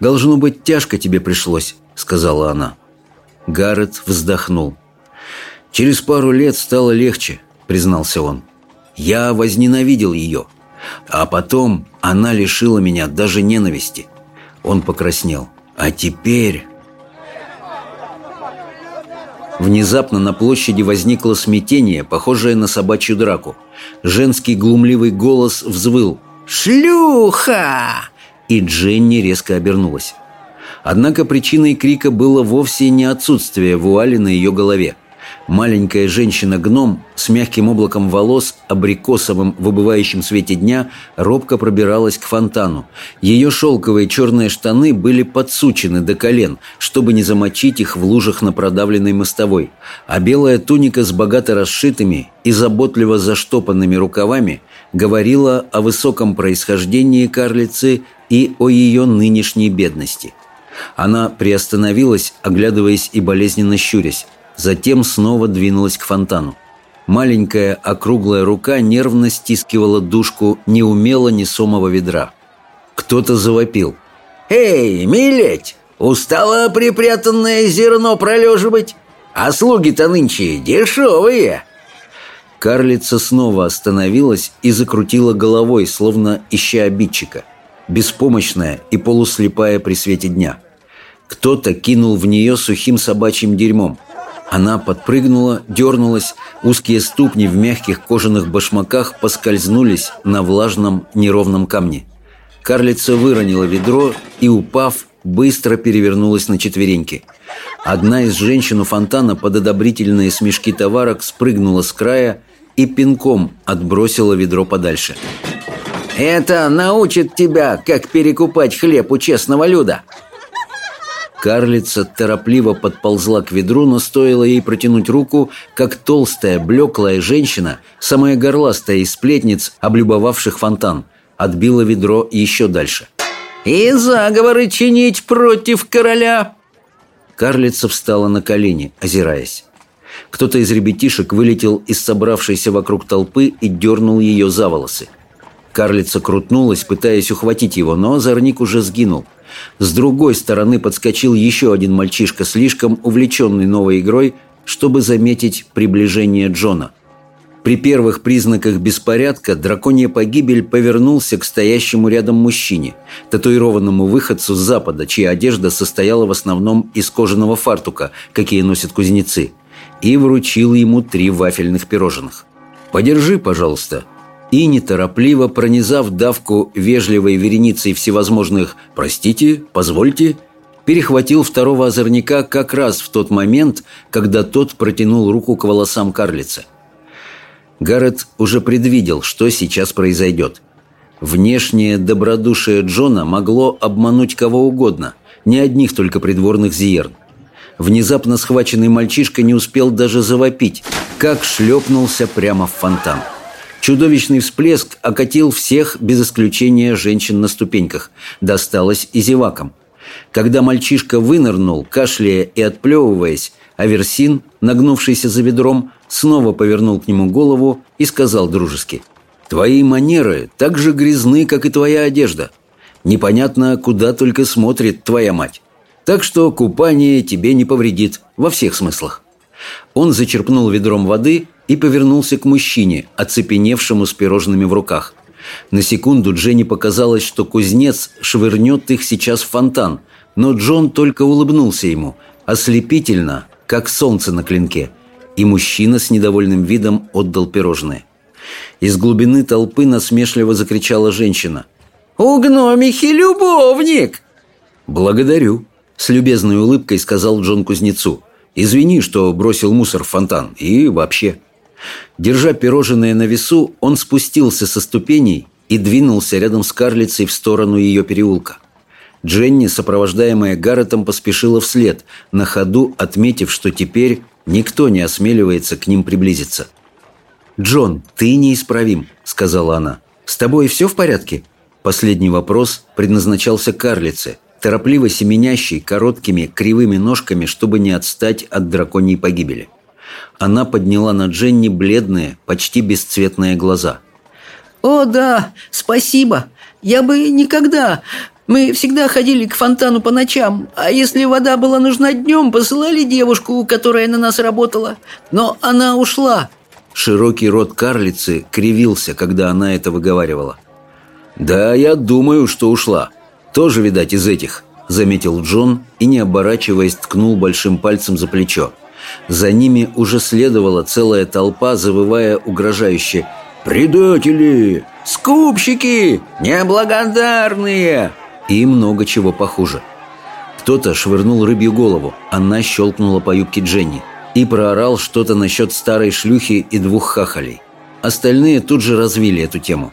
«Должно быть, тяжко тебе пришлось», — сказала она. Гаррет вздохнул. «Через пару лет стало легче», — признался он. Я возненавидел ее. А потом она лишила меня даже ненависти. Он покраснел. А теперь... Внезапно на площади возникло смятение, похожее на собачью драку. Женский глумливый голос взвыл «Шлюха!» И Дженни резко обернулась. Однако причиной крика было вовсе не отсутствие вуали на ее голове. Маленькая женщина-гном с мягким облаком волос, абрикосовым в убывающем свете дня, робко пробиралась к фонтану. Ее шелковые черные штаны были подсучены до колен, чтобы не замочить их в лужах на продавленной мостовой, а белая туника с богато расшитыми и заботливо заштопанными рукавами говорила о высоком происхождении карлицы и о ее нынешней бедности. Она приостановилась, оглядываясь и болезненно щурясь. Затем снова двинулась к фонтану. Маленькая округлая рука нервно стискивала дужку неумело несомого ведра. Кто-то завопил. «Эй, милеть! Устало припрятанное зерно пролеживать? А слуги-то нынче дешевые!» Карлица снова остановилась и закрутила головой, словно ища обидчика. Беспомощная и полуслепая при свете дня. Кто-то кинул в нее сухим собачьим дерьмом – она подпрыгнула, дернулась, узкие ступни в мягких кожаных башмаках поскользнулись на влажном неровном камне. Карлица выронила ведро и, упав, быстро перевернулась на четвереньки. Одна из женщин у фонтана под одобрительные смешки товарок спрыгнула с края и пинком отбросила ведро подальше. «Это научит тебя, как перекупать хлеб у честного люда!» Карлица торопливо подползла к ведру, но стоило ей протянуть руку, как толстая, блеклая женщина, самая горластая из сплетниц, облюбовавших фонтан, отбила ведро еще дальше. «И заговоры чинить против короля!» Карлица встала на колени, озираясь. Кто-то из ребятишек вылетел из собравшейся вокруг толпы и дернул ее за волосы. Карлица крутнулась, пытаясь ухватить его, но озорник уже сгинул – С другой стороны подскочил еще один мальчишка, слишком увлеченный новой игрой, чтобы заметить приближение Джона. При первых признаках беспорядка драконья погибель повернулся к стоящему рядом мужчине, татуированному выходцу с запада, чья одежда состояла в основном из кожаного фартука, какие носят кузнецы, и вручил ему три вафельных пирожных. «Подержи, пожалуйста», и, неторопливо пронизав давку вежливой вереницей всевозможных «простите», «позвольте», перехватил второго озорника как раз в тот момент, когда тот протянул руку к волосам карлица. Гаррет уже предвидел, что сейчас произойдет. Внешнее добродушие Джона могло обмануть кого угодно, не одних только придворных зиерн. Внезапно схваченный мальчишка не успел даже завопить, как шлепнулся прямо в фонтан. Чудовищный всплеск окатил всех, без исключения женщин на ступеньках. Досталось и зевакам. Когда мальчишка вынырнул, кашляя и отплевываясь, Аверсин, нагнувшийся за ведром, снова повернул к нему голову и сказал дружески. «Твои манеры так же грязны, как и твоя одежда. Непонятно, куда только смотрит твоя мать. Так что купание тебе не повредит во всех смыслах». Он зачерпнул ведром воды и повернулся к мужчине, оцепеневшему с пирожными в руках. На секунду Дженни показалось, что кузнец швырнет их сейчас в фонтан, но Джон только улыбнулся ему, ослепительно, как солнце на клинке, и мужчина с недовольным видом отдал пирожное. Из глубины толпы насмешливо закричала женщина. «У гномихи любовник!» «Благодарю», — с любезной улыбкой сказал Джон кузнецу. «Извини, что бросил мусор в фонтан. И вообще...» Держа пирожное на весу, он спустился со ступеней и двинулся рядом с карлицей в сторону ее переулка. Дженни, сопровождаемая Гарретом, поспешила вслед, на ходу отметив, что теперь никто не осмеливается к ним приблизиться. «Джон, ты неисправим», — сказала она. «С тобой все в порядке?» Последний вопрос предназначался карлице, торопливо семенящей короткими кривыми ножками, чтобы не отстать от драконьей погибели. Она подняла на Дженни бледные, почти бесцветные глаза. «О, да, спасибо. Я бы никогда... Мы всегда ходили к фонтану по ночам, а если вода была нужна днем, посылали девушку, которая на нас работала. Но она ушла». Широкий рот карлицы кривился, когда она это выговаривала. «Да, я думаю, что ушла. Тоже, видать, из этих», — заметил Джон и, не оборачиваясь, ткнул большим пальцем за плечо. За ними уже следовала целая толпа, завывая угрожающе «Предатели! Скупщики! Неблагодарные!» и много чего похуже. Кто-то швырнул рыбью голову, она щелкнула по юбке Дженни и проорал что-то насчет старой шлюхи и двух хахалей. Остальные тут же развили эту тему.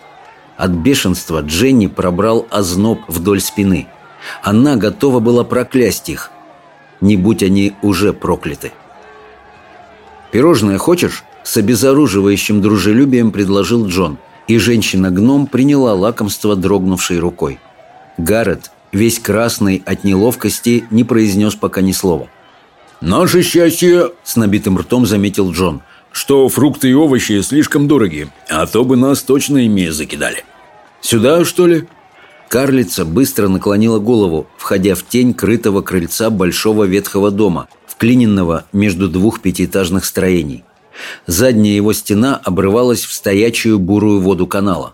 От бешенства Дженни пробрал озноб вдоль спины. Она готова была проклясть их. Не будь они уже прокляты. «Пирожное хочешь?» С обезоруживающим дружелюбием предложил Джон, и женщина-гном приняла лакомство дрогнувшей рукой. Гаррет, весь красный от неловкости, не произнес пока ни слова. «Наше счастье!» – с набитым ртом заметил Джон – что фрукты и овощи слишком дороги, а то бы нас точно ими закидали. Сюда, что ли?» Карлица быстро наклонила голову, входя в тень крытого крыльца большого ветхого дома, вклиненного между двух пятиэтажных строений. Задняя его стена обрывалась в стоячую бурую воду канала.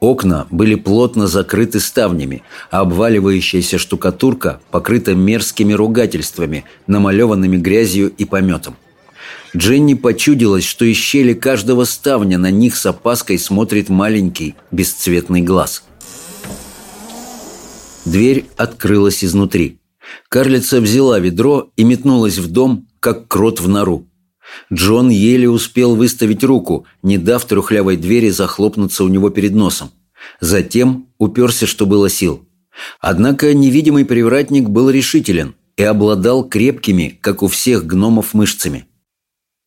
Окна были плотно закрыты ставнями, а обваливающаяся штукатурка покрыта мерзкими ругательствами, намалеванными грязью и пометом. Дженни почудилась, что из щели каждого ставня на них с опаской смотрит маленький бесцветный глаз. Дверь открылась изнутри. Карлица взяла ведро и метнулась в дом, как крот в нору. Джон еле успел выставить руку, не дав трухлявой двери захлопнуться у него перед носом. Затем уперся, что было сил. Однако невидимый привратник был решителен и обладал крепкими, как у всех гномов, мышцами.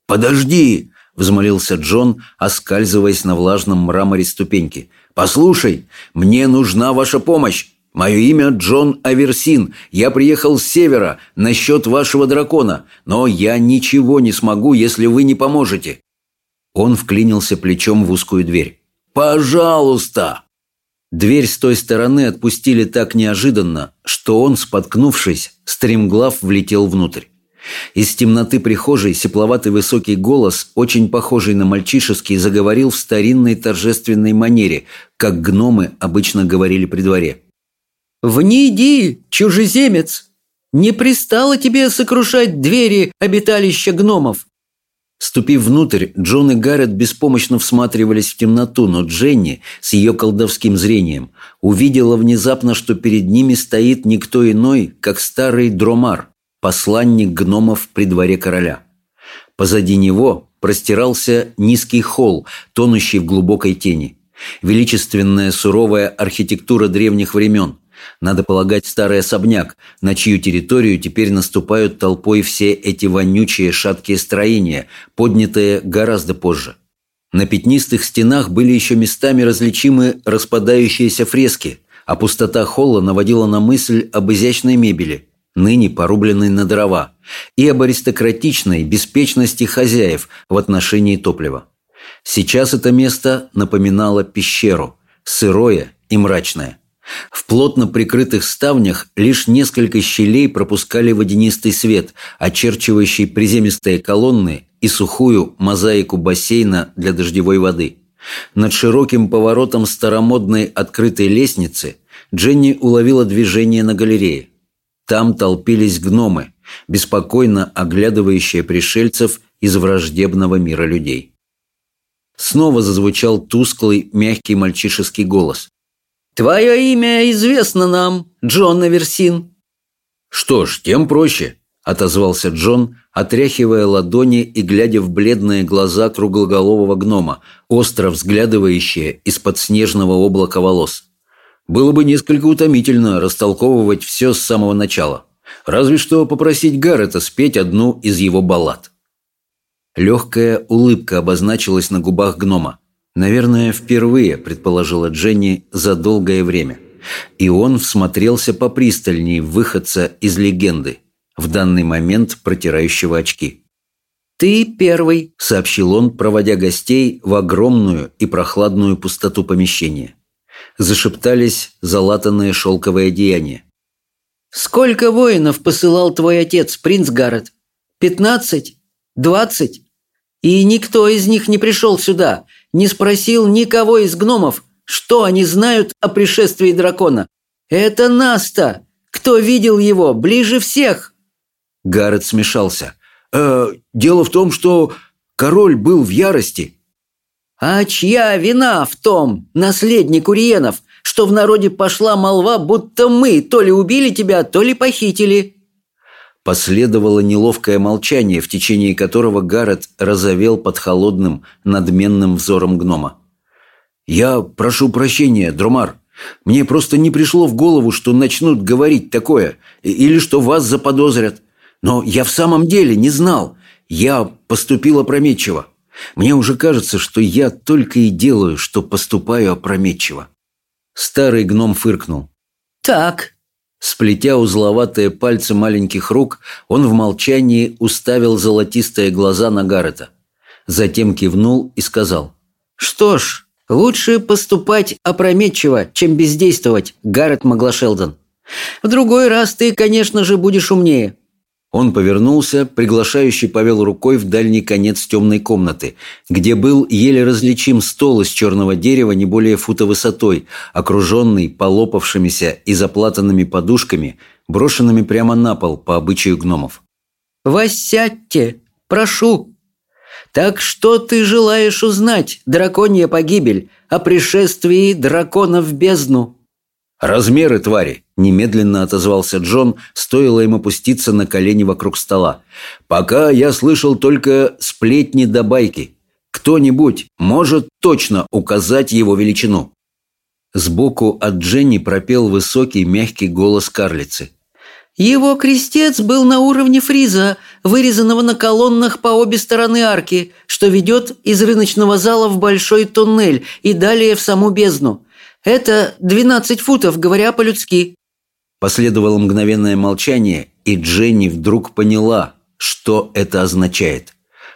«Подожди!» — взмолился Джон, оскальзываясь на влажном мраморе ступеньки. «Послушай, мне нужна ваша помощь!» «Мое имя Джон Аверсин. Я приехал с севера насчет вашего дракона, но я ничего не смогу, если вы не поможете». Он вклинился плечом в узкую дверь. «Пожалуйста!» Дверь с той стороны отпустили так неожиданно, что он, споткнувшись, стремглав влетел внутрь. Из темноты прихожей сепловатый высокий голос, очень похожий на мальчишеский, заговорил в старинной торжественной манере, как гномы обычно говорили при дворе. «Вниди, чужеземец! Не пристало тебе сокрушать двери обиталища гномов!» Ступив внутрь, Джон и Гаррет беспомощно всматривались в темноту, но Дженни с ее колдовским зрением увидела внезапно, что перед ними стоит никто иной, как старый Дромар, посланник гномов при дворе короля. Позади него простирался низкий холл, тонущий в глубокой тени. Величественная суровая архитектура древних времен – надо полагать старый особняк, на чью территорию теперь наступают толпой все эти вонючие шаткие строения, поднятые гораздо позже. На пятнистых стенах были еще местами различимы распадающиеся фрески, а пустота холла наводила на мысль об изящной мебели, ныне порубленной на дрова, и об аристократичной беспечности хозяев в отношении топлива. Сейчас это место напоминало пещеру, сырое и мрачное – в плотно прикрытых ставнях лишь несколько щелей пропускали водянистый свет, очерчивающий приземистые колонны и сухую мозаику бассейна для дождевой воды. Над широким поворотом старомодной открытой лестницы Дженни уловила движение на галерее. Там толпились гномы, беспокойно оглядывающие пришельцев из враждебного мира людей. Снова зазвучал тусклый, мягкий мальчишеский голос. «Твое имя известно нам, Джон Аверсин». «Что ж, тем проще», – отозвался Джон, отряхивая ладони и глядя в бледные глаза круглоголового гнома, остро взглядывающие из-под снежного облака волос. «Было бы несколько утомительно растолковывать все с самого начала. Разве что попросить Гаррета спеть одну из его баллад». Легкая улыбка обозначилась на губах гнома. Наверное, впервые, предположила Дженни, за долгое время. И он всмотрелся попристальнее в выходца из легенды, в данный момент протирающего очки. «Ты первый», — сообщил он, проводя гостей в огромную и прохладную пустоту помещения. Зашептались залатанные шелковые одеяния. «Сколько воинов посылал твой отец, принц Гаррет? Пятнадцать? Двадцать? И никто из них не пришел сюда, не спросил никого из гномов, что они знают о пришествии дракона. Это Наста! Кто видел его ближе всех?» Гаррет смешался. «Э, «Дело в том, что король был в ярости». «А чья вина в том, наследник Уриенов, что в народе пошла молва, будто мы то ли убили тебя, то ли похитили?» Последовало неловкое молчание, в течение которого Гаррет разовел под холодным, надменным взором гнома. «Я прошу прощения, Друмар. Мне просто не пришло в голову, что начнут говорить такое, или что вас заподозрят. Но я в самом деле не знал. Я поступил опрометчиво. Мне уже кажется, что я только и делаю, что поступаю опрометчиво». Старый гном фыркнул. «Так, Сплетя узловатые пальцы маленьких рук, он в молчании уставил золотистые глаза на Гаррета. Затем кивнул и сказал. «Что ж, лучше поступать опрометчиво, чем бездействовать, Гаррет Маглашелдон. В другой раз ты, конечно же, будешь умнее. Он повернулся, приглашающий повел рукой в дальний конец темной комнаты, где был еле различим стол из черного дерева не более фута высотой, окруженный полопавшимися и заплатанными подушками, брошенными прямо на пол по обычаю гномов. «Воссядьте, прошу!» «Так что ты желаешь узнать, драконья погибель, о пришествии дракона в бездну?» «Размеры твари!» – немедленно отозвался Джон, стоило им опуститься на колени вокруг стола. «Пока я слышал только сплетни да байки. Кто-нибудь может точно указать его величину?» Сбоку от Дженни пропел высокий мягкий голос карлицы. «Его крестец был на уровне фриза, вырезанного на колоннах по обе стороны арки, что ведет из рыночного зала в большой туннель и далее в саму бездну. Это двенадцать футов, говоря по-людски». Последовало мгновенное молчание, и Дженни вдруг поняла, что это означает.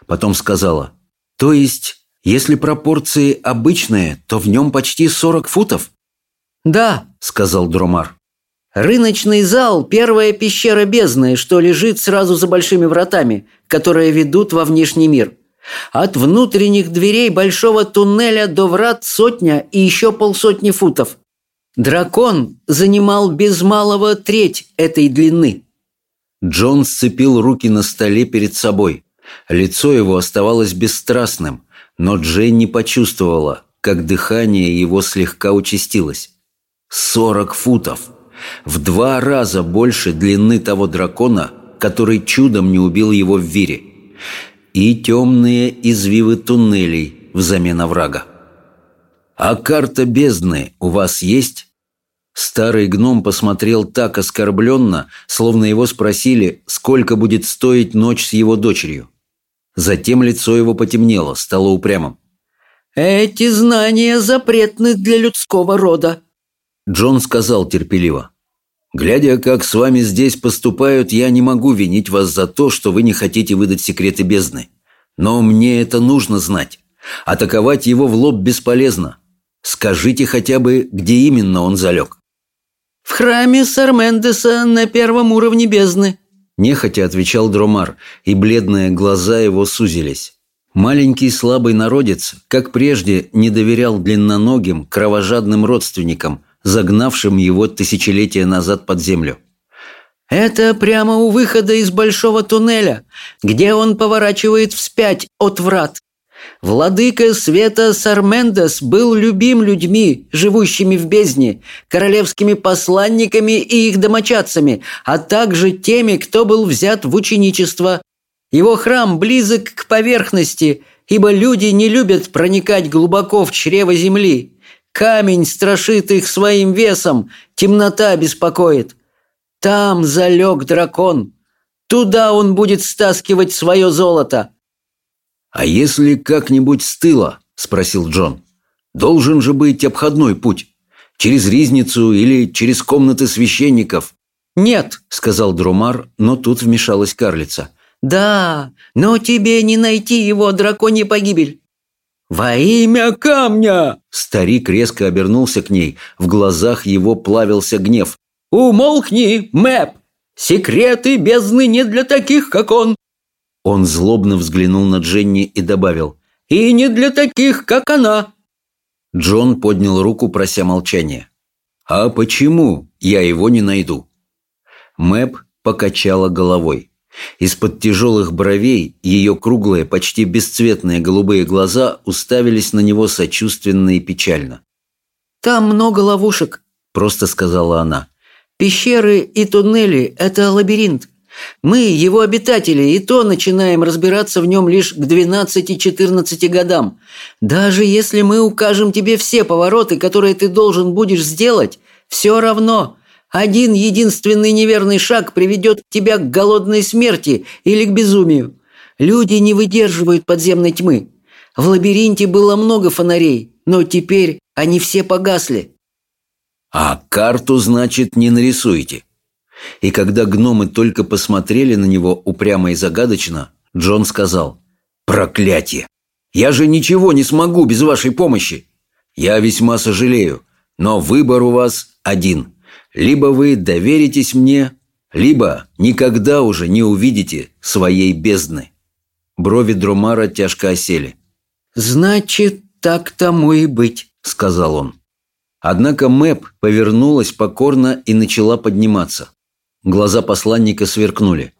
Потом сказала, «То есть, если пропорции обычные, то в нем почти сорок футов?» «Да», — сказал Дромар. «Рыночный зал – первая пещера бездны, что лежит сразу за большими вратами, которые ведут во внешний мир. От внутренних дверей большого туннеля до врат сотня и еще полсотни футов. Дракон занимал без малого треть этой длины». Джон сцепил руки на столе перед собой. Лицо его оставалось бесстрастным, но Джейн не почувствовала, как дыхание его слегка участилось. Сорок футов! В два раза больше длины того дракона, который чудом не убил его в Вире. И темные извивы туннелей взамен оврага. «А карта бездны у вас есть?» Старый гном посмотрел так оскорбленно, словно его спросили, сколько будет стоить ночь с его дочерью. Затем лицо его потемнело, стало упрямым. «Эти знания запретны для людского рода», Джон сказал терпеливо. «Глядя, как с вами здесь поступают, я не могу винить вас за то, что вы не хотите выдать секреты бездны. Но мне это нужно знать. Атаковать его в лоб бесполезно. Скажите хотя бы, где именно он залег». «В храме Сармендеса на первом уровне бездны», – нехотя отвечал Дромар, и бледные глаза его сузились. Маленький слабый народец, как прежде, не доверял длинноногим, кровожадным родственникам – загнавшим его тысячелетия назад под землю. «Это прямо у выхода из большого туннеля, где он поворачивает вспять от врат. Владыка света Сармендес был любим людьми, живущими в бездне, королевскими посланниками и их домочадцами, а также теми, кто был взят в ученичество. Его храм близок к поверхности, ибо люди не любят проникать глубоко в чрево земли. Камень страшит их своим весом, темнота беспокоит. Там залег дракон. Туда он будет стаскивать свое золото. «А если как-нибудь с тыла?» – спросил Джон. «Должен же быть обходной путь. Через ризницу или через комнаты священников». «Нет», – сказал Друмар, но тут вмешалась карлица. «Да, но тебе не найти его, драконий погибель. «Во имя камня!» Старик резко обернулся к ней. В глазах его плавился гнев. «Умолкни, Мэп! Секреты бездны не для таких, как он!» Он злобно взглянул на Дженни и добавил. «И не для таких, как она!» Джон поднял руку, прося молчания. «А почему я его не найду?» Мэп покачала головой. Из-под тяжелых бровей ее круглые, почти бесцветные голубые глаза уставились на него сочувственно и печально. «Там много ловушек», – просто сказала она. «Пещеры и туннели – это лабиринт. Мы, его обитатели, и то начинаем разбираться в нем лишь к 12-14 годам. Даже если мы укажем тебе все повороты, которые ты должен будешь сделать, все равно один единственный неверный шаг приведет тебя к голодной смерти или к безумию. Люди не выдерживают подземной тьмы. В лабиринте было много фонарей, но теперь они все погасли. А карту, значит, не нарисуете. И когда гномы только посмотрели на него упрямо и загадочно, Джон сказал, «Проклятие! Я же ничего не смогу без вашей помощи! Я весьма сожалею, но выбор у вас один – либо вы доверитесь мне, либо никогда уже не увидите своей бездны». Брови Дромара тяжко осели. «Значит, так тому и быть», — сказал он. Однако Мэп повернулась покорно и начала подниматься. Глаза посланника сверкнули.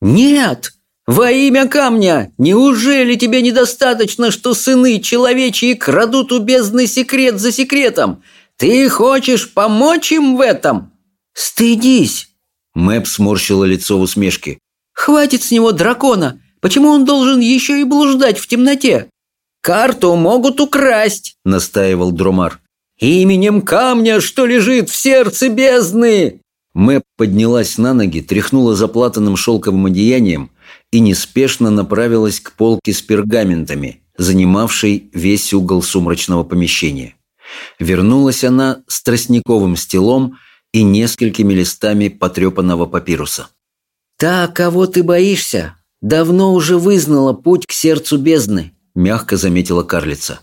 «Нет! Во имя камня! Неужели тебе недостаточно, что сыны человечьи крадут у бездны секрет за секретом? Ты хочешь помочь им в этом? Стыдись!» Мэп сморщила лицо в усмешке. «Хватит с него дракона! Почему он должен еще и блуждать в темноте? Карту могут украсть!» – настаивал Дромар. «Именем камня, что лежит в сердце бездны!» Мэп поднялась на ноги, тряхнула заплатанным шелковым одеянием и неспешно направилась к полке с пергаментами, занимавшей весь угол сумрачного помещения. Вернулась она с тростниковым стелом и несколькими листами потрепанного папируса. «Та, кого ты боишься, давно уже вызнала путь к сердцу бездны», – мягко заметила карлица.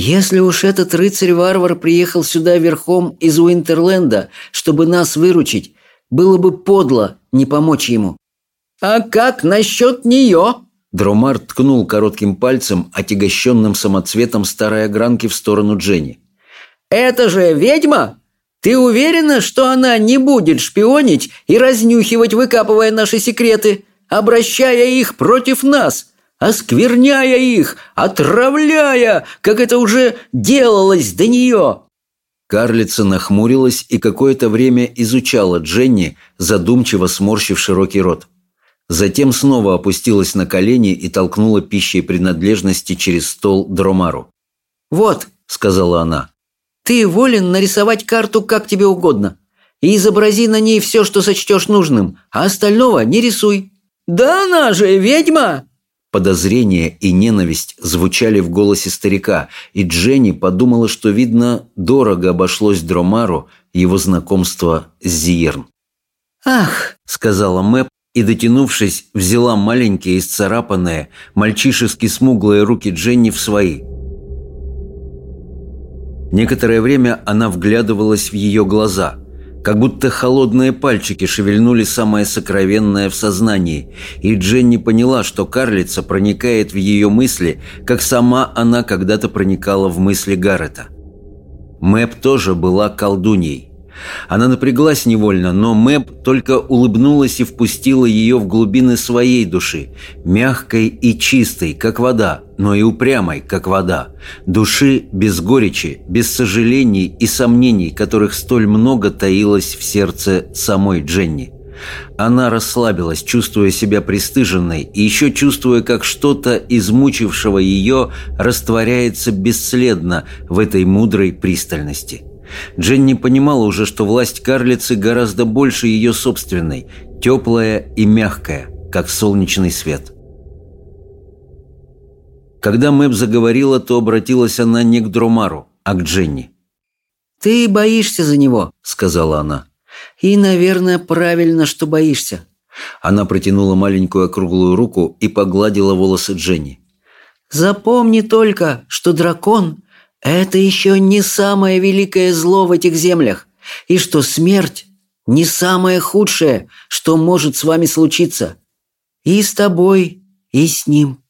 Если уж этот рыцарь-варвар приехал сюда верхом из Уинтерленда, чтобы нас выручить, было бы подло не помочь ему. А как насчет нее? Дромар ткнул коротким пальцем, отягощенным самоцветом старой огранки в сторону Дженни. «Это же ведьма! Ты уверена, что она не будет шпионить и разнюхивать, выкапывая наши секреты, обращая их против нас, оскверняя их, отравляя, как это уже делалось до нее?» Карлица нахмурилась и какое-то время изучала Дженни, задумчиво сморщив широкий рот. Затем снова опустилась на колени и толкнула пищей принадлежности через стол Дромару. «Вот», — сказала она, — «ты волен нарисовать карту как тебе угодно. И изобрази на ней все, что сочтешь нужным, а остального не рисуй». «Да она же ведьма!» Подозрение и ненависть звучали в голосе старика, и Дженни подумала, что, видно, дорого обошлось Дромару его знакомство с Зиерн. «Ах!» — сказала Мэп, и, дотянувшись, взяла маленькие, исцарапанные, мальчишески смуглые руки Дженни в свои. Некоторое время она вглядывалась в ее глаза, как будто холодные пальчики шевельнули самое сокровенное в сознании, и Дженни поняла, что карлица проникает в ее мысли, как сама она когда-то проникала в мысли Гаррета. Мэп тоже была колдуньей. Она напряглась невольно, но Мэб только улыбнулась и впустила ее в глубины своей души, мягкой и чистой, как вода, но и упрямой, как вода, души без горечи, без сожалений и сомнений, которых столь много таилось в сердце самой Дженни. Она расслабилась, чувствуя себя пристыженной, и еще чувствуя, как что-то, измучившего ее, растворяется бесследно в этой мудрой пристальности. Дженни понимала уже, что власть карлицы гораздо больше ее собственной, теплая и мягкая, как солнечный свет. Когда Мэб заговорила, то обратилась она не к Дромару, а к Дженни. «Ты боишься за него», — сказала она. «И, наверное, правильно, что боишься». Она протянула маленькую округлую руку и погладила волосы Дженни. «Запомни только, что дракон это еще не самое великое зло в этих землях, и что смерть не самое худшее, что может с вами случиться. И с тобой, и с ним.